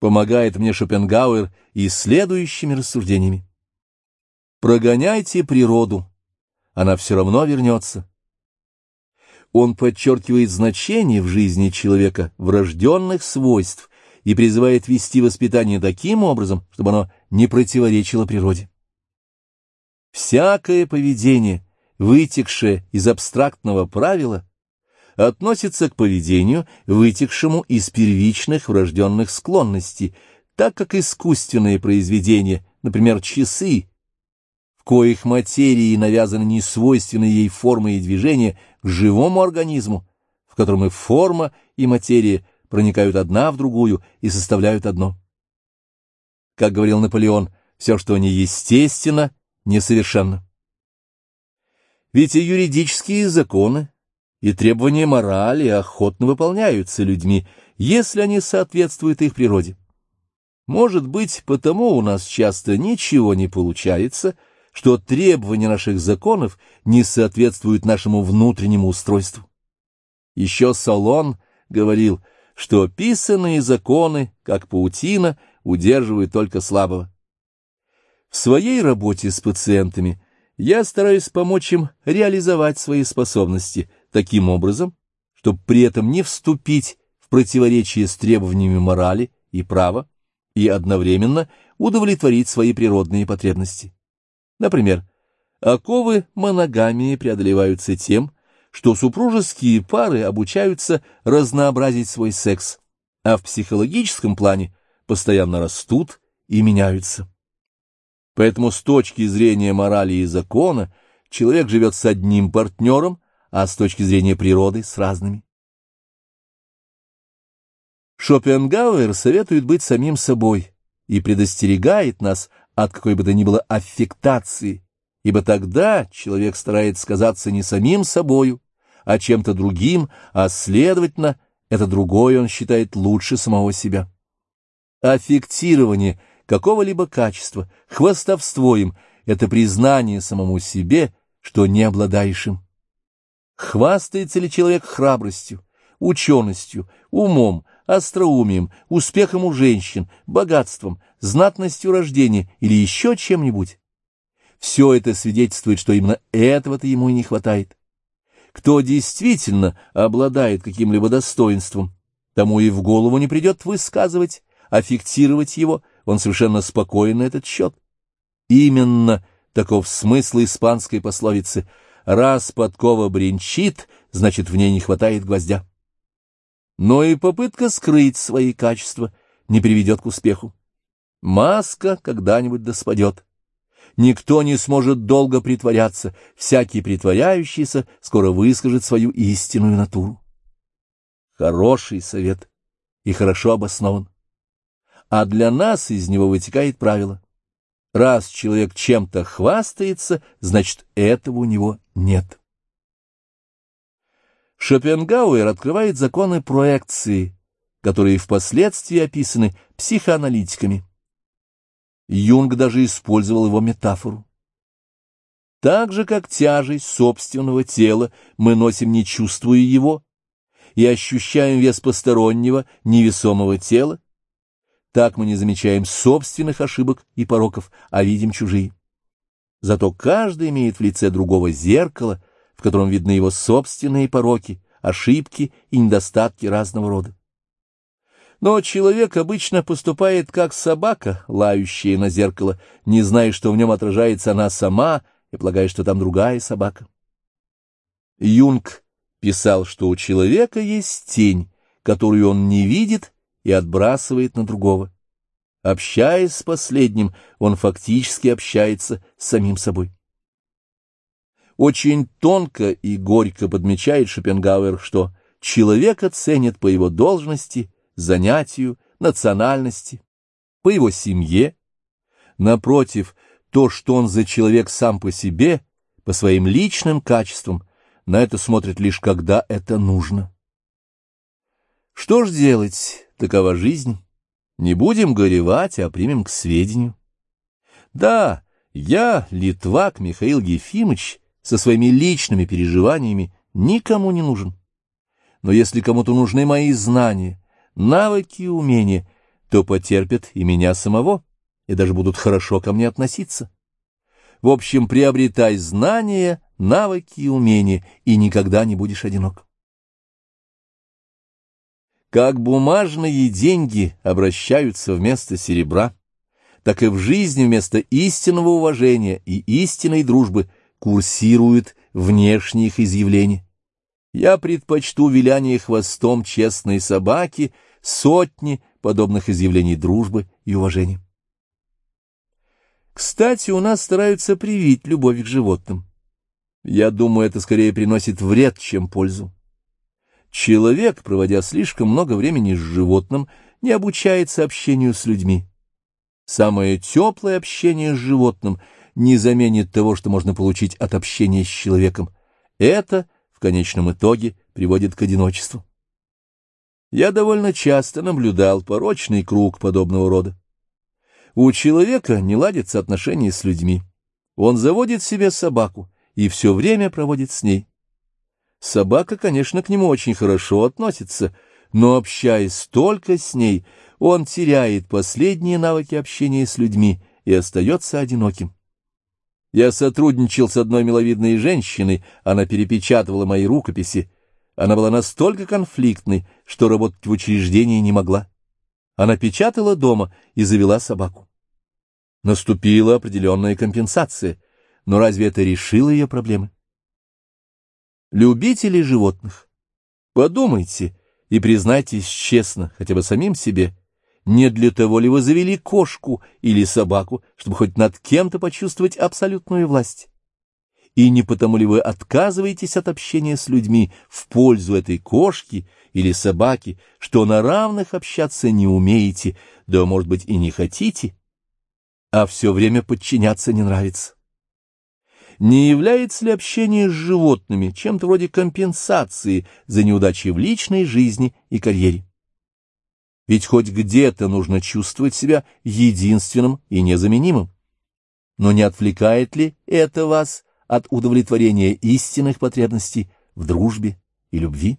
Помогает мне Шопенгауэр и следующими рассуждениями. Прогоняйте природу, она все равно вернется. Он подчеркивает значение в жизни человека врожденных свойств и призывает вести воспитание таким образом, чтобы оно не противоречило природе. Всякое поведение, вытекшее из абстрактного правила, относится к поведению, вытекшему из первичных врожденных склонностей, так как искусственные произведения, например, часы, в коих материи навязаны несвойственные ей формы и движения к живому организму, в котором и форма, и материя проникают одна в другую и составляют одно. Как говорил Наполеон, все, что неестественно, несовершенно. Ведь и юридические законы, и требования морали охотно выполняются людьми, если они соответствуют их природе. Может быть, потому у нас часто ничего не получается, что требования наших законов не соответствуют нашему внутреннему устройству. Еще Солон говорил, что писанные законы, как паутина, удерживают только слабого. В своей работе с пациентами я стараюсь помочь им реализовать свои способности – таким образом, чтобы при этом не вступить в противоречие с требованиями морали и права и одновременно удовлетворить свои природные потребности. Например, оковы моногамии преодолеваются тем, что супружеские пары обучаются разнообразить свой секс, а в психологическом плане постоянно растут и меняются. Поэтому с точки зрения морали и закона человек живет с одним партнером, а с точки зрения природы с разными. Шопенгауэр советует быть самим собой и предостерегает нас от какой бы то ни было аффектации, ибо тогда человек старается сказаться не самим собою, а чем-то другим, а, следовательно, это другое он считает лучше самого себя. Аффектирование какого-либо качества, хвастовство им — это признание самому себе, что не обладаешь им. Хвастается ли человек храбростью, ученостью, умом, остроумием, успехом у женщин, богатством, знатностью рождения или еще чем-нибудь? Все это свидетельствует, что именно этого-то ему и не хватает. Кто действительно обладает каким-либо достоинством, тому и в голову не придет высказывать, аффектировать его, он совершенно спокоен на этот счет. Именно таков смысл испанской пословицы — Раз подкова бренчит, значит, в ней не хватает гвоздя. Но и попытка скрыть свои качества не приведет к успеху. Маска когда-нибудь доспадет. Никто не сможет долго притворяться, всякий притворяющийся скоро выскажет свою истинную натуру. Хороший совет и хорошо обоснован. А для нас из него вытекает правило. Раз человек чем-то хвастается, значит, этого у него нет. Шопенгауэр открывает законы проекции, которые впоследствии описаны психоаналитиками. Юнг даже использовал его метафору. Так же, как тяжесть собственного тела мы носим, не чувствуя его, и ощущаем вес постороннего, невесомого тела, так мы не замечаем собственных ошибок и пороков, а видим чужие. Зато каждый имеет в лице другого зеркало, в котором видны его собственные пороки, ошибки и недостатки разного рода. Но человек обычно поступает как собака, лающая на зеркало, не зная, что в нем отражается она сама, и полагая, что там другая собака. Юнг писал, что у человека есть тень, которую он не видит и отбрасывает на другого. Общаясь с последним, он фактически общается с самим собой. Очень тонко и горько подмечает Шопенгауэр, что человека ценят по его должности, занятию, национальности, по его семье. Напротив, то, что он за человек сам по себе, по своим личным качествам, на это смотрит лишь когда это нужно. Что ж делать, такова жизнь. Не будем горевать, а примем к сведению. Да, я, Литвак Михаил Ефимович, со своими личными переживаниями никому не нужен. Но если кому-то нужны мои знания, навыки и умения, то потерпят и меня самого, и даже будут хорошо ко мне относиться. В общем, приобретай знания, навыки и умения, и никогда не будешь одинок. Как бумажные деньги обращаются вместо серебра, так и в жизни вместо истинного уважения и истинной дружбы курсируют внешние их изъявления. Я предпочту виляние хвостом честной собаки сотни подобных изъявлений дружбы и уважения. Кстати, у нас стараются привить любовь к животным. Я думаю, это скорее приносит вред, чем пользу. Человек, проводя слишком много времени с животным, не обучается общению с людьми. Самое теплое общение с животным не заменит того, что можно получить от общения с человеком. Это, в конечном итоге, приводит к одиночеству. Я довольно часто наблюдал порочный круг подобного рода. У человека не ладятся отношения с людьми. Он заводит себе собаку и все время проводит с ней. Собака, конечно, к нему очень хорошо относится, но, общаясь только с ней, он теряет последние навыки общения с людьми и остается одиноким. Я сотрудничал с одной миловидной женщиной, она перепечатывала мои рукописи. Она была настолько конфликтной, что работать в учреждении не могла. Она печатала дома и завела собаку. Наступила определенная компенсация, но разве это решило ее проблемы? Любители животных, подумайте и признайтесь честно, хотя бы самим себе, не для того ли вы завели кошку или собаку, чтобы хоть над кем-то почувствовать абсолютную власть? И не потому ли вы отказываетесь от общения с людьми в пользу этой кошки или собаки, что на равных общаться не умеете, да, может быть, и не хотите, а все время подчиняться не нравится? Не является ли общение с животными чем-то вроде компенсации за неудачи в личной жизни и карьере? Ведь хоть где-то нужно чувствовать себя единственным и незаменимым. Но не отвлекает ли это вас от удовлетворения истинных потребностей в дружбе и любви?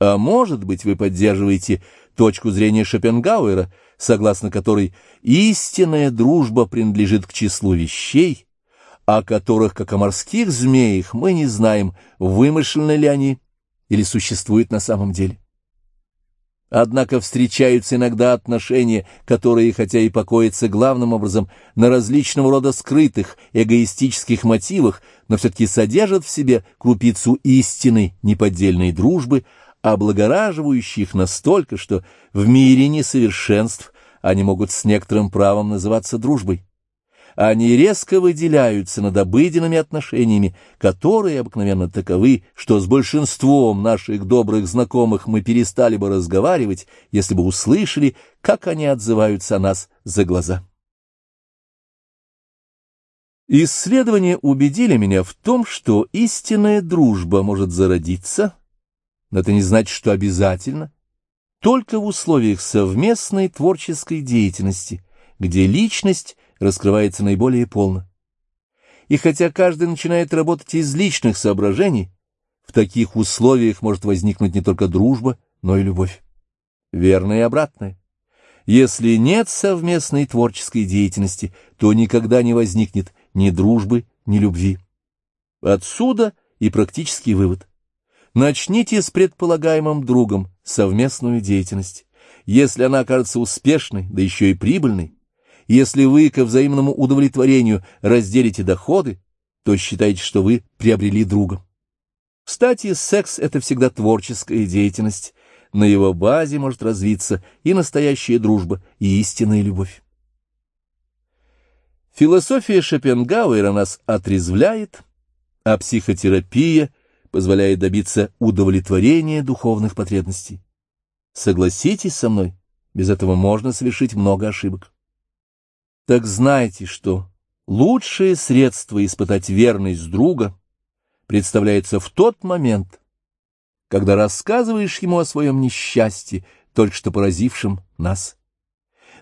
А может быть, вы поддерживаете точку зрения Шопенгауэра, согласно которой истинная дружба принадлежит к числу вещей, о которых, как о морских змеях, мы не знаем, вымышлены ли они или существуют на самом деле. Однако встречаются иногда отношения, которые, хотя и покоятся главным образом на различного рода скрытых эгоистических мотивах, но все-таки содержат в себе крупицу истины неподдельной дружбы, облагораживающей их настолько, что в мире несовершенств они могут с некоторым правом называться дружбой они резко выделяются над обыденными отношениями, которые обыкновенно таковы, что с большинством наших добрых знакомых мы перестали бы разговаривать, если бы услышали, как они отзываются о нас за глаза. Исследования убедили меня в том, что истинная дружба может зародиться, но это не значит, что обязательно, только в условиях совместной творческой деятельности, где личность раскрывается наиболее полно. И хотя каждый начинает работать из личных соображений, в таких условиях может возникнуть не только дружба, но и любовь. Верно и обратное. Если нет совместной творческой деятельности, то никогда не возникнет ни дружбы, ни любви. Отсюда и практический вывод. Начните с предполагаемым другом совместную деятельность. Если она окажется успешной, да еще и прибыльной, если вы ко взаимному удовлетворению разделите доходы, то считайте, что вы приобрели друга. Кстати, секс — это всегда творческая деятельность, на его базе может развиться и настоящая дружба, и истинная любовь. Философия Шопенгауэра нас отрезвляет, а психотерапия позволяет добиться удовлетворения духовных потребностей. Согласитесь со мной, без этого можно совершить много ошибок. Так знайте, что лучшее средство испытать верность друга представляется в тот момент, когда рассказываешь ему о своем несчастье, только что поразившем нас.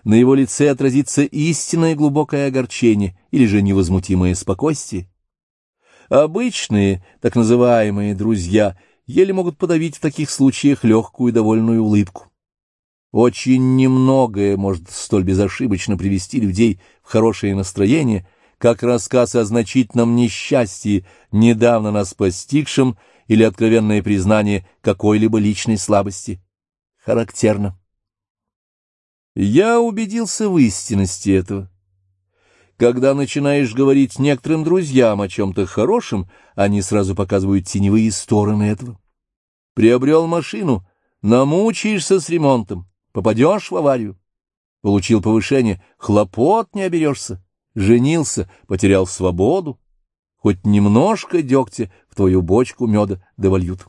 На его лице отразится истинное глубокое огорчение или же невозмутимое спокойствие. Обычные, так называемые друзья, еле могут подавить в таких случаях легкую и довольную улыбку. Очень немногое может столь безошибочно привести людей в хорошее настроение, как рассказ о значительном несчастье, недавно нас постигшем, или откровенное признание какой-либо личной слабости. Характерно. Я убедился в истинности этого. Когда начинаешь говорить некоторым друзьям о чем-то хорошем, они сразу показывают теневые стороны этого. Приобрел машину, намучаешься с ремонтом, попадешь в аварию. Получил повышение, хлопот не оберешься. Женился, потерял свободу. Хоть немножко дегтя в твою бочку меда довольют.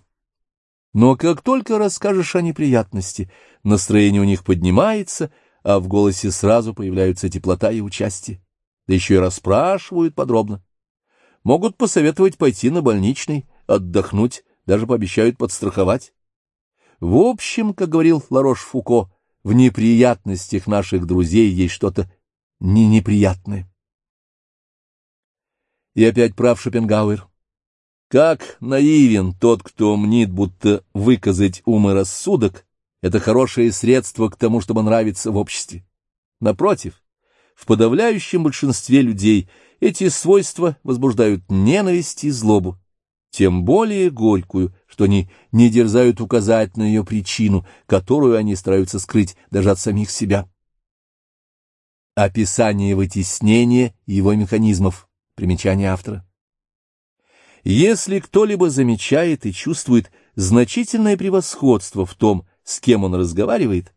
Но как только расскажешь о неприятности, настроение у них поднимается, а в голосе сразу появляются теплота и участие да еще и расспрашивают подробно. Могут посоветовать пойти на больничный, отдохнуть, даже пообещают подстраховать. В общем, как говорил Ларош Фуко, в неприятностях наших друзей есть что-то не неприятное. И опять прав Шопенгауэр. Как наивен тот, кто мнит, будто выказать ум и рассудок — это хорошее средство к тому, чтобы нравиться в обществе. Напротив, в подавляющем большинстве людей эти свойства возбуждают ненависть и злобу, тем более горькую, что они не дерзают указать на ее причину, которую они стараются скрыть даже от самих себя. Описание вытеснения его механизмов. Примечание автора. Если кто-либо замечает и чувствует значительное превосходство в том, с кем он разговаривает,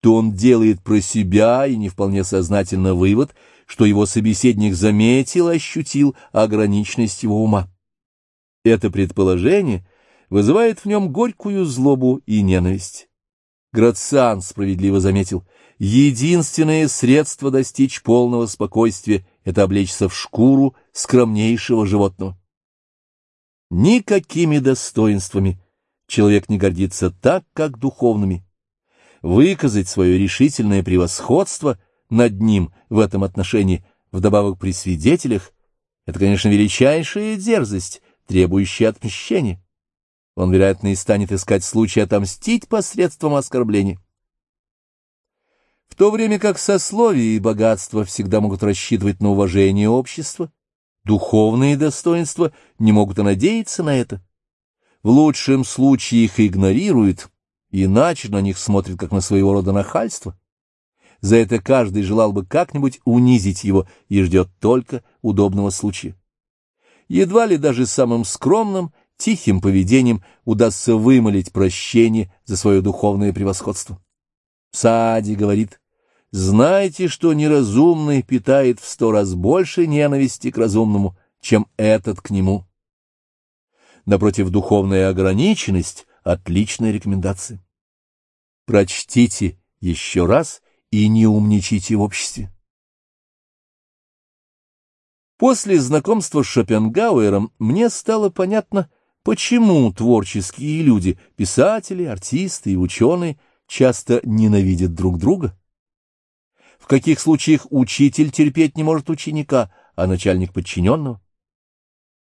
то он делает про себя и не вполне сознательно вывод, что его собеседник заметил, ощутил ограниченность его ума. Это предположение вызывает в нем горькую злобу и ненависть. Грациан справедливо заметил, единственное средство достичь полного спокойствия — это облечься в шкуру скромнейшего животного. Никакими достоинствами человек не гордится так, как духовными выказать свое решительное превосходство над ним в этом отношении, вдобавок при свидетелях, это, конечно, величайшая дерзость, требующая отмщения. Он, вероятно, и станет искать случай отомстить посредством оскорбления. В то время как сословие и богатство всегда могут рассчитывать на уважение общества, духовные достоинства не могут и надеяться на это. В лучшем случае их игнорируют, иначе на них смотрят как на своего рода нахальство. За это каждый желал бы как-нибудь унизить его и ждет только удобного случая. Едва ли даже самым скромным, тихим поведением удастся вымолить прощение за свое духовное превосходство. Сади говорит, «Знайте, что неразумный питает в сто раз больше ненависти к разумному, чем этот к нему». Напротив, духовная ограниченность Отличная рекомендация. Прочтите еще раз и не умничайте в обществе. После знакомства с Шопенгауэром мне стало понятно, почему творческие люди, писатели, артисты и ученые, часто ненавидят друг друга. В каких случаях учитель терпеть не может ученика, а начальник подчиненного?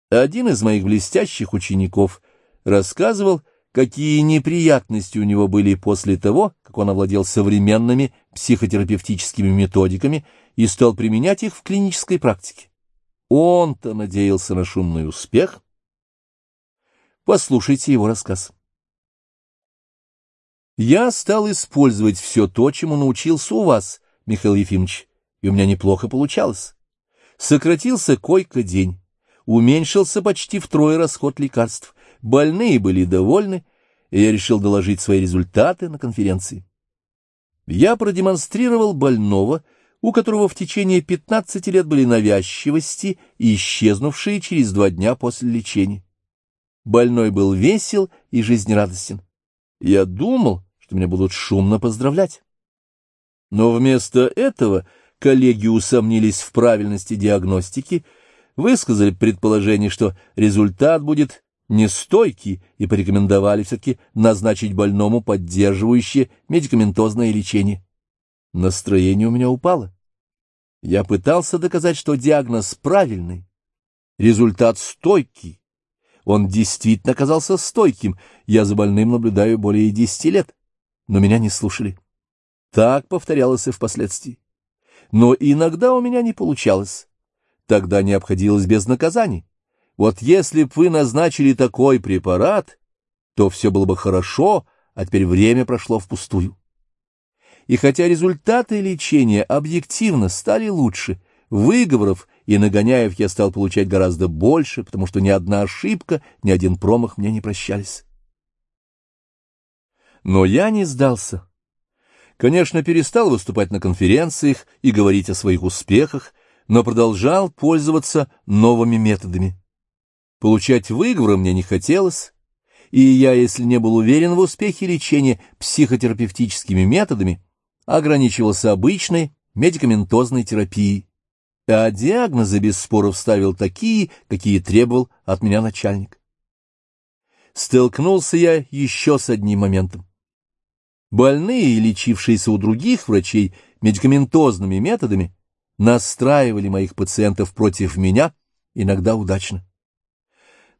Один из моих блестящих учеников рассказывал, какие неприятности у него были после того, как он овладел современными психотерапевтическими методиками и стал применять их в клинической практике. Он-то надеялся на шумный успех. Послушайте его рассказ. Я стал использовать все то, чему научился у вас, Михаил Ефимович, и у меня неплохо получалось. Сократился койко-день, уменьшился почти втрое расход лекарств, больные были довольны, и я решил доложить свои результаты на конференции. Я продемонстрировал больного, у которого в течение 15 лет были навязчивости исчезнувшие через два дня после лечения. Больной был весел и жизнерадостен. Я думал, что меня будут шумно поздравлять. Но вместо этого коллеги усомнились в правильности диагностики, высказали предположение, что результат будет нестойкий, и порекомендовали все-таки назначить больному поддерживающее медикаментозное лечение. Настроение у меня упало. Я пытался доказать, что диагноз правильный, результат стойкий. Он действительно оказался стойким. Я за больным наблюдаю более десяти лет, но меня не слушали. Так повторялось и впоследствии. Но иногда у меня не получалось. Тогда не обходилось без наказаний. Вот если б вы назначили такой препарат, то все было бы хорошо, а теперь время прошло впустую. И хотя результаты лечения объективно стали лучше, выговоров и нагоняев я стал получать гораздо больше, потому что ни одна ошибка, ни один промах мне не прощались. Но я не сдался. Конечно, перестал выступать на конференциях и говорить о своих успехах, но продолжал пользоваться новыми методами. Получать выговоры мне не хотелось, и я, если не был уверен в успехе лечения психотерапевтическими методами, ограничивался обычной медикаментозной терапией, а диагнозы без споров ставил такие, какие требовал от меня начальник. Столкнулся я еще с одним моментом. Больные, лечившиеся у других врачей медикаментозными методами, настраивали моих пациентов против меня, иногда удачно.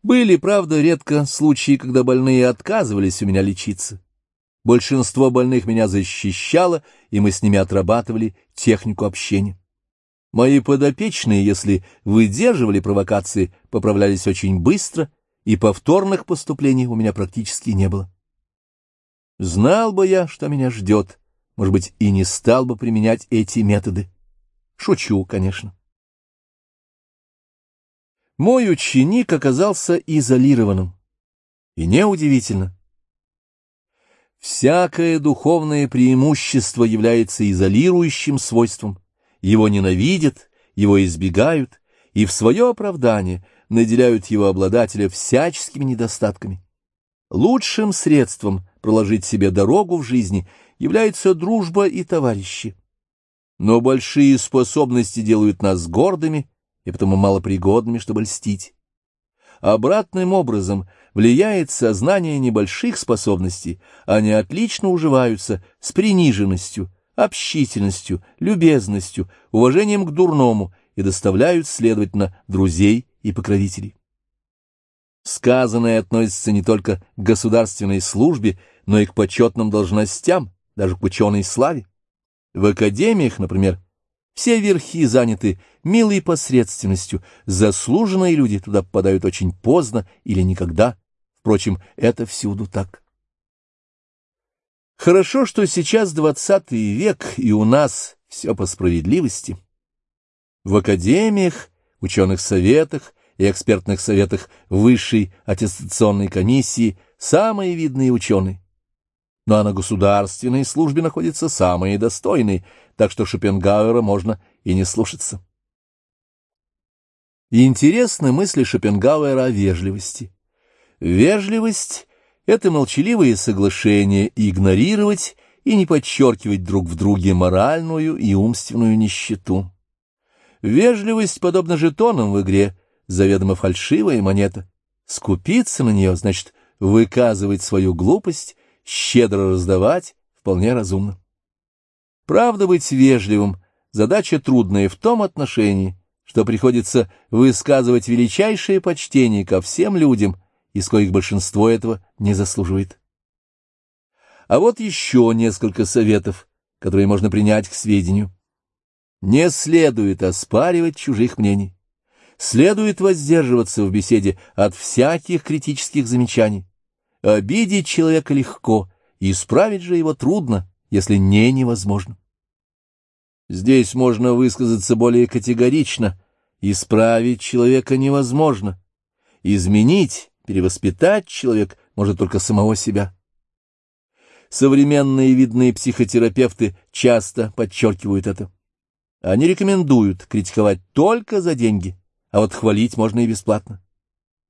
Были, правда, редко случаи, когда больные отказывались у меня лечиться. Большинство больных меня защищало, и мы с ними отрабатывали технику общения. Мои подопечные, если выдерживали провокации, поправлялись очень быстро, и повторных поступлений у меня практически не было. Знал бы я, что меня ждет, может быть, и не стал бы применять эти методы. Шучу, конечно. Мой ученик оказался изолированным. И неудивительно. Всякое духовное преимущество является изолирующим свойством. Его ненавидят, его избегают, и в свое оправдание наделяют его обладателя всяческими недостатками. Лучшим средством проложить себе дорогу в жизни является дружба и товарищи. Но большие способности делают нас гордыми и потому малопригодными, чтобы льстить. Обратным образом влияет сознание небольших способностей, они отлично уживаются с приниженностью, общительностью, любезностью, уважением к дурному и доставляют, следовательно, друзей и покровителей. Сказанное относится не только к государственной службе, но и к почетным должностям, даже к ученой славе. В академиях, например, все верхи заняты милой посредственностью, заслуженные люди туда попадают очень поздно или никогда. Впрочем, это всюду так. Хорошо, что сейчас двадцатый век, и у нас все по справедливости. В академиях, ученых советах и экспертных советах Высшей аттестационной комиссии самые видные ученые но а на государственной службе находятся самые достойные, так что Шопенгауэра можно и не слушаться. Интересны мысли Шопенгауэра о вежливости. Вежливость — это молчаливые соглашения игнорировать и не подчеркивать друг в друге моральную и умственную нищету. Вежливость подобна жетонам в игре, заведомо фальшивая монета. Скупиться на нее значит выказывать свою глупость щедро раздавать вполне разумно. Правда, быть вежливым — задача трудная в том отношении, что приходится высказывать величайшее почтение ко всем людям, из коих большинство этого не заслуживает. А вот еще несколько советов, которые можно принять к сведению. Не следует оспаривать чужих мнений. Следует воздерживаться в беседе от всяких критических замечаний. Обидеть человека легко, исправить же его трудно, если не невозможно. Здесь можно высказаться более категорично. Исправить человека невозможно. Изменить, перевоспитать человек может только самого себя. Современные видные психотерапевты часто подчеркивают это. Они рекомендуют критиковать только за деньги, а вот хвалить можно и бесплатно.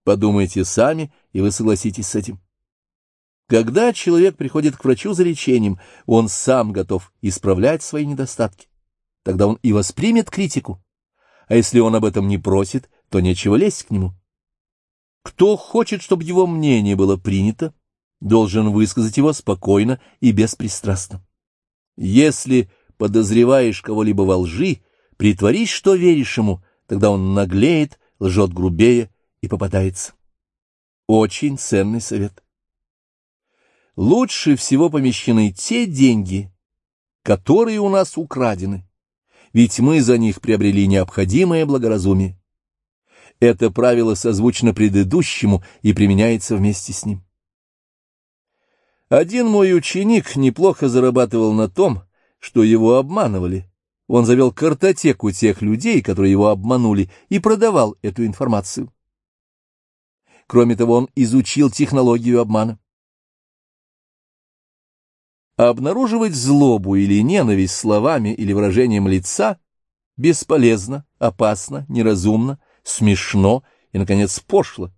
Подумайте сами, и вы согласитесь с этим. Когда человек приходит к врачу за лечением, он сам готов исправлять свои недостатки. Тогда он и воспримет критику. А если он об этом не просит, то нечего лезть к нему. Кто хочет, чтобы его мнение было принято, должен высказать его спокойно и беспристрастно. Если подозреваешь кого-либо во лжи, притворись, что веришь ему, тогда он наглеет, лжет грубее и попадается. Очень ценный совет. Лучше всего помещены те деньги, которые у нас украдены, ведь мы за них приобрели необходимое благоразумие. Это правило созвучно предыдущему и применяется вместе с ним. Один мой ученик неплохо зарабатывал на том, что его обманывали. Он завел картотеку тех людей, которые его обманули, и продавал эту информацию. Кроме того, он изучил технологию обмана. Обнаруживать злобу или ненависть словами или выражением лица бесполезно, опасно, неразумно, смешно и, наконец, пошло.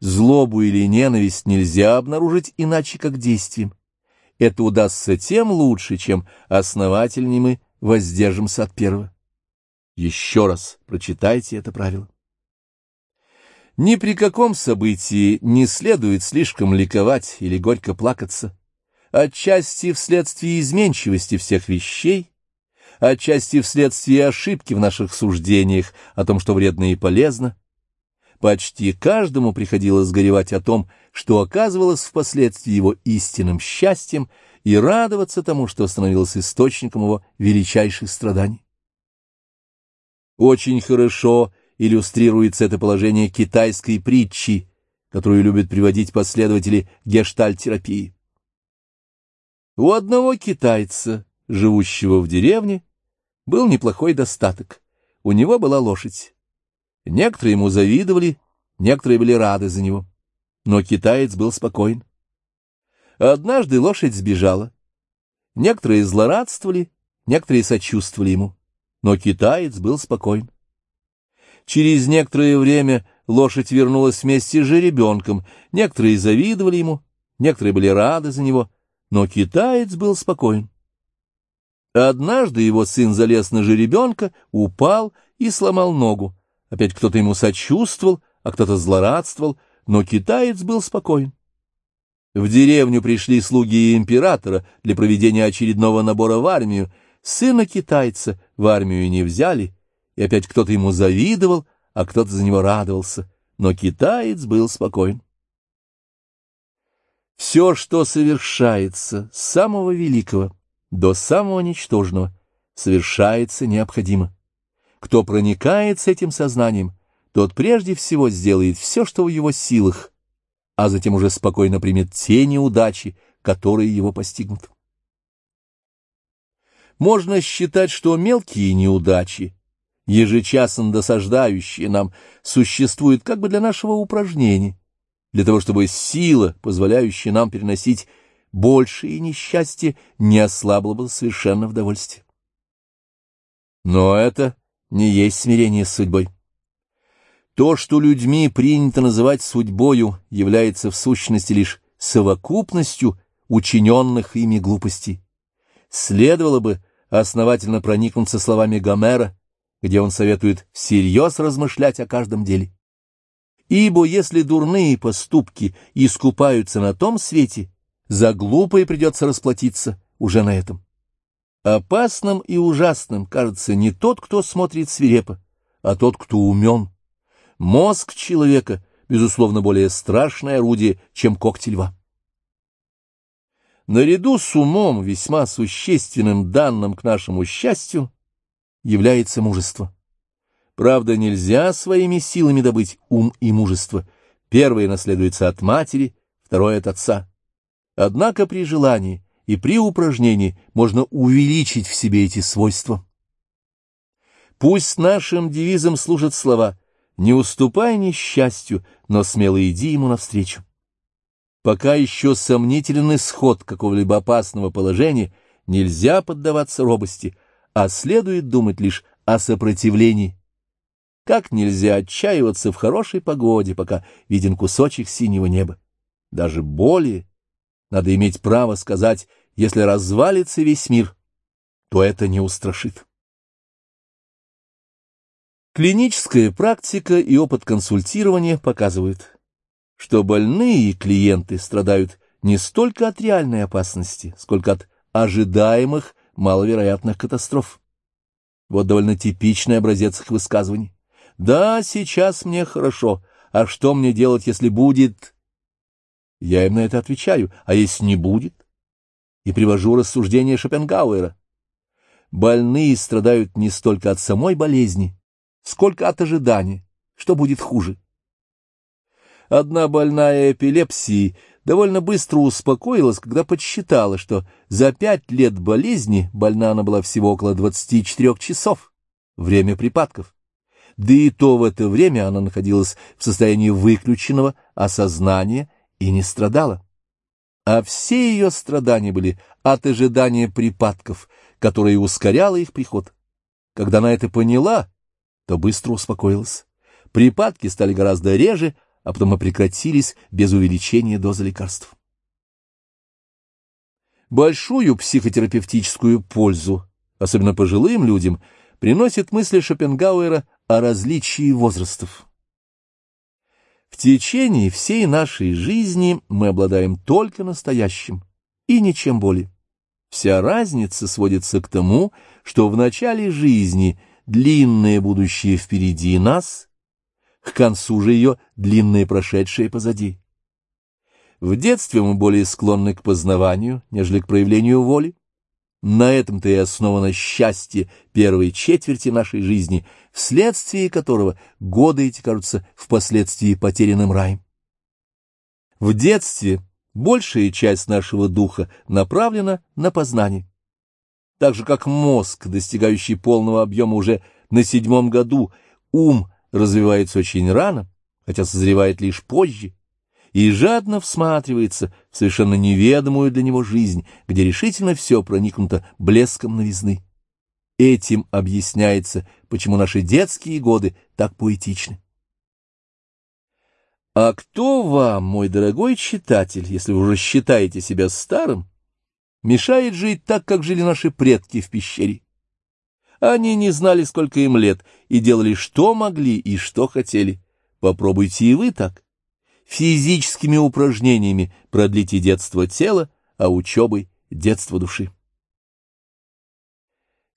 Злобу или ненависть нельзя обнаружить иначе, как действием. Это удастся тем лучше, чем основательнее мы воздержимся от первого. Еще раз прочитайте это правило. Ни при каком событии не следует слишком ликовать или горько плакаться, отчасти вследствие изменчивости всех вещей, отчасти вследствие ошибки в наших суждениях о том, что вредно и полезно, Почти каждому приходилось горевать о том, что оказывалось впоследствии его истинным счастьем, и радоваться тому, что становилось источником его величайших страданий. Очень хорошо иллюстрируется это положение китайской притчи, которую любят приводить последователи гештальтерапии. У одного китайца, живущего в деревне, был неплохой достаток. У него была лошадь. Некоторые ему завидовали, некоторые были рады за него. Но китаец был спокоен. Однажды лошадь сбежала. Некоторые злорадствовали, некоторые сочувствовали ему. Но китаец был спокоен. Через некоторое время лошадь вернулась вместе с жеребенком. Некоторые завидовали ему, некоторые были рады за него, но китаец был спокоен. Однажды его сын залез на жеребенка, упал и сломал ногу. Опять кто-то ему сочувствовал, а кто-то злорадствовал, но китаец был спокоен. В деревню пришли слуги императора для проведения очередного набора в армию. Сына китайца в армию не взяли, и опять кто-то ему завидовал, а кто-то за него радовался, но китаец был спокоен. Все, что совершается с самого великого до самого ничтожного, совершается необходимо. Кто проникает с этим сознанием, тот прежде всего сделает все, что в его силах, а затем уже спокойно примет те неудачи, которые его постигнут. Можно считать, что мелкие неудачи, ежечасно досаждающие нам, существуют как бы для нашего упражнения, для того, чтобы сила, позволяющая нам переносить большие несчастья, не ослабла бы совершенно в довольстве. Но это не есть смирение с судьбой. То, что людьми принято называть судьбою, является в сущности лишь совокупностью учиненных ими глупостей. Следовало бы основательно проникнуться словами Гомера, где он советует всерьез размышлять о каждом деле. Ибо если дурные поступки искупаются на том свете, за глупое придется расплатиться уже на этом. Опасным и ужасным кажется не тот, кто смотрит свирепо, а тот, кто умен. Мозг человека, безусловно, более страшное орудие, чем когти льва. Наряду с умом, весьма существенным данным к нашему счастью, является мужество. Правда, нельзя своими силами добыть ум и мужество. Первое наследуется от матери, второе — от отца. Однако при желании и при упражнении можно увеличить в себе эти свойства. Пусть нашим девизом служат слова «Не уступай несчастью, но смело иди ему навстречу». Пока еще сомнителен исход какого-либо опасного положения, нельзя поддаваться робости, а следует думать лишь о сопротивлении. Как нельзя отчаиваться в хорошей погоде, пока виден кусочек синего неба? Даже более надо иметь право сказать, если развалится весь мир, то это не устрашит. Клиническая практика и опыт консультирования показывают, что больные и клиенты страдают не столько от реальной опасности, сколько от ожидаемых маловероятных катастроф. Вот довольно типичный образец их высказываний. «Да, сейчас мне хорошо, а что мне делать, если будет...» Я им на это отвечаю, а если не будет? И привожу рассуждение Шопенгауэра. Больные страдают не столько от самой болезни, сколько от ожидания, что будет хуже. Одна больная эпилепсией довольно быстро успокоилась, когда подсчитала, что за пять лет болезни больна она была всего около 24 часов, время припадков. Да и то в это время она находилась в состоянии выключенного осознания и не страдала. А все ее страдания были от ожидания припадков, которые ускоряло их приход. Когда она это поняла, то быстро успокоилась. Припадки стали гораздо реже, а потом и прекратились без увеличения дозы лекарств. Большую психотерапевтическую пользу, особенно пожилым людям, приносит мысли Шопенгауэра о различии возрастов. В течение всей нашей жизни мы обладаем только настоящим и ничем более. Вся разница сводится к тому, что в начале жизни длинное будущее впереди нас, к концу же ее длинное прошедшее позади. В детстве мы более склонны к познаванию, нежели к проявлению воли. На этом-то и основано счастье первой четверти нашей жизни, вследствие которого годы эти кажутся впоследствии потерянным раем. В детстве большая часть нашего духа направлена на познание. Так же, как мозг, достигающий полного объема уже на седьмом году, ум развивается очень рано, хотя созревает лишь позже, и жадно всматривается в совершенно неведомую для него жизнь, где решительно все проникнуто блеском новизны. Этим объясняется, почему наши детские годы так поэтичны. А кто вам, мой дорогой читатель, если вы уже считаете себя старым, мешает жить так, как жили наши предки в пещере? Они не знали, сколько им лет, и делали, что могли и что хотели. Попробуйте и вы так физическими упражнениями продлите детство тела, а учебой — детство души.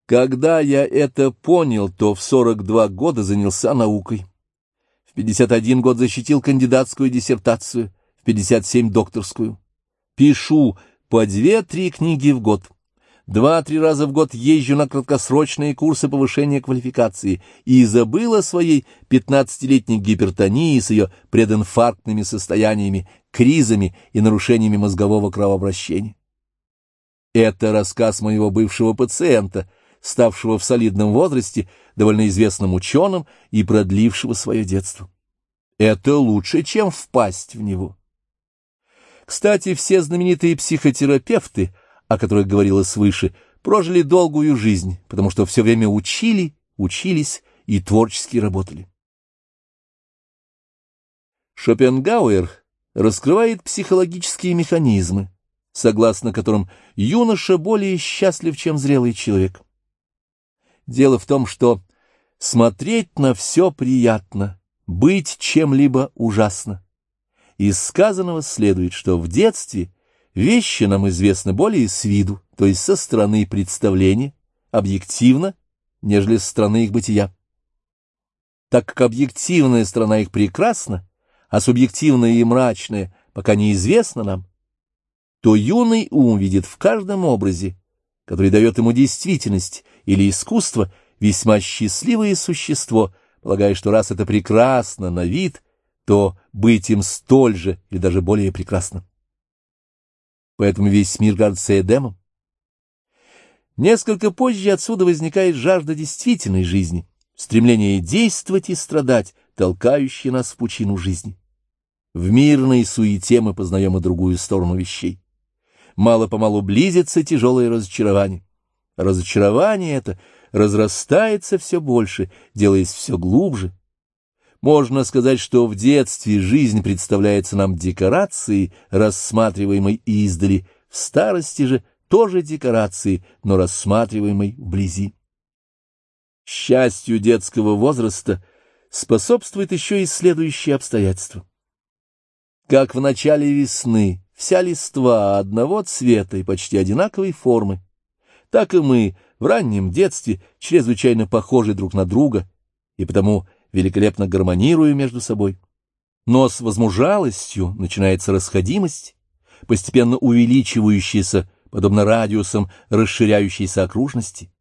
Когда я это понял, то в 42 года занялся наукой. В 51 год защитил кандидатскую диссертацию, в 57 — докторскую. Пишу по две-три книги в год. Два-три раза в год езжу на краткосрочные курсы повышения квалификации и забыла своей пятнадцатилетней гипертонии с ее прединфарктными состояниями, кризами и нарушениями мозгового кровообращения. Это рассказ моего бывшего пациента, ставшего в солидном возрасте довольно известным ученым и продлившего свое детство. Это лучше, чем впасть в него. Кстати, все знаменитые психотерапевты — о которых говорилось свыше, прожили долгую жизнь, потому что все время учили, учились и творчески работали. Шопенгауэр раскрывает психологические механизмы, согласно которым юноша более счастлив, чем зрелый человек. Дело в том, что смотреть на все приятно, быть чем-либо ужасно. Из сказанного следует, что в детстве Вещи нам известны более с виду, то есть со стороны представления, объективно, нежели со стороны их бытия. Так как объективная сторона их прекрасна, а субъективная и мрачная пока неизвестна нам, то юный ум видит в каждом образе, который дает ему действительность или искусство, весьма счастливое существо, полагая, что раз это прекрасно на вид, то быть им столь же или даже более прекрасно поэтому весь мир кажется Эдемом. Несколько позже отсюда возникает жажда действительной жизни, стремление действовать и страдать, толкающее нас в пучину жизни. В мирной суете мы познаем и другую сторону вещей. Мало-помалу близится тяжелое разочарование. Разочарование это разрастается все больше, делаясь все глубже. Можно сказать, что в детстве жизнь представляется нам декорацией, рассматриваемой издали, в старости же тоже декорацией, но рассматриваемой вблизи. Счастью детского возраста способствует еще и следующее обстоятельство. Как в начале весны вся листва одного цвета и почти одинаковой формы, так и мы в раннем детстве чрезвычайно похожи друг на друга и потому великолепно гармонируем между собой. Но с возмужалостью начинается расходимость, постепенно увеличивающаяся, подобно радиусам расширяющейся окружности.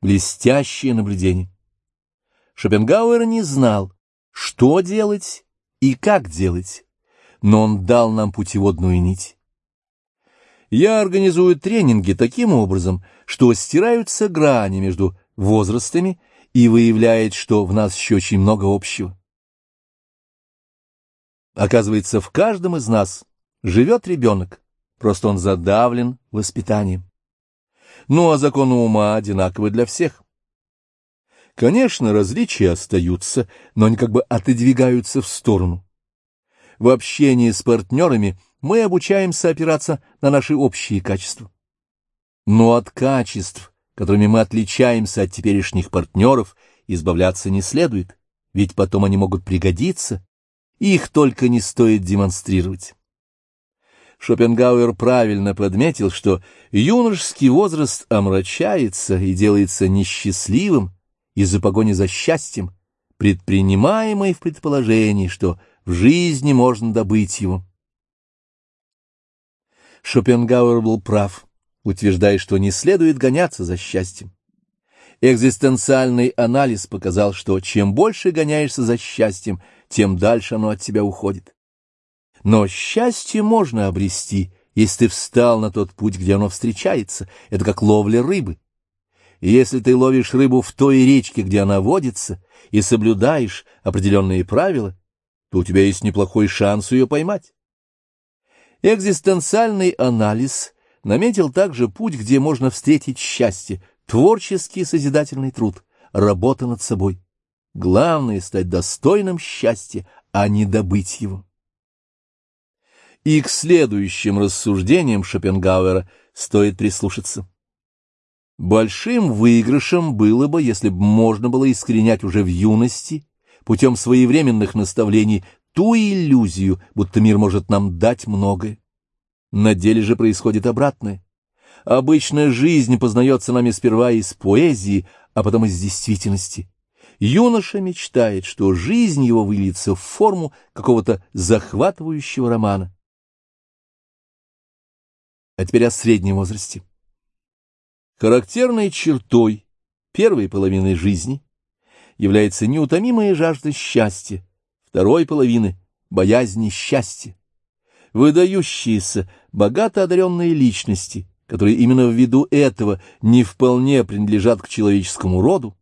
Блестящее наблюдение. Шопенгауэр не знал, что делать и как делать, но он дал нам путеводную нить. Я организую тренинги таким образом, что стираются грани между возрастами и выявляет, что в нас еще очень много общего. Оказывается, в каждом из нас живет ребенок, просто он задавлен воспитанием. Ну а законы ума одинаковы для всех. Конечно, различия остаются, но они как бы отодвигаются в сторону. В общении с партнерами – мы обучаемся опираться на наши общие качества. Но от качеств, которыми мы отличаемся от теперешних партнеров, избавляться не следует, ведь потом они могут пригодиться, их только не стоит демонстрировать. Шопенгауэр правильно подметил, что юношеский возраст омрачается и делается несчастливым из-за погони за счастьем, предпринимаемой в предположении, что в жизни можно добыть его. Шопенгауэр был прав, утверждая, что не следует гоняться за счастьем. Экзистенциальный анализ показал, что чем больше гоняешься за счастьем, тем дальше оно от тебя уходит. Но счастье можно обрести, если ты встал на тот путь, где оно встречается. Это как ловля рыбы. И если ты ловишь рыбу в той речке, где она водится, и соблюдаешь определенные правила, то у тебя есть неплохой шанс ее поймать. Экзистенциальный анализ наметил также путь, где можно встретить счастье, творческий созидательный труд, работа над собой. Главное — стать достойным счастья, а не добыть его. И к следующим рассуждениям Шопенгауэра стоит прислушаться. Большим выигрышем было бы, если бы можно было искоренять уже в юности, путем своевременных наставлений, ту иллюзию, будто мир может нам дать многое. На деле же происходит обратное. Обычная жизнь познается нами сперва из поэзии, а потом из действительности. Юноша мечтает, что жизнь его выльется в форму какого-то захватывающего романа. А теперь о среднем возрасте. Характерной чертой первой половины жизни является неутомимая жажда счастья, второй половины — боязнь счастья. Выдающиеся, богато одаренные личности, которые именно ввиду этого не вполне принадлежат к человеческому роду,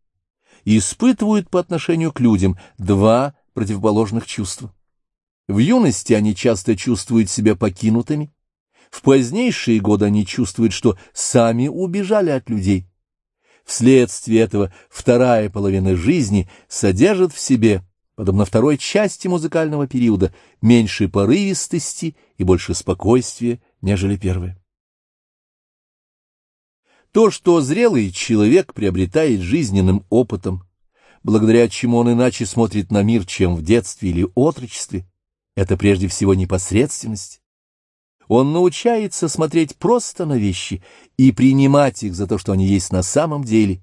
испытывают по отношению к людям два противоположных чувства. В юности они часто чувствуют себя покинутыми, в позднейшие годы они чувствуют, что сами убежали от людей. Вследствие этого вторая половина жизни содержит в себе подобно второй части музыкального периода, меньше порывистости и больше спокойствия, нежели первая. То, что зрелый человек приобретает жизненным опытом, благодаря чему он иначе смотрит на мир, чем в детстве или отрочестве, это прежде всего непосредственность. Он научается смотреть просто на вещи и принимать их за то, что они есть на самом деле,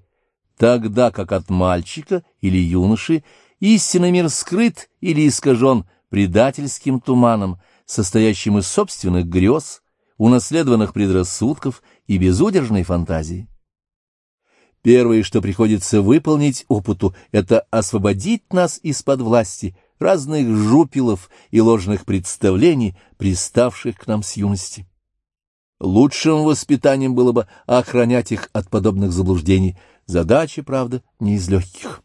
тогда как от мальчика или юноши Истинный мир скрыт или искажен предательским туманом, состоящим из собственных грез, унаследованных предрассудков и безудержной фантазии. Первое, что приходится выполнить опыту, это освободить нас из-под власти разных жупилов и ложных представлений, приставших к нам с юности. Лучшим воспитанием было бы охранять их от подобных заблуждений. Задача, правда, не из легких.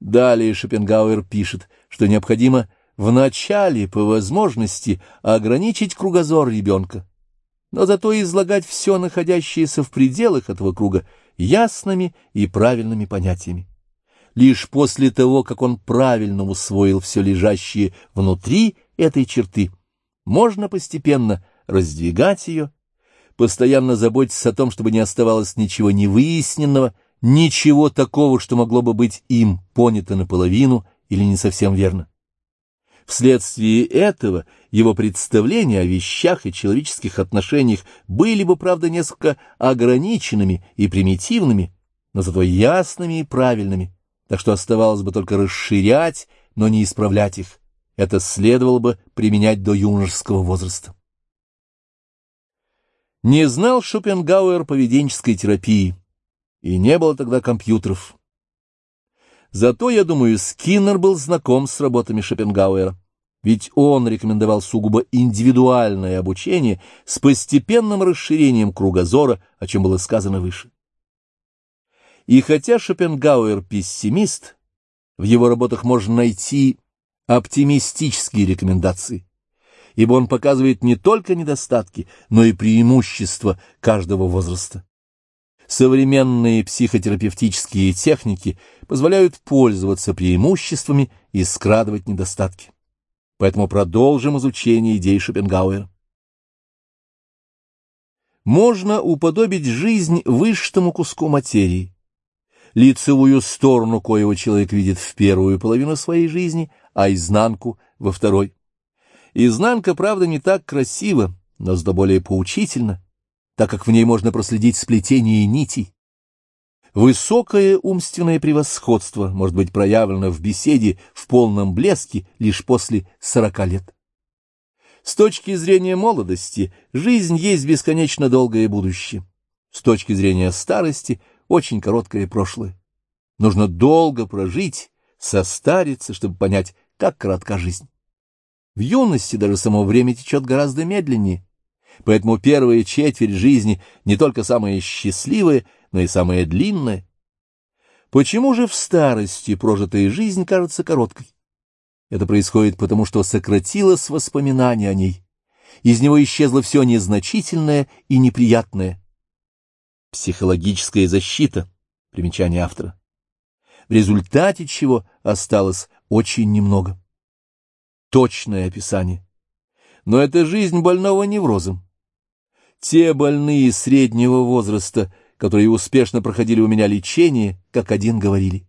Далее Шопенгауэр пишет, что необходимо вначале, по возможности, ограничить кругозор ребенка, но зато излагать все находящееся в пределах этого круга ясными и правильными понятиями. Лишь после того, как он правильно усвоил все лежащее внутри этой черты, можно постепенно раздвигать ее, постоянно заботиться о том, чтобы не оставалось ничего невыясненного, ничего такого, что могло бы быть им понято наполовину или не совсем верно. Вследствие этого его представления о вещах и человеческих отношениях были бы, правда, несколько ограниченными и примитивными, но зато ясными и правильными, так что оставалось бы только расширять, но не исправлять их. Это следовало бы применять до юношеского возраста. Не знал Шопенгауэр поведенческой терапии, и не было тогда компьютеров. Зато, я думаю, Скиннер был знаком с работами Шопенгауэра, ведь он рекомендовал сугубо индивидуальное обучение с постепенным расширением кругозора, о чем было сказано выше. И хотя Шопенгауэр пессимист, в его работах можно найти оптимистические рекомендации, ибо он показывает не только недостатки, но и преимущества каждого возраста. Современные психотерапевтические техники позволяют пользоваться преимуществами и скрадывать недостатки. Поэтому продолжим изучение идей Шопенгауэра. Можно уподобить жизнь высшему куску материи, лицевую сторону коего человек видит в первую половину своей жизни, а изнанку — во второй. Изнанка, правда, не так красива, но зато более поучительна, так как в ней можно проследить сплетение нитей. Высокое умственное превосходство может быть проявлено в беседе в полном блеске лишь после сорока лет. С точки зрения молодости жизнь есть бесконечно долгое будущее. С точки зрения старости очень короткое прошлое. Нужно долго прожить, состариться, чтобы понять, как коротка жизнь. В юности даже само время течет гораздо медленнее, поэтому первая четверть жизни не только самая счастливая, но и самая длинная. Почему же в старости прожитая жизнь кажется короткой? Это происходит потому, что сократилось воспоминание о ней. Из него исчезло все незначительное и неприятное. Психологическая защита. Примечание автора. В результате чего осталось очень немного точное описание. Но это жизнь больного неврозом. Те больные среднего возраста, которые успешно проходили у меня лечение, как один говорили.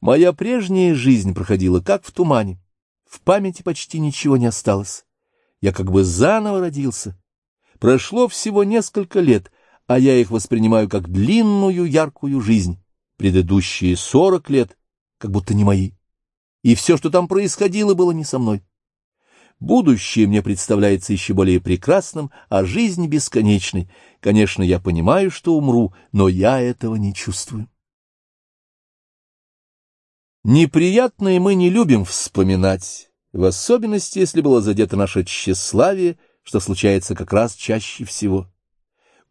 Моя прежняя жизнь проходила как в тумане. В памяти почти ничего не осталось. Я как бы заново родился. Прошло всего несколько лет, а я их воспринимаю как длинную яркую жизнь. Предыдущие сорок лет как будто не мои и все, что там происходило, было не со мной. Будущее мне представляется еще более прекрасным, а жизнь бесконечной. Конечно, я понимаю, что умру, но я этого не чувствую. Неприятное мы не любим вспоминать, в особенности, если было задето наше тщеславие, что случается как раз чаще всего.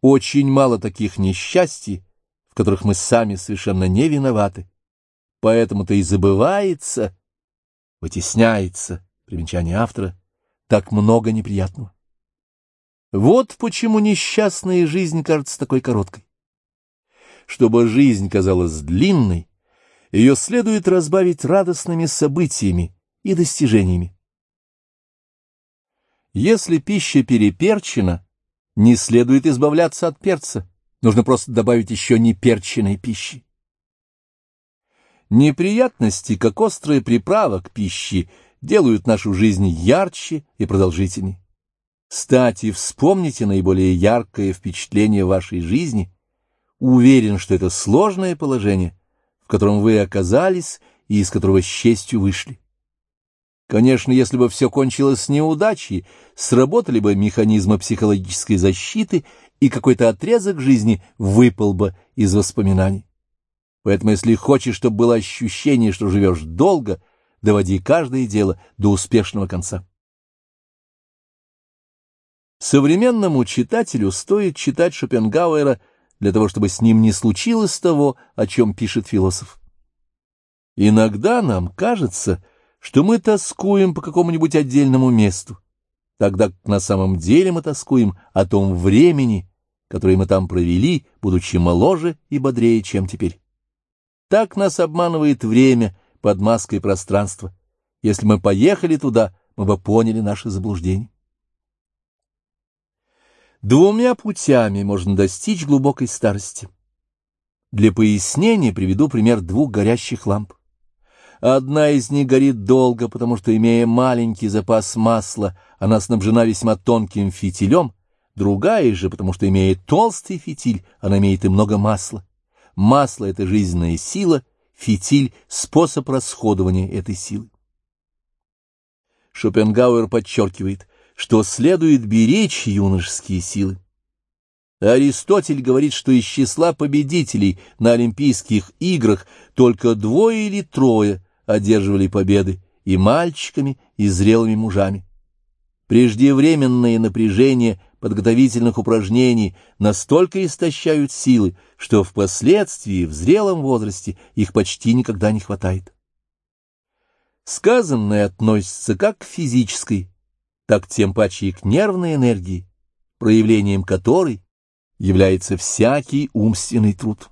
Очень мало таких несчастий, в которых мы сами совершенно не виноваты. Поэтому-то и забывается вытесняется, примечание автора, так много неприятного. Вот почему несчастная жизнь кажется такой короткой. Чтобы жизнь казалась длинной, ее следует разбавить радостными событиями и достижениями. Если пища переперчена, не следует избавляться от перца, нужно просто добавить еще неперченной пищи. Неприятности, как острая приправа к пище, делают нашу жизнь ярче и продолжительней. Кстати, вспомните наиболее яркое впечатление вашей жизни. Уверен, что это сложное положение, в котором вы оказались и из которого с честью вышли. Конечно, если бы все кончилось неудачей, сработали бы механизмы психологической защиты, и какой-то отрезок жизни выпал бы из воспоминаний. Поэтому, если хочешь, чтобы было ощущение, что живешь долго, доводи каждое дело до успешного конца. Современному читателю стоит читать Шопенгауэра для того, чтобы с ним не случилось того, о чем пишет философ. Иногда нам кажется, что мы тоскуем по какому-нибудь отдельному месту, тогда на самом деле мы тоскуем о том времени, которое мы там провели, будучи моложе и бодрее, чем теперь. Так нас обманывает время под маской пространства. Если мы поехали туда, мы бы поняли наше заблуждение. Двумя путями можно достичь глубокой старости. Для пояснения приведу пример двух горящих ламп. Одна из них горит долго, потому что, имея маленький запас масла, она снабжена весьма тонким фитилем, другая же, потому что, имея толстый фитиль, она имеет и много масла. Масло — это жизненная сила, фитиль — способ расходования этой силы. Шопенгауэр подчеркивает, что следует беречь юношеские силы. Аристотель говорит, что из числа победителей на Олимпийских играх только двое или трое одерживали победы и мальчиками, и зрелыми мужами. Преждевременное напряжение подготовительных упражнений настолько истощают силы, что впоследствии в зрелом возрасте их почти никогда не хватает. Сказанное относится как к физической, так тем паче и к нервной энергии, проявлением которой является всякий умственный труд.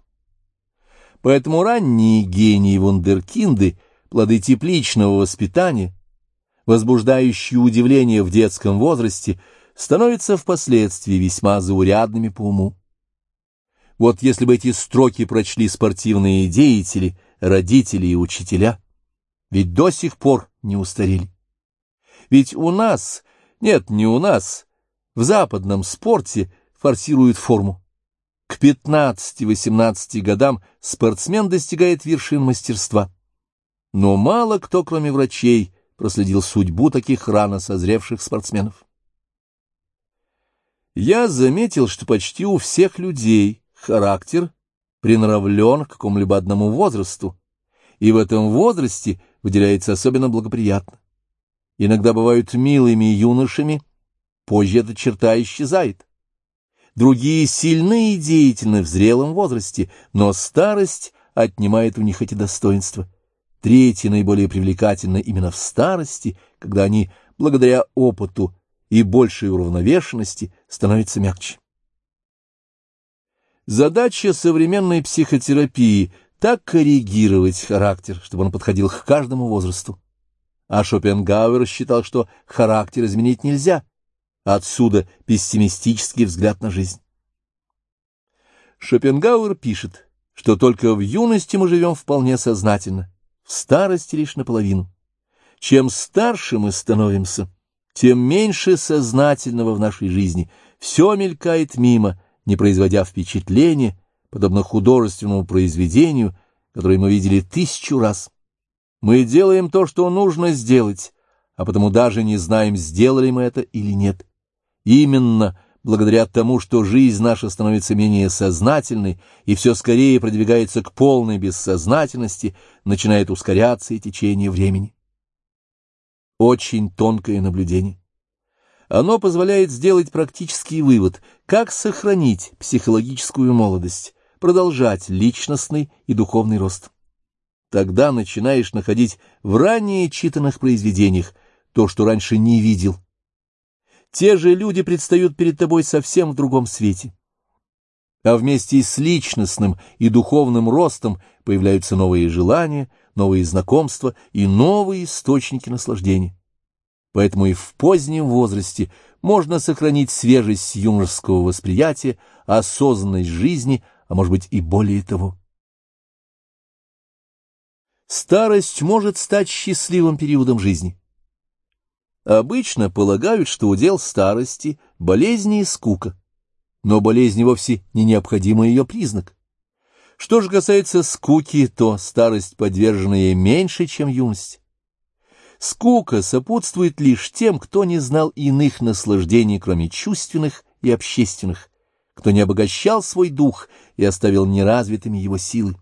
Поэтому ранние гении вундеркинды, плоды тепличного воспитания, возбуждающие удивление в детском возрасте, становятся впоследствии весьма заурядными по уму. Вот если бы эти строки прочли спортивные деятели, родители и учителя, ведь до сих пор не устарели. Ведь у нас нет, не у нас. В западном спорте форсируют форму. К 15-18 годам спортсмен достигает вершин мастерства. Но мало кто, кроме врачей, проследил судьбу таких рано созревших спортсменов. Я заметил, что почти у всех людей характер приноравлен к какому-либо одному возрасту, и в этом возрасте выделяется особенно благоприятно иногда бывают милыми юношами, позже эта черта исчезает. Другие сильны и деятельны в зрелом возрасте, но старость отнимает у них эти достоинства. Третьи наиболее привлекательны именно в старости, когда они, благодаря опыту и большей уравновешенности, становятся мягче. Задача современной психотерапии — так коррегировать характер, чтобы он подходил к каждому возрасту а Шопенгауэр считал, что характер изменить нельзя. Отсюда пессимистический взгляд на жизнь. Шопенгауэр пишет, что только в юности мы живем вполне сознательно, в старости лишь наполовину. Чем старше мы становимся, тем меньше сознательного в нашей жизни. Все мелькает мимо, не производя впечатления, подобно художественному произведению, которое мы видели тысячу раз. Мы делаем то, что нужно сделать, а потому даже не знаем, сделали мы это или нет. Именно благодаря тому, что жизнь наша становится менее сознательной и все скорее продвигается к полной бессознательности, начинает ускоряться и течение времени. Очень тонкое наблюдение. Оно позволяет сделать практический вывод, как сохранить психологическую молодость, продолжать личностный и духовный рост. Тогда начинаешь находить в ранее читанных произведениях то, что раньше не видел. Те же люди предстают перед тобой совсем в другом свете. А вместе с личностным и духовным ростом появляются новые желания, новые знакомства и новые источники наслаждения. Поэтому и в позднем возрасте можно сохранить свежесть юношеского восприятия, осознанность жизни, а может быть и более того. Старость может стать счастливым периодом жизни. Обычно полагают, что удел старости – болезни и скука. Но болезни вовсе не необходимый ее признак. Что же касается скуки, то старость подвержена ей меньше, чем юность. Скука сопутствует лишь тем, кто не знал иных наслаждений, кроме чувственных и общественных, кто не обогащал свой дух и оставил неразвитыми его силы.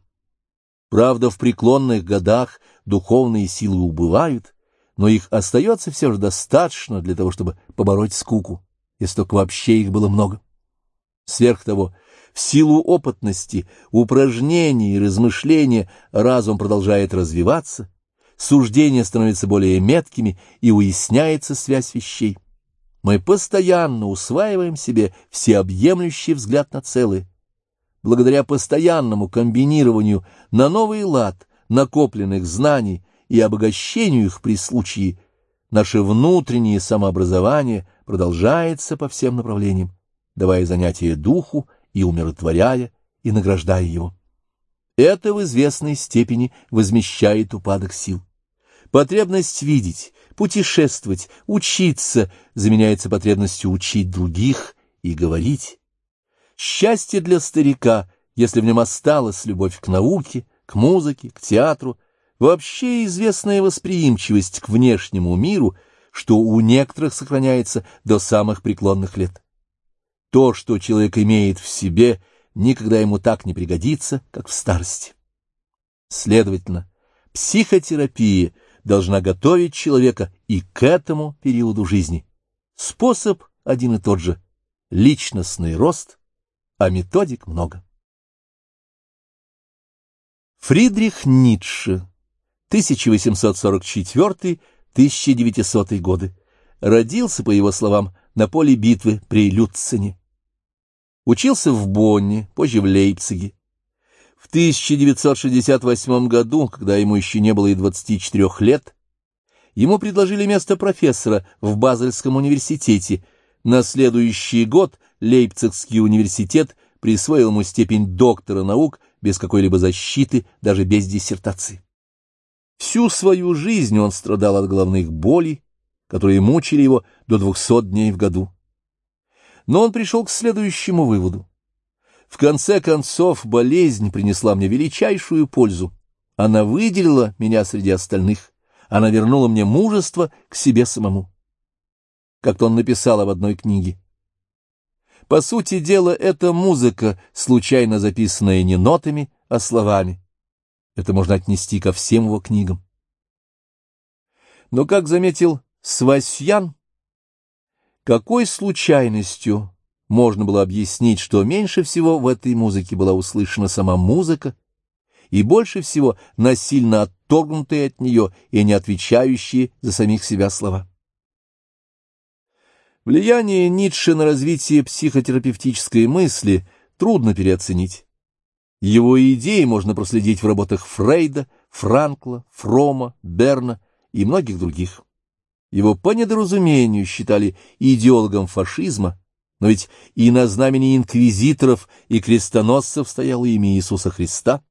Правда, в преклонных годах духовные силы убывают, но их остается все же достаточно для того, чтобы побороть скуку, если только вообще их было много. Сверх того, в силу опытности, упражнений и размышления разум продолжает развиваться, суждения становятся более меткими и уясняется связь вещей. Мы постоянно усваиваем себе всеобъемлющий взгляд на целое. Благодаря постоянному комбинированию на новый лад накопленных знаний и обогащению их при случае, наше внутреннее самообразование продолжается по всем направлениям, давая занятия духу и умиротворяя и награждая его. Это в известной степени возмещает упадок сил. Потребность видеть, путешествовать, учиться заменяется потребностью учить других и говорить. Счастье для старика, если в нем осталась любовь к науке, к музыке, к театру, вообще известная восприимчивость к внешнему миру, что у некоторых сохраняется до самых преклонных лет. То, что человек имеет в себе, никогда ему так не пригодится, как в старости. Следовательно, психотерапия — должна готовить человека и к этому периоду жизни. Способ один и тот же — личностный рост, а методик много. Фридрих Ницше, 1844-1900 годы, родился, по его словам, на поле битвы при Люцене. Учился в Бонне, позже в Лейпциге. В 1968 году, когда ему еще не было и 24 лет, ему предложили место профессора в Базельском университете. На следующий год Лейпцигский университет присвоил ему степень доктора наук без какой-либо защиты, даже без диссертации. Всю свою жизнь он страдал от головных болей, которые мучили его до 200 дней в году. Но он пришел к следующему выводу. В конце концов, болезнь принесла мне величайшую пользу. Она выделила меня среди остальных. Она вернула мне мужество к себе самому. Как-то он написал об одной книге. По сути дела, это музыка, случайно записанная не нотами, а словами. Это можно отнести ко всем его книгам. Но, как заметил Свасьян, какой случайностью можно было объяснить, что меньше всего в этой музыке была услышана сама музыка, и больше всего насильно отторгнутые от нее и не отвечающие за самих себя слова. Влияние Ницше на развитие психотерапевтической мысли трудно переоценить. Его идеи можно проследить в работах Фрейда, Франкла, Фрома, Берна и многих других. Его по недоразумению считали идеологом фашизма, но ведь и на знамени инквизиторов и крестоносцев стояло имя Иисуса Христа.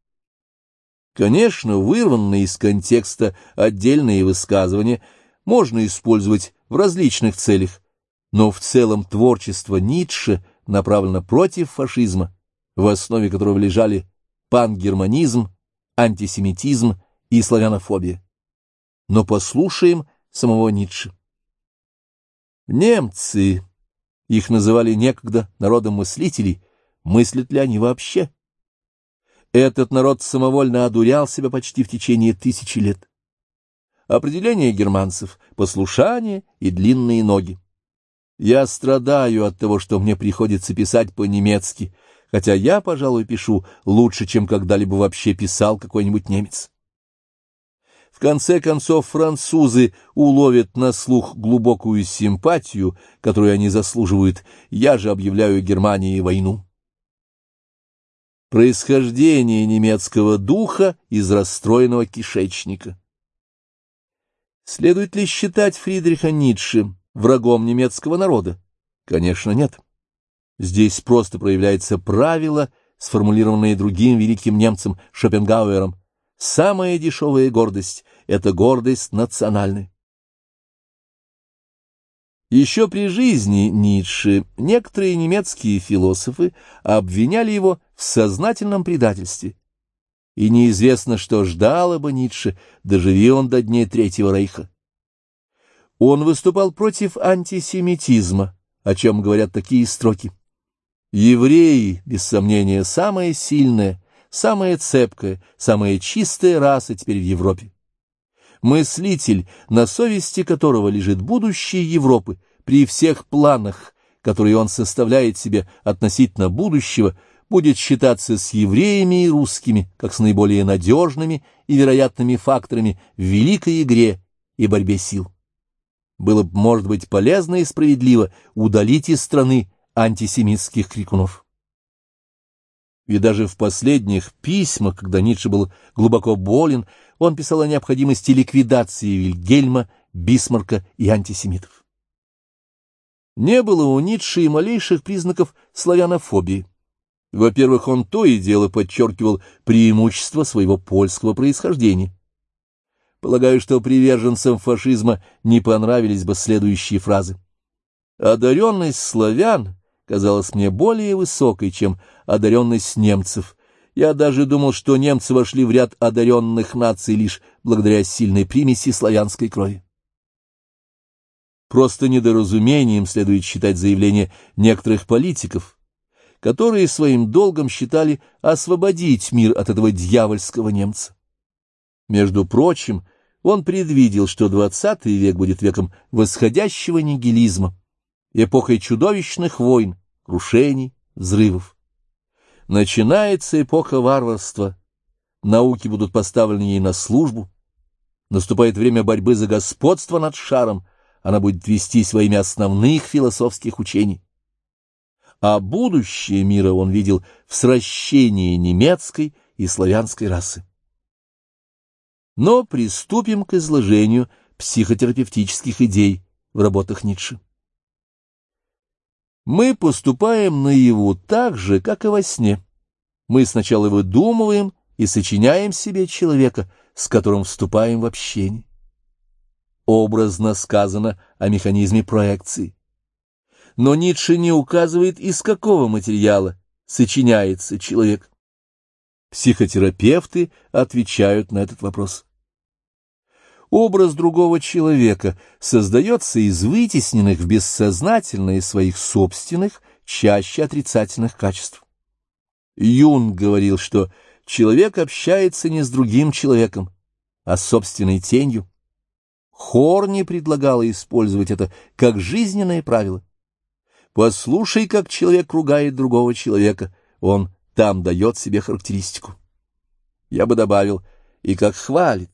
Конечно, вырванные из контекста отдельные высказывания можно использовать в различных целях, но в целом творчество Ницше направлено против фашизма, в основе которого лежали пангерманизм, антисемитизм и славянофобия. Но послушаем самого Ницше. Немцы их называли некогда народом мыслителей, мыслят ли они вообще? Этот народ самовольно одурял себя почти в течение тысячи лет. Определение германцев — послушание и длинные ноги. Я страдаю от того, что мне приходится писать по-немецки, хотя я, пожалуй, пишу лучше, чем когда-либо вообще писал какой-нибудь немец. В конце концов, французы уловят на слух глубокую симпатию, которую они заслуживают. Я же объявляю Германии войну. Происхождение немецкого духа из расстроенного кишечника. Следует ли считать Фридриха Ницше врагом немецкого народа? Конечно, нет. Здесь просто проявляется правило, сформулированное другим великим немцем Шопенгауэром, Самая дешевая гордость — это гордость национальная. Еще при жизни Ницше некоторые немецкие философы обвиняли его в сознательном предательстве. И неизвестно, что ждало бы Ницше, доживи он до дней Третьего Рейха. Он выступал против антисемитизма, о чем говорят такие строки. Евреи, без сомнения, самое сильное — самая цепкая, самая чистая раса теперь в Европе. Мыслитель, на совести которого лежит будущее Европы, при всех планах, которые он составляет себе относительно будущего, будет считаться с евреями и русскими, как с наиболее надежными и вероятными факторами в великой игре и борьбе сил. Было бы, может быть, полезно и справедливо удалить из страны антисемитских крикунов. И даже в последних письмах, когда Ницше был глубоко болен, он писал о необходимости ликвидации Вильгельма, Бисмарка и антисемитов. Не было у Ницше и малейших признаков славянофобии. Во-первых, он то и дело подчеркивал преимущество своего польского происхождения. Полагаю, что приверженцам фашизма не понравились бы следующие фразы. «Одаренность славян казалась мне более высокой, чем одаренность немцев. Я даже думал, что немцы вошли в ряд одаренных наций лишь благодаря сильной примеси славянской крови. Просто недоразумением следует считать заявление некоторых политиков, которые своим долгом считали освободить мир от этого дьявольского немца. Между прочим, он предвидел, что двадцатый век будет веком восходящего нигилизма, эпохой чудовищных войн, крушений, взрывов. Начинается эпоха варварства, науки будут поставлены ей на службу, наступает время борьбы за господство над шаром, она будет вестись во имя основных философских учений. А будущее мира он видел в сращении немецкой и славянской расы. Но приступим к изложению психотерапевтических идей в работах Ницше. Мы поступаем наяву так же, как и во сне. Мы сначала выдумываем и сочиняем себе человека, с которым вступаем в общение образно сказано о механизме проекции. Но Ницше не указывает, из какого материала сочиняется человек. Психотерапевты отвечают на этот вопрос. Образ другого человека создается из вытесненных в бессознательное своих собственных, чаще отрицательных качеств. Юнг говорил, что человек общается не с другим человеком, а с собственной тенью. Хорни предлагала использовать это как жизненное правило. Послушай, как человек ругает другого человека, он там дает себе характеристику. Я бы добавил, и как хвалит.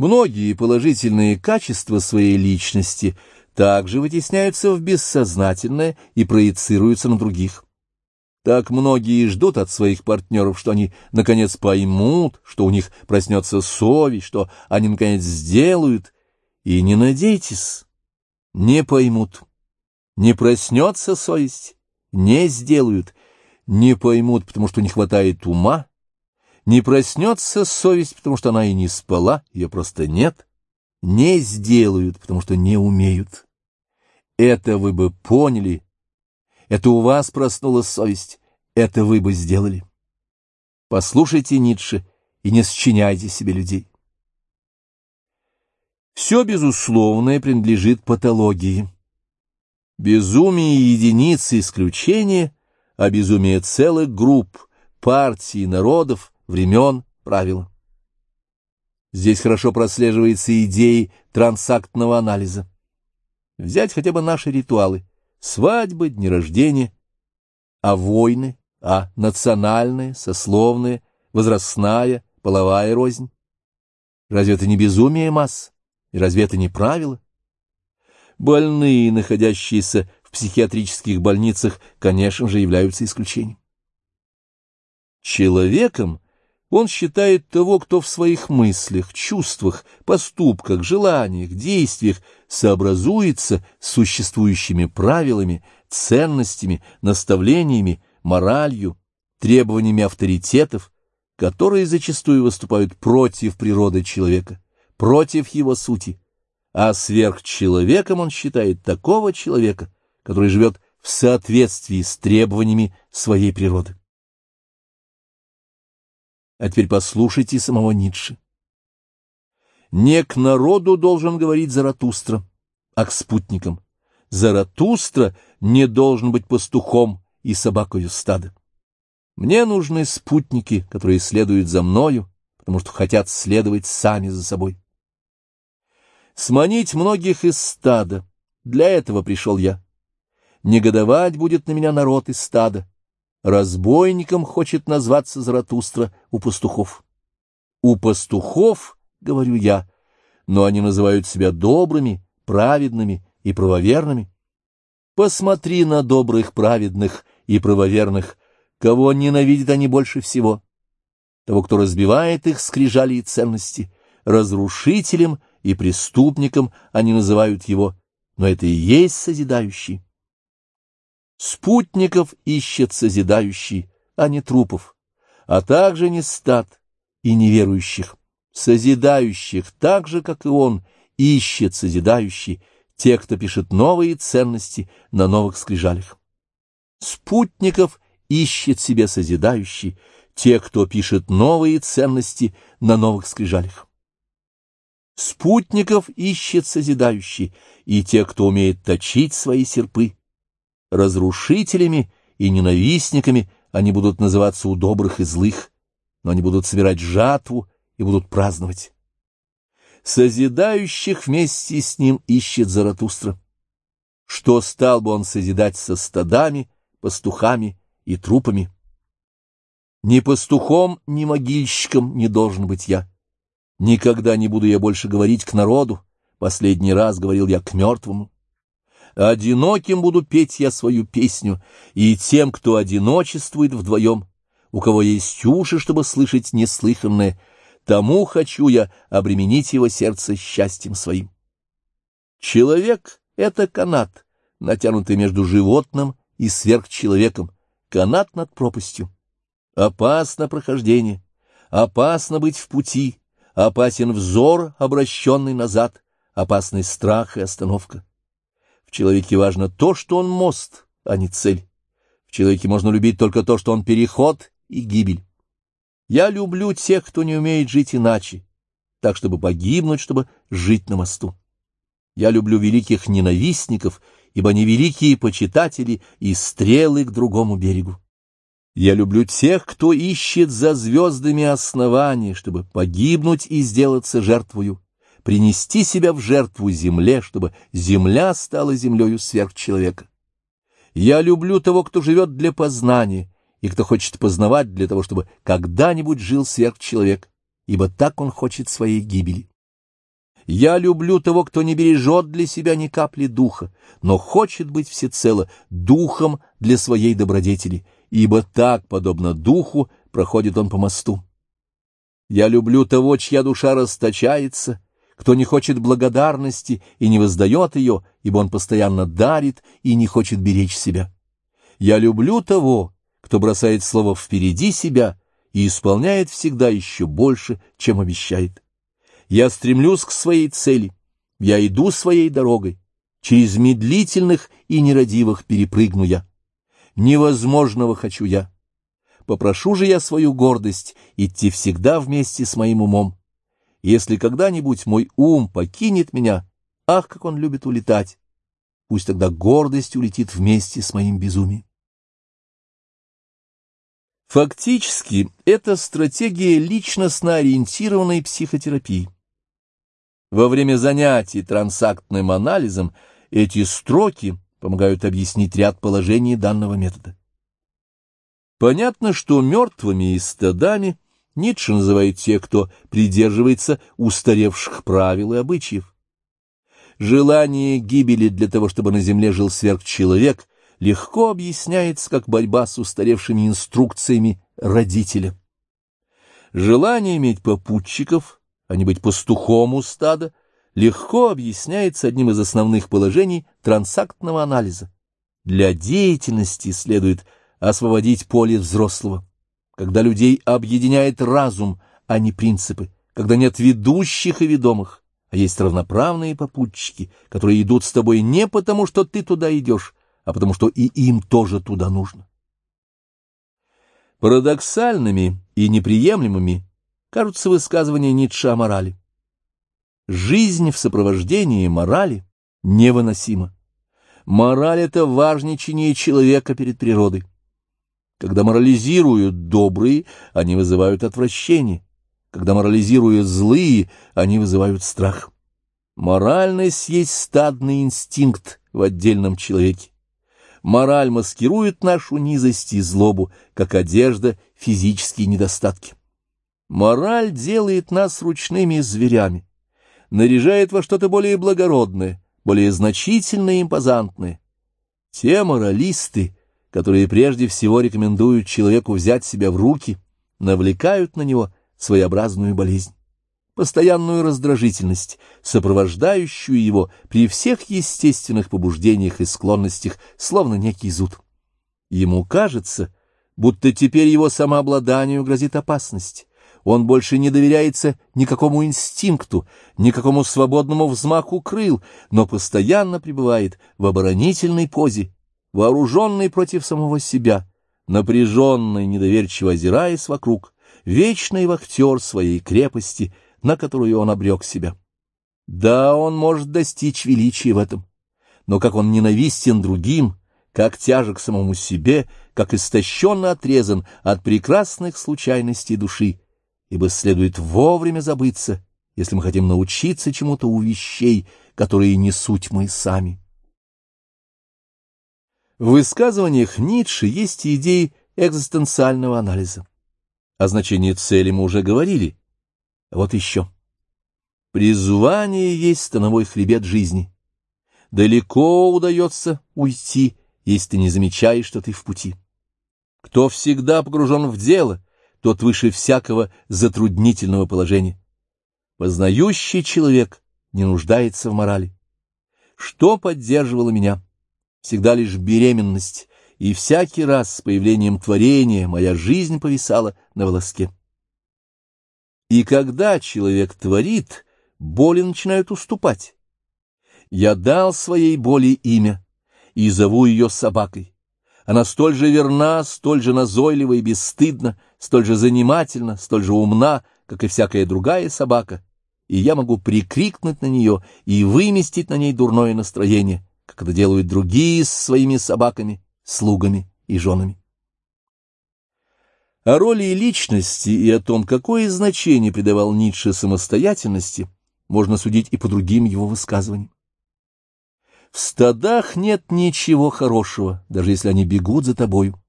Многие положительные качества своей личности также вытесняются в бессознательное и проецируются на других. Так многие ждут от своих партнеров, что они, наконец, поймут, что у них проснется совесть, что они, наконец, сделают. И не надейтесь, не поймут. Не проснется совесть, не сделают, не поймут, потому что не хватает ума, не проснется совесть, потому что она и не спала, ее просто нет, не сделают, потому что не умеют. Это вы бы поняли, это у вас проснулась совесть. Это вы бы сделали. Послушайте Ницше и не сочиняйте себе людей. Все безусловное принадлежит патологии. Безумие единицы исключения, а безумие целых групп, партий, народов, времен, правила. Здесь хорошо прослеживается идеи трансактного анализа. Взять хотя бы наши ритуалы свадьбы, дни рождения, а войны, а национальная, сословная, возрастная, половая рознь. Разве это не безумие масс? И разве это не правило? Больные, находящиеся в психиатрических больницах, конечно же, являются исключением. Человеком он считает того, кто в своих мыслях, чувствах, поступках, желаниях, действиях сообразуется с существующими правилами, ценностями, наставлениями, моралью, требованиями авторитетов, которые зачастую выступают против природы человека, против его сути, а сверхчеловеком он считает такого человека, который живет в соответствии с требованиями своей природы. А теперь послушайте самого Ницше. Не к народу должен говорить Заратустра, а к спутникам. Заратустра не должен быть пастухом и собакою стада. Мне нужны спутники, которые следуют за мною, потому что хотят следовать сами за собой. Сманить многих из стада, для этого пришел я. Негодовать будет на меня народ из стада, Разбойником хочет назваться Заратустра у пастухов. У пастухов, говорю я, но они называют себя добрыми, праведными и правоверными. Посмотри на добрых, праведных и правоверных, кого ненавидят они больше всего. Того, кто разбивает их скрижали и ценности, разрушителем и преступником они называют его, но это и есть созидающий. Спутников ищет созидающий, а не трупов, а также не стад и неверующих. Созидающих, так же, как и он, ищет созидающий, те, кто пишет новые ценности на новых скрижалях. Спутников ищет себе созидающий, те, кто пишет новые ценности на новых скрижалях. Спутников ищет созидающий, и те, кто умеет точить свои серпы. Разрушителями и ненавистниками они будут называться у добрых и злых, но они будут собирать жатву и будут праздновать. Созидающих вместе с ним ищет Заратустра. Что стал бы он созидать со стадами, пастухами и трупами? Ни пастухом, ни могильщиком не должен быть я. Никогда не буду я больше говорить к народу, последний раз говорил я к мертвому. Одиноким буду петь я свою песню, и тем, кто одиночествует вдвоем, у кого есть уши, чтобы слышать неслыханное, тому хочу я обременить его сердце счастьем своим. Человек — это канат, натянутый между животным и сверхчеловеком, канат над пропастью. Опасно прохождение, опасно быть в пути, опасен взор, обращенный назад, опасный страх и остановка. В человеке важно то, что он мост, а не цель. В человеке можно любить только то, что он переход и гибель. Я люблю тех, кто не умеет жить иначе, так, чтобы погибнуть, чтобы жить на мосту. Я люблю великих ненавистников, ибо они великие почитатели и стрелы к другому берегу. Я люблю тех, кто ищет за звездами основания, чтобы погибнуть и сделаться жертвою принести себя в жертву земле, чтобы земля стала землею сверхчеловека. Я люблю того, кто живет для познания, и кто хочет познавать для того, чтобы когда-нибудь жил сверхчеловек, ибо так он хочет своей гибели. Я люблю того, кто не бережет для себя ни капли духа, но хочет быть всецело духом для своей добродетели, ибо так, подобно духу, проходит он по мосту. Я люблю того, чья душа расточается, кто не хочет благодарности и не воздает ее, ибо он постоянно дарит и не хочет беречь себя. Я люблю того, кто бросает слово впереди себя и исполняет всегда еще больше, чем обещает. Я стремлюсь к своей цели, я иду своей дорогой, через медлительных и нерадивых перепрыгну я. Невозможного хочу я. Попрошу же я свою гордость идти всегда вместе с моим умом, если когда-нибудь мой ум покинет меня, ах, как он любит улетать, пусть тогда гордость улетит вместе с моим безумием. Фактически, это стратегия личностно ориентированной психотерапии. Во время занятий трансактным анализом эти строки помогают объяснить ряд положений данного метода. Понятно, что мертвыми и стадами – Ницше называет тех, кто придерживается устаревших правил и обычаев. Желание гибели для того, чтобы на земле жил сверхчеловек, легко объясняется как борьба с устаревшими инструкциями родителя. Желание иметь попутчиков, а не быть пастухом у стада, легко объясняется одним из основных положений трансактного анализа. Для деятельности следует освободить поле взрослого когда людей объединяет разум, а не принципы, когда нет ведущих и ведомых, а есть равноправные попутчики, которые идут с тобой не потому, что ты туда идешь, а потому что и им тоже туда нужно. Парадоксальными и неприемлемыми кажутся высказывания Ницше о морали. Жизнь в сопровождении морали невыносима. Мораль — это важничание человека перед природой. Когда морализируют добрые, они вызывают отвращение. Когда морализируют злые, они вызывают страх. Моральность есть стадный инстинкт в отдельном человеке. Мораль маскирует нашу низость и злобу, как одежда физические недостатки. Мораль делает нас ручными зверями, наряжает во что-то более благородное, более значительное и импозантное. Те моралисты, которые прежде всего рекомендуют человеку взять себя в руки, навлекают на него своеобразную болезнь постоянную раздражительность, сопровождающую его при всех естественных побуждениях и склонностях, словно некий зуд. Ему кажется, будто теперь его самообладанию грозит опасность. Он больше не доверяется никакому инстинкту, никакому свободному взмаху крыл, но постоянно пребывает в оборонительной позе, вооруженный против самого себя, напряженный, недоверчиво озираясь вокруг, вечный вахтер своей крепости — на которую он обрек себя. Да, он может достичь величия в этом, но как он ненавистен другим, как тяжек самому себе, как истощенно отрезан от прекрасных случайностей души, ибо следует вовремя забыться, если мы хотим научиться чему-то у вещей, которые не суть мы сами. В высказываниях Ницше есть идеи экзистенциального анализа. О значении цели мы уже говорили, вот еще. Призывание есть становой хребет жизни. Далеко удается уйти, если ты не замечаешь, что ты в пути. Кто всегда погружен в дело, тот выше всякого затруднительного положения. Познающий человек не нуждается в морали. Что поддерживало меня? Всегда лишь беременность, и всякий раз с появлением творения моя жизнь повисала на волоске. И когда человек творит, боли начинают уступать. Я дал своей боли имя и зову ее собакой. Она столь же верна, столь же назойлива и бесстыдна, столь же занимательна, столь же умна, как и всякая другая собака, и я могу прикрикнуть на нее и выместить на ней дурное настроение, как это делают другие с своими собаками, слугами и женами. О роли личности и о том, какое значение придавал Ницше самостоятельности, можно судить и по другим его высказываниям. В стадах нет ничего хорошего, даже если они бегут за тобою.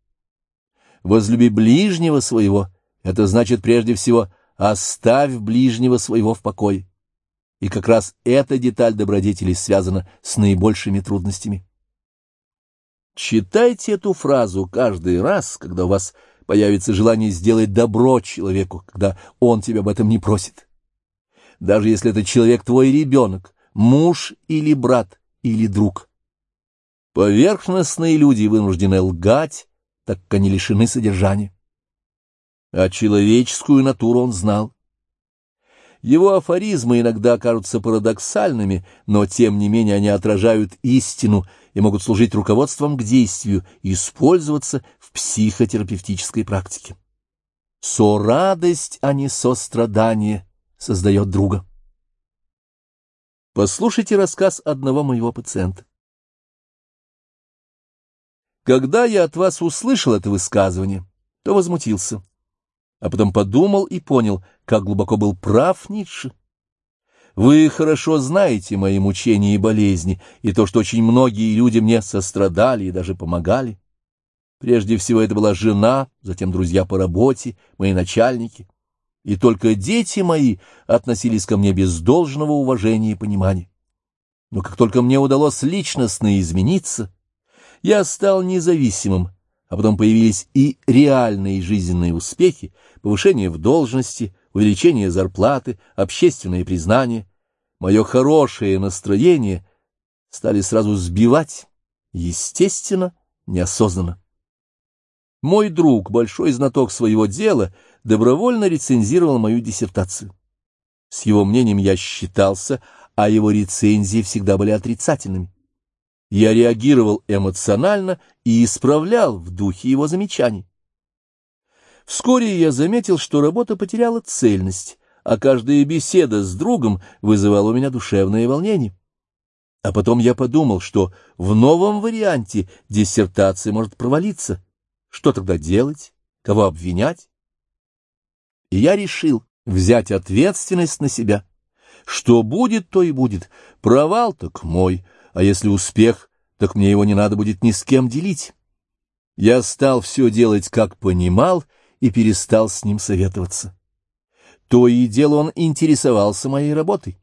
Возлюби ближнего своего, это значит прежде всего оставь ближнего своего в покое. И как раз эта деталь добродетелей связана с наибольшими трудностями. Читайте эту фразу каждый раз, когда у вас появится желание сделать добро человеку, когда он тебя об этом не просит. Даже если это человек твой ребенок, муж или брат, или друг. Поверхностные люди вынуждены лгать, так как они лишены содержания. А человеческую натуру он знал. Его афоризмы иногда кажутся парадоксальными, но тем не менее они отражают истину и могут служить руководством к действию и использоваться в психотерапевтической практике. Сорадость, а не сострадание, создает друга. Послушайте рассказ одного моего пациента. Когда я от вас услышал это высказывание, то возмутился а потом подумал и понял, как глубоко был прав Ницше. Вы хорошо знаете мои мучения и болезни, и то, что очень многие люди мне сострадали и даже помогали. Прежде всего это была жена, затем друзья по работе, мои начальники. И только дети мои относились ко мне без должного уважения и понимания. Но как только мне удалось личностно измениться, я стал независимым, а потом появились и реальные жизненные успехи, повышение в должности, увеличение зарплаты, общественное признание. Мое хорошее настроение стали сразу сбивать, естественно, неосознанно. Мой друг, большой знаток своего дела, добровольно рецензировал мою диссертацию. С его мнением я считался, а его рецензии всегда были отрицательными. Я реагировал эмоционально и исправлял в духе его замечаний. Вскоре я заметил, что работа потеряла цельность, а каждая беседа с другом вызывала у меня душевное волнение. А потом я подумал, что в новом варианте диссертация может провалиться. Что тогда делать? Кого обвинять? И я решил взять ответственность на себя. Что будет, то и будет. Провал так мой, а если успех, так мне его не надо будет ни с кем делить. Я стал все делать, как понимал, и перестал с ним советоваться. То и дело он интересовался моей работой.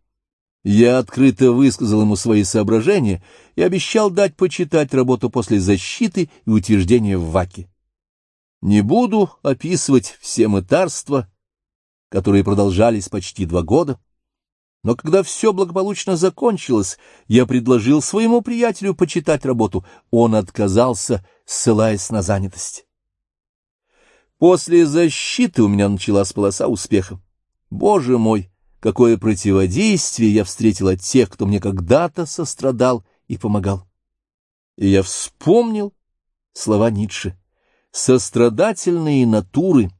Я открыто высказал ему свои соображения и обещал дать почитать работу после защиты и утверждения в ВАКе. Не буду описывать все мытарства, которые продолжались почти два года, но когда все благополучно закончилось, я предложил своему приятелю почитать работу. Он отказался, ссылаясь на занятость. После защиты у меня началась полоса успеха. Боже мой, какое противодействие я встретил от тех, кто мне когда-то сострадал и помогал. И я вспомнил слова Ницше. «Сострадательные натуры»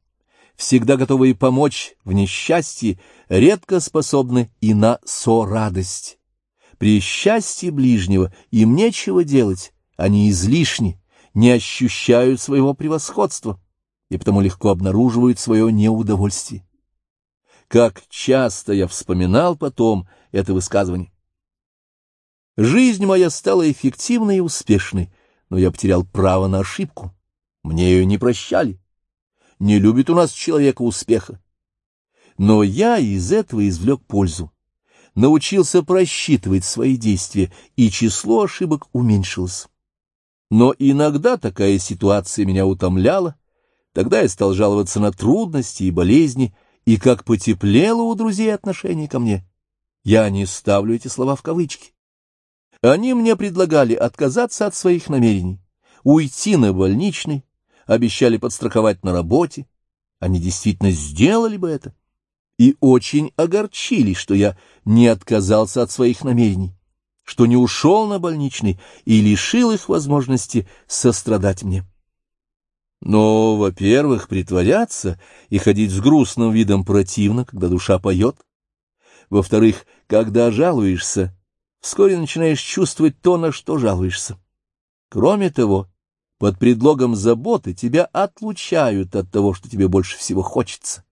всегда готовые помочь в несчастье, редко способны и на сорадость. При счастье ближнего им нечего делать, они излишни, не ощущают своего превосходства и потому легко обнаруживают свое неудовольствие. Как часто я вспоминал потом это высказывание. Жизнь моя стала эффективной и успешной, но я потерял право на ошибку. Мне ее не прощали не любит у нас человека успеха. Но я из этого извлек пользу, научился просчитывать свои действия, и число ошибок уменьшилось. Но иногда такая ситуация меня утомляла, тогда я стал жаловаться на трудности и болезни, и как потеплело у друзей отношение ко мне. Я не ставлю эти слова в кавычки. Они мне предлагали отказаться от своих намерений, уйти на больничный, обещали подстраховать на работе. Они действительно сделали бы это. И очень огорчились, что я не отказался от своих намерений, что не ушел на больничный и лишил их возможности сострадать мне. Но, во-первых, притворяться и ходить с грустным видом противно, когда душа поет. Во-вторых, когда жалуешься, вскоре начинаешь чувствовать то, на что жалуешься. Кроме того, под предлогом заботы тебя отлучают от того, что тебе больше всего хочется.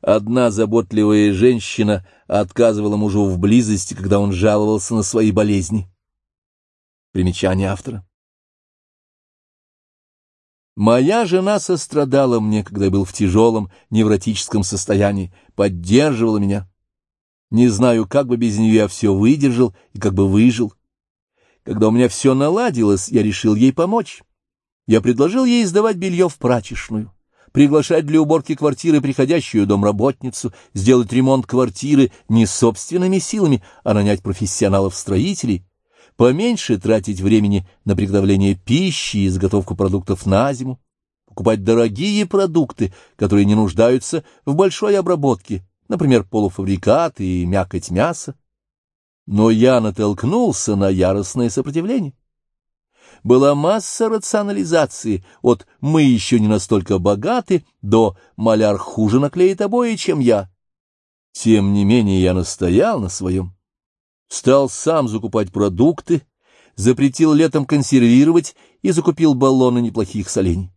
Одна заботливая женщина отказывала мужу в близости, когда он жаловался на свои болезни. Примечание автора. Моя жена сострадала мне, когда я был в тяжелом невротическом состоянии, поддерживала меня. Не знаю, как бы без нее я все выдержал и как бы выжил. Когда у меня все наладилось, я решил ей помочь. Я предложил ей сдавать белье в прачечную, приглашать для уборки квартиры приходящую домработницу, сделать ремонт квартиры не собственными силами, а нанять профессионалов-строителей, поменьше тратить времени на приготовление пищи и изготовку продуктов на зиму, покупать дорогие продукты, которые не нуждаются в большой обработке, например, полуфабрикаты и мякоть мяса но я натолкнулся на яростное сопротивление. Была масса рационализации, от «мы еще не настолько богаты» до «маляр хуже наклеит обои, чем я». Тем не менее я настоял на своем. Стал сам закупать продукты, запретил летом консервировать и закупил баллоны неплохих солений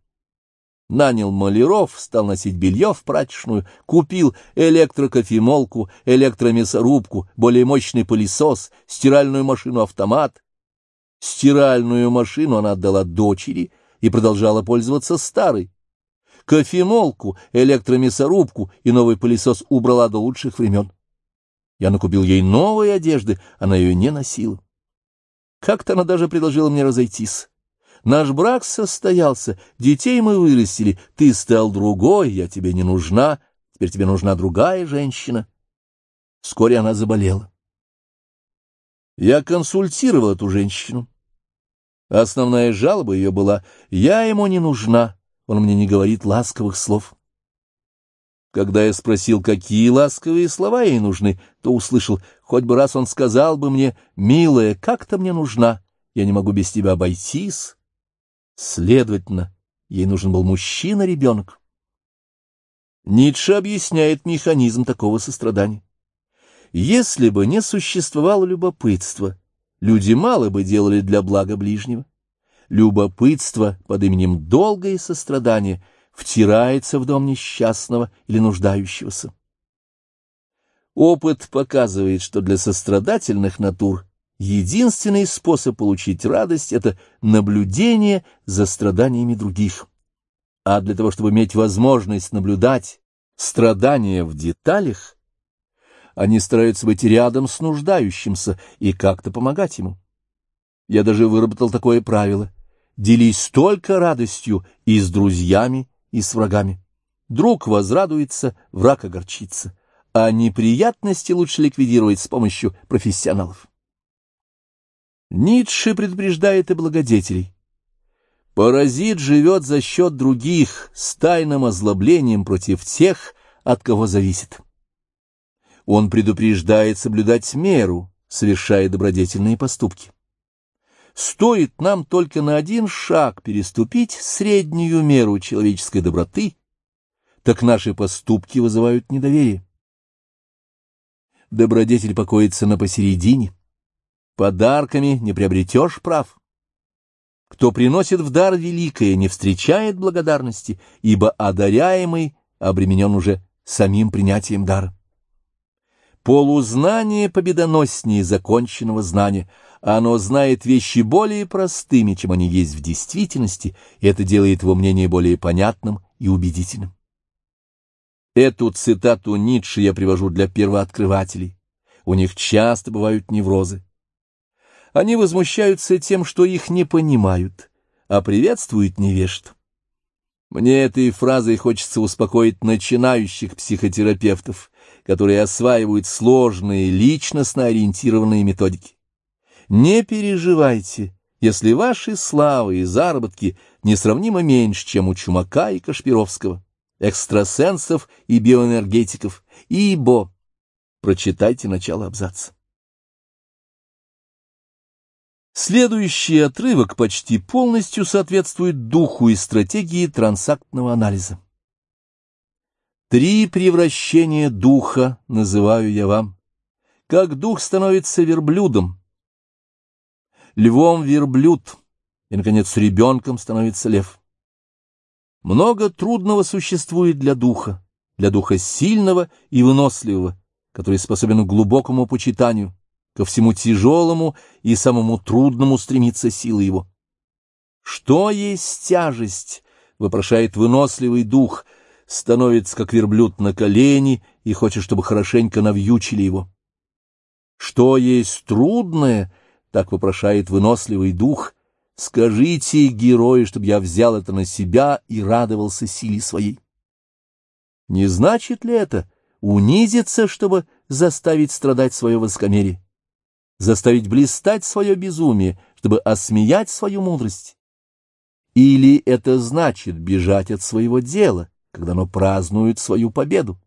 нанял маляров, стал носить белье в прачечную, купил электрокофемолку, электромясорубку, более мощный пылесос, стиральную машину-автомат. Стиральную машину она отдала дочери и продолжала пользоваться старой. Кофемолку, электромясорубку и новый пылесос убрала до лучших времен. Я накупил ей новые одежды, она ее не носила. Как-то она даже предложила мне разойтись. Наш брак состоялся, детей мы вырастили, ты стал другой, я тебе не нужна, теперь тебе нужна другая женщина. Вскоре она заболела. Я консультировал эту женщину. Основная жалоба ее была «я ему не нужна, он мне не говорит ласковых слов». Когда я спросил, какие ласковые слова ей нужны, то услышал, хоть бы раз он сказал бы мне «милая, как то мне нужна, я не могу без тебя обойтись». Следовательно, ей нужен был мужчина-ребенок. Ницше объясняет механизм такого сострадания. Если бы не существовало любопытства, люди мало бы делали для блага ближнего. Любопытство под именем долгое сострадание втирается в дом несчастного или нуждающегося.. Опыт показывает, что для сострадательных натур единственный способ получить радость — это наблюдение за страданиями других. А для того, чтобы иметь возможность наблюдать страдания в деталях, они стараются быть рядом с нуждающимся и как-то помогать ему. Я даже выработал такое правило — делись только радостью и с друзьями, и с врагами. Друг возрадуется, враг огорчится, а неприятности лучше ликвидировать с помощью профессионалов. Ницше предупреждает и благодетелей. Паразит живет за счет других, с тайным озлоблением против тех, от кого зависит. Он предупреждает соблюдать меру, совершая добродетельные поступки. Стоит нам только на один шаг переступить среднюю меру человеческой доброты, так наши поступки вызывают недоверие. Добродетель покоится на посередине. Подарками не приобретешь прав. Кто приносит в дар великое, не встречает благодарности, ибо одаряемый обременен уже самим принятием дара. Полузнание победоноснее законченного знания. Оно знает вещи более простыми, чем они есть в действительности, и это делает его мнение более понятным и убедительным. Эту цитату Ницше я привожу для первооткрывателей. У них часто бывают неврозы. Они возмущаются тем, что их не понимают, а приветствуют невежд. Мне этой фразой хочется успокоить начинающих психотерапевтов, которые осваивают сложные, личностно ориентированные методики. Не переживайте, если ваши славы и заработки несравнимо меньше, чем у Чумака и Кашпировского, экстрасенсов и биоэнергетиков, ибо... Прочитайте начало абзаца. Следующий отрывок почти полностью соответствует духу и стратегии трансактного анализа. Три превращения духа называю я вам. Как дух становится верблюдом, львом верблюд, и, наконец, ребенком становится лев. Много трудного существует для духа, для духа сильного и выносливого, который способен к глубокому почитанию, ко всему тяжелому и самому трудному стремится сила его. «Что есть тяжесть?» — вопрошает выносливый дух, становится, как верблюд, на колени и хочет, чтобы хорошенько навьючили его. «Что есть трудное?» — так вопрошает выносливый дух. «Скажите, герои, чтобы я взял это на себя и радовался силе своей». Не значит ли это унизиться, чтобы заставить страдать свое воскомерие? заставить блистать свое безумие, чтобы осмеять свою мудрость? Или это значит бежать от своего дела, когда оно празднует свою победу?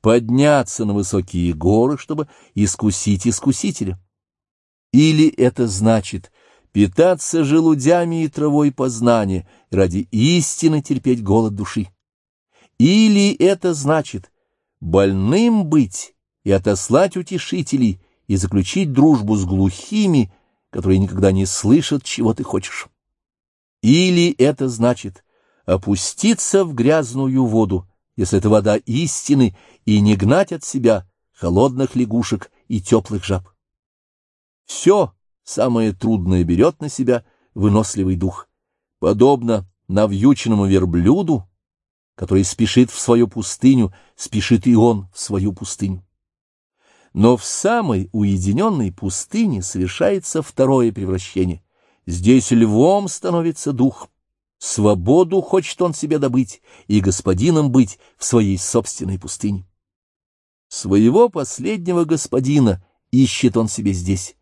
Подняться на высокие горы, чтобы искусить искусителя? Или это значит питаться желудями и травой познания, ради истины терпеть голод души? Или это значит больным быть и отослать утешителей, и заключить дружбу с глухими, которые никогда не слышат, чего ты хочешь. Или это значит опуститься в грязную воду, если это вода истины, и не гнать от себя холодных лягушек и теплых жаб. Все самое трудное берет на себя выносливый дух, подобно навьюченному верблюду, который спешит в свою пустыню, спешит и он в свою пустыню. Но в самой уединенной пустыне совершается второе превращение. Здесь львом становится дух. Свободу хочет он себе добыть и господином быть в своей собственной пустыне. Своего последнего господина ищет он себе здесь.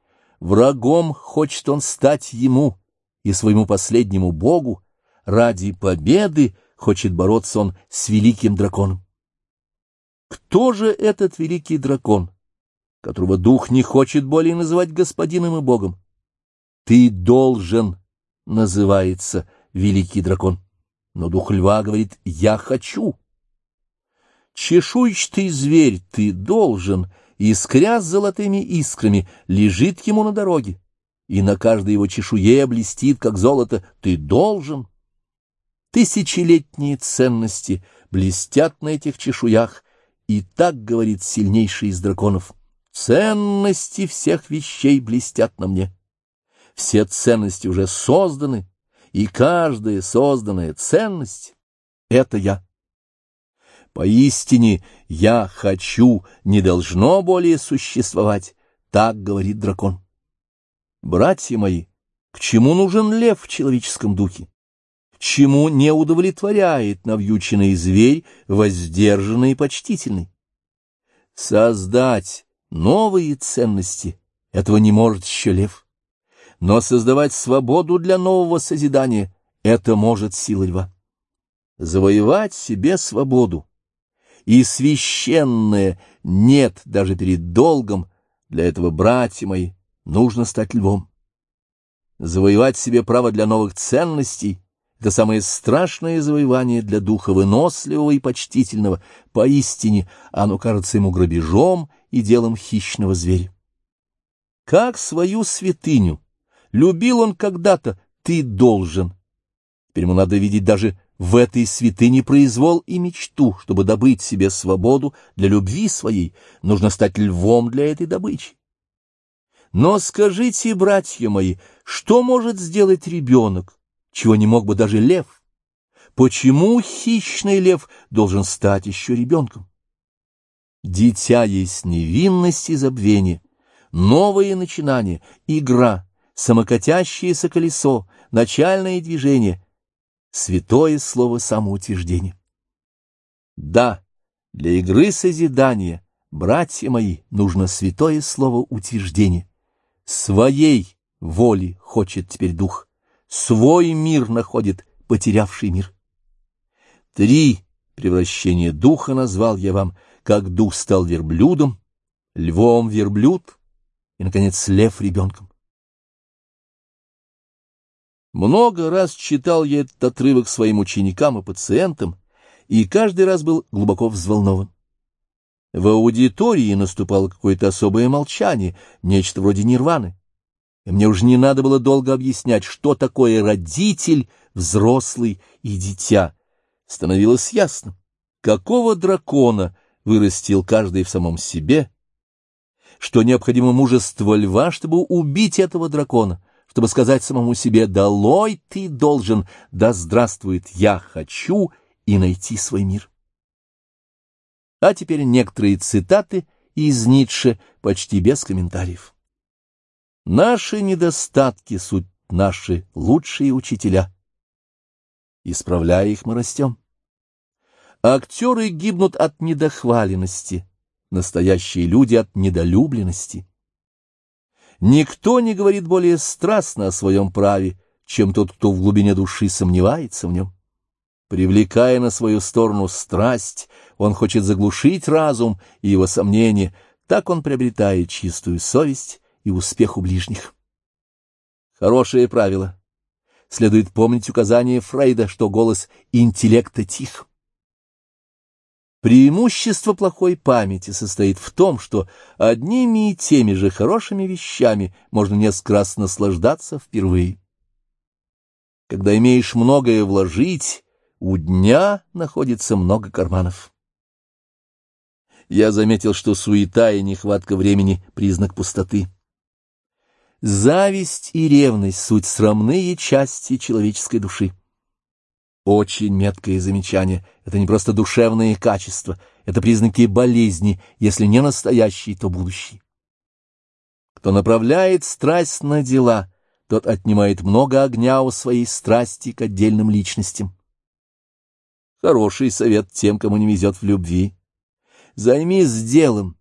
Врагом хочет он стать ему и своему последнему богу. Ради победы хочет бороться он с великим драконом. Кто же этот великий дракон? которого дух не хочет более называть господином и богом. Ты должен, называется великий дракон. Но дух льва говорит «я хочу». Чешуйчатый зверь ты должен, искря с золотыми искрами, лежит ему на дороге, и на каждой его чешуе блестит, как золото, ты должен. Тысячелетние ценности блестят на этих чешуях, и так говорит сильнейший из драконов — Ценности всех вещей блестят на мне. Все ценности уже созданы, и каждая созданная ценность — это я. Поистине, я хочу, не должно более существовать, так говорит дракон. Братья мои, к чему нужен лев в человеческом духе? Чему не удовлетворяет навьюченный зверь, воздержанный и почтительный? Создать новые ценности — этого не может еще лев. Но создавать свободу для нового созидания — это может сила льва. Завоевать себе свободу и священное нет даже перед долгом, для этого, братья мои, нужно стать львом. Завоевать себе право для новых ценностей — это самое страшное завоевание для духа выносливого и почтительного. Поистине оно кажется ему грабежом и делом хищного зверя. Как свою святыню любил он когда-то, ты должен. Теперь ему надо видеть даже в этой святыне произвол и мечту, чтобы добыть себе свободу для любви своей, нужно стать львом для этой добычи. Но скажите, братья мои, что может сделать ребенок, чего не мог бы даже лев? Почему хищный лев должен стать еще ребенком? Дитя есть невинность и забвение, новые начинания, игра, самокатящееся колесо, начальное движение — святое слово самоутверждения. Да, для игры созидания, братья мои, нужно святое слово утверждения. Своей воли хочет теперь дух, свой мир находит потерявший мир. Три превращения духа назвал я вам, как дух стал верблюдом, львом верблюд и, наконец, лев ребенком. Много раз читал я этот отрывок своим ученикам и пациентам, и каждый раз был глубоко взволнован. В аудитории наступало какое-то особое молчание, нечто вроде нирваны. И мне уже не надо было долго объяснять, что такое родитель, взрослый и дитя. Становилось ясно, какого дракона вырастил каждый в самом себе, что необходимо мужество льва, чтобы убить этого дракона, чтобы сказать самому себе «Долой ты должен, да здравствует я хочу» и найти свой мир. А теперь некоторые цитаты из Ницше почти без комментариев. Наши недостатки — суть наши лучшие учителя. Исправляя их, мы растем. Актеры гибнут от недохваленности, настоящие люди — от недолюбленности. Никто не говорит более страстно о своем праве, чем тот, кто в глубине души сомневается в нем. Привлекая на свою сторону страсть, он хочет заглушить разум и его сомнения, так он приобретает чистую совесть и успех у ближних. Хорошее правило. Следует помнить указание Фрейда, что голос интеллекта тих. Преимущество плохой памяти состоит в том, что одними и теми же хорошими вещами можно несколько раз наслаждаться впервые. Когда имеешь многое вложить, у дня находится много карманов. Я заметил, что суета и нехватка времени — признак пустоты. Зависть и ревность — суть срамные части человеческой души. Очень меткое замечание. Это не просто душевные качества, это признаки болезни, если не настоящие, то будущие. Кто направляет страсть на дела, тот отнимает много огня у своей страсти к отдельным личностям. Хороший совет тем, кому не везет в любви. Займись делом.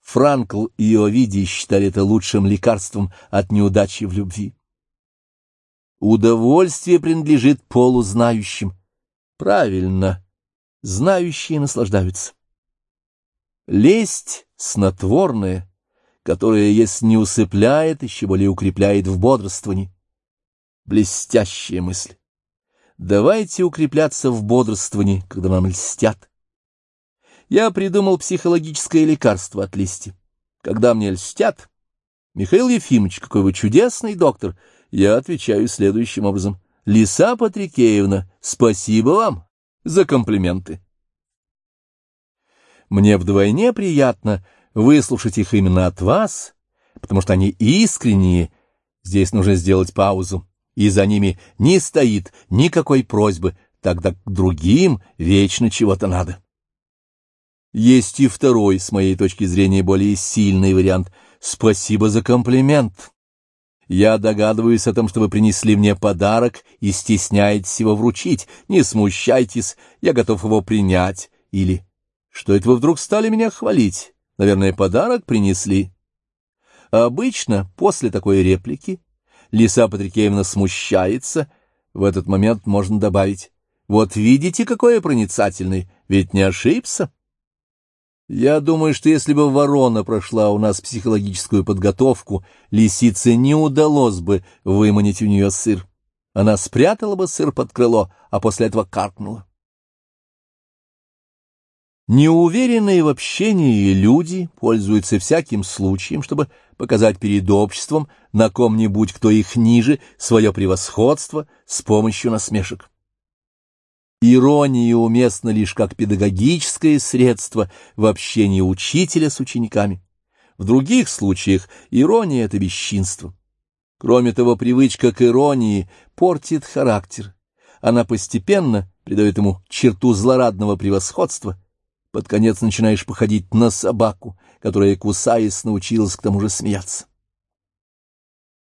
Франкл и Овидий считали это лучшим лекарством от неудачи в любви. Удовольствие принадлежит полузнающим. Правильно, знающие наслаждаются. Лесть снотворная, которая, если не усыпляет, еще более укрепляет в бодрствовании. Блестящая мысль. Давайте укрепляться в бодрствовании, когда нам льстят. Я придумал психологическое лекарство от лести. Когда мне льстят, Михаил Ефимович, какой вы чудесный доктор, я отвечаю следующим образом. «Лиса Патрикеевна, спасибо вам за комплименты». Мне вдвойне приятно выслушать их именно от вас, потому что они искренние, здесь нужно сделать паузу, и за ними не стоит никакой просьбы, тогда к другим вечно чего-то надо. Есть и второй, с моей точки зрения, более сильный вариант. Спасибо за комплимент. Я догадываюсь о том, что вы принесли мне подарок и стесняетесь его вручить. Не смущайтесь, я готов его принять. Или, что это вы вдруг стали меня хвалить? Наверное, подарок принесли. Обычно после такой реплики Лиса Патрикеевна смущается. В этот момент можно добавить. Вот видите, какой я проницательный, ведь не ошибся. Я думаю, что если бы ворона прошла у нас психологическую подготовку, лисице не удалось бы выманить у нее сыр. Она спрятала бы сыр под крыло, а после этого каркнула. Неуверенные в общении люди пользуются всяким случаем, чтобы показать перед обществом на ком-нибудь, кто их ниже, свое превосходство с помощью насмешек. Ирония уместна лишь как педагогическое средство в общении учителя с учениками. В других случаях ирония — это бесчинство. Кроме того, привычка к иронии портит характер. Она постепенно придает ему черту злорадного превосходства. Под конец начинаешь походить на собаку, которая, кусаясь, научилась к тому же смеяться.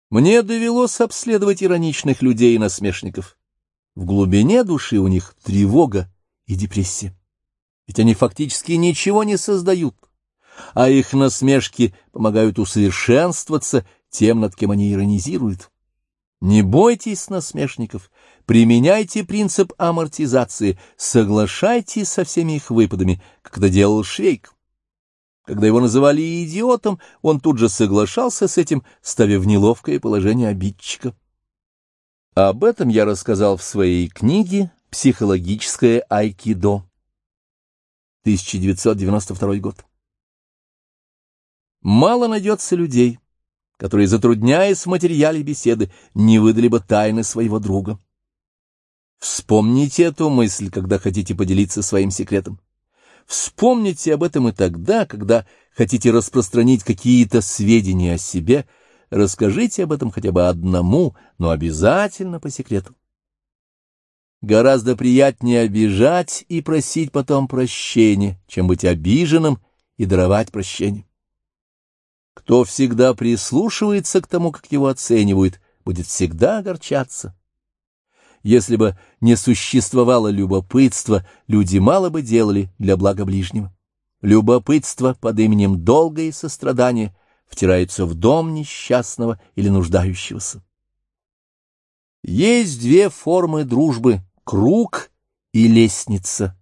Мне довелось обследовать ироничных людей и насмешников. В глубине души у них тревога и депрессия. Ведь они фактически ничего не создают, а их насмешки помогают усовершенствоваться тем, над кем они иронизируют. Не бойтесь насмешников, применяйте принцип амортизации, соглашайтесь со всеми их выпадами, как это делал Швейк. Когда его называли идиотом, он тут же соглашался с этим, ставя в неловкое положение обидчика. Об этом я рассказал в своей книге «Психологическое айкидо». 1992 год. Мало найдется людей, которые, затрудняясь в материале беседы, не выдали бы тайны своего друга. Вспомните эту мысль, когда хотите поделиться своим секретом. Вспомните об этом и тогда, когда хотите распространить какие-то сведения о себе – Расскажите об этом хотя бы одному, но обязательно по секрету. Гораздо приятнее обижать и просить потом прощения, чем быть обиженным и даровать прощение. Кто всегда прислушивается к тому, как его оценивают, будет всегда огорчаться. Если бы не существовало любопытства, люди мало бы делали для блага ближнего. Любопытство под именем долга и сострадания втирается в дом несчастного или нуждающегося. Есть две формы дружбы — круг и лестница.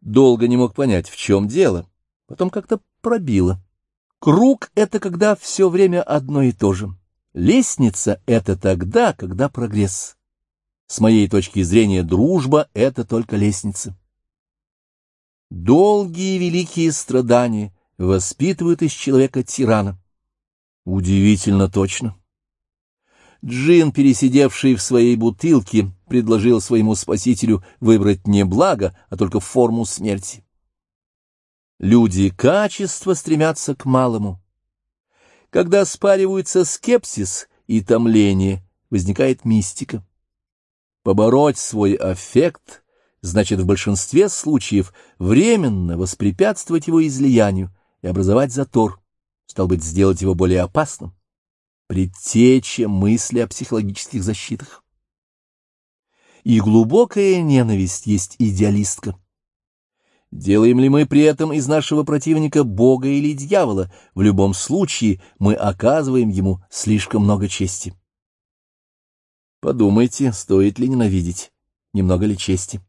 Долго не мог понять, в чем дело, потом как-то пробило. Круг — это когда все время одно и то же. Лестница — это тогда, когда прогресс. С моей точки зрения, дружба — это только лестница. Долгие великие страдания — воспитывают из человека тирана. Удивительно точно. Джин, пересидевший в своей бутылке, предложил своему спасителю выбрать не благо, а только форму смерти. Люди качества стремятся к малому. Когда спариваются скепсис и томление, возникает мистика. Побороть свой аффект значит в большинстве случаев временно воспрепятствовать его излиянию, и образовать затор, стал быть, сделать его более опасным, предтеча мысли о психологических защитах. И глубокая ненависть есть идеалистка. Делаем ли мы при этом из нашего противника Бога или дьявола, в любом случае мы оказываем ему слишком много чести. Подумайте, стоит ли ненавидеть, немного ли чести.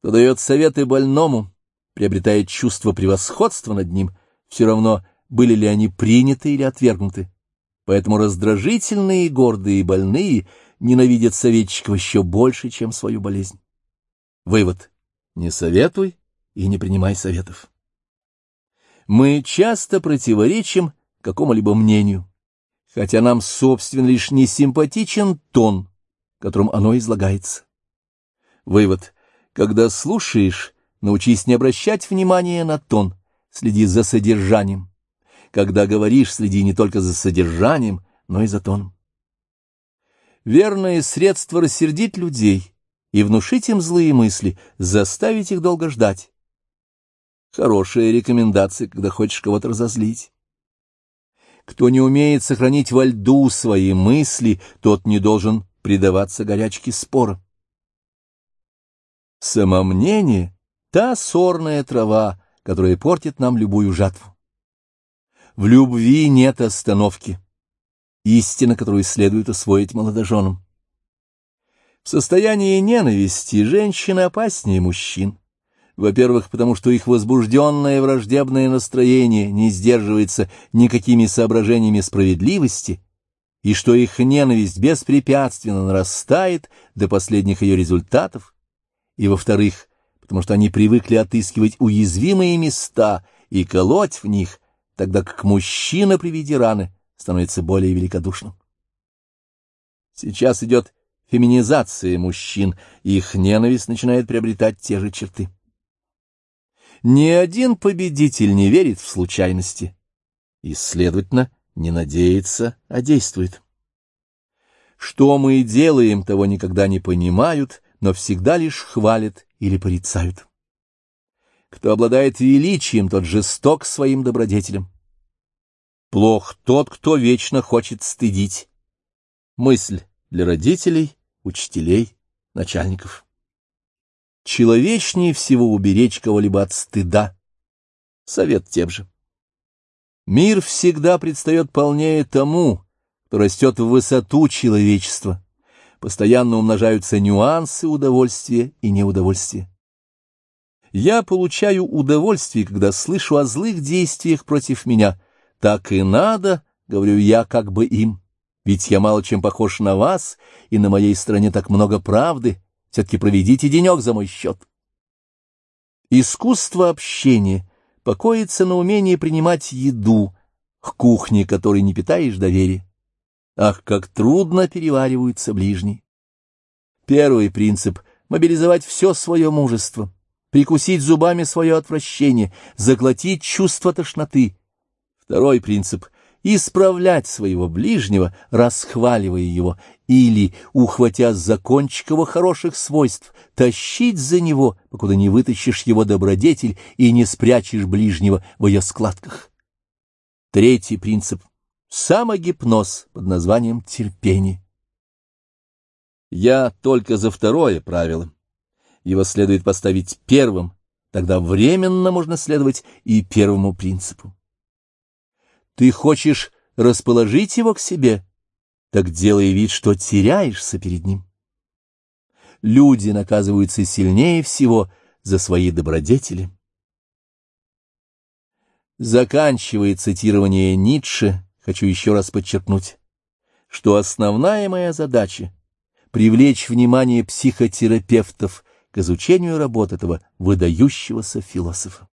Кто дает советы больному, приобретает чувство превосходства над ним, все равно, были ли они приняты или отвергнуты. Поэтому раздражительные, гордые и больные ненавидят советчиков еще больше, чем свою болезнь. Вывод. Не советуй и не принимай советов. Мы часто противоречим какому-либо мнению, хотя нам, собственно, лишь не симпатичен тон, которым оно излагается. Вывод. Когда слушаешь, Научись не обращать внимания на тон, следи за содержанием. Когда говоришь, следи не только за содержанием, но и за тоном. Верное средство рассердить людей и внушить им злые мысли, заставить их долго ждать. Хорошая рекомендация, когда хочешь кого-то разозлить. Кто не умеет сохранить во льду свои мысли, тот не должен предаваться горячке спора. Самомнение — та сорная трава, которая портит нам любую жатву. В любви нет остановки, истина, которую следует усвоить молодоженам. В состоянии ненависти женщины опаснее мужчин. Во-первых, потому что их возбужденное враждебное настроение не сдерживается никакими соображениями справедливости, и что их ненависть беспрепятственно нарастает до последних ее результатов, и, во-вторых, потому что они привыкли отыскивать уязвимые места и колоть в них, тогда как мужчина при виде раны становится более великодушным. Сейчас идет феминизация мужчин, их ненависть начинает приобретать те же черты. Ни один победитель не верит в случайности и, следовательно, не надеется, а действует. Что мы делаем, того никогда не понимают, но всегда лишь хвалят или порицают. Кто обладает величием, тот жесток своим добродетелем. Плох тот, кто вечно хочет стыдить. Мысль для родителей, учителей, начальников. Человечнее всего уберечь кого-либо от стыда. Совет тем же. Мир всегда предстает полнее тому, кто растет в высоту человечества. Постоянно умножаются нюансы удовольствия и неудовольствия. Я получаю удовольствие, когда слышу о злых действиях против меня. Так и надо, говорю я как бы им, ведь я мало чем похож на вас, и на моей стороне так много правды, все-таки проведите денек за мой счет. Искусство общения покоится на умении принимать еду, к кухне которой не питаешь доверия. Ах, как трудно перевариваются ближние! Первый принцип — мобилизовать все свое мужество, прикусить зубами свое отвращение, заглотить чувство тошноты. Второй принцип исправлять своего ближнего, расхваливая его, или, ухватя за кончик его хороших свойств, тащить за него, покуда не вытащишь его добродетель и не спрячешь ближнего в ее складках. Третий принцип — самогипноз под названием терпение. Я только за второе правило. Его следует поставить первым, тогда временно можно следовать и первому принципу. Ты хочешь расположить его к себе, так делай вид, что теряешься перед ним. Люди наказываются сильнее всего за свои добродетели. Заканчивая цитирование Ницше, хочу еще раз подчеркнуть, что основная моя задача — привлечь внимание психотерапевтов к изучению работ этого выдающегося философа.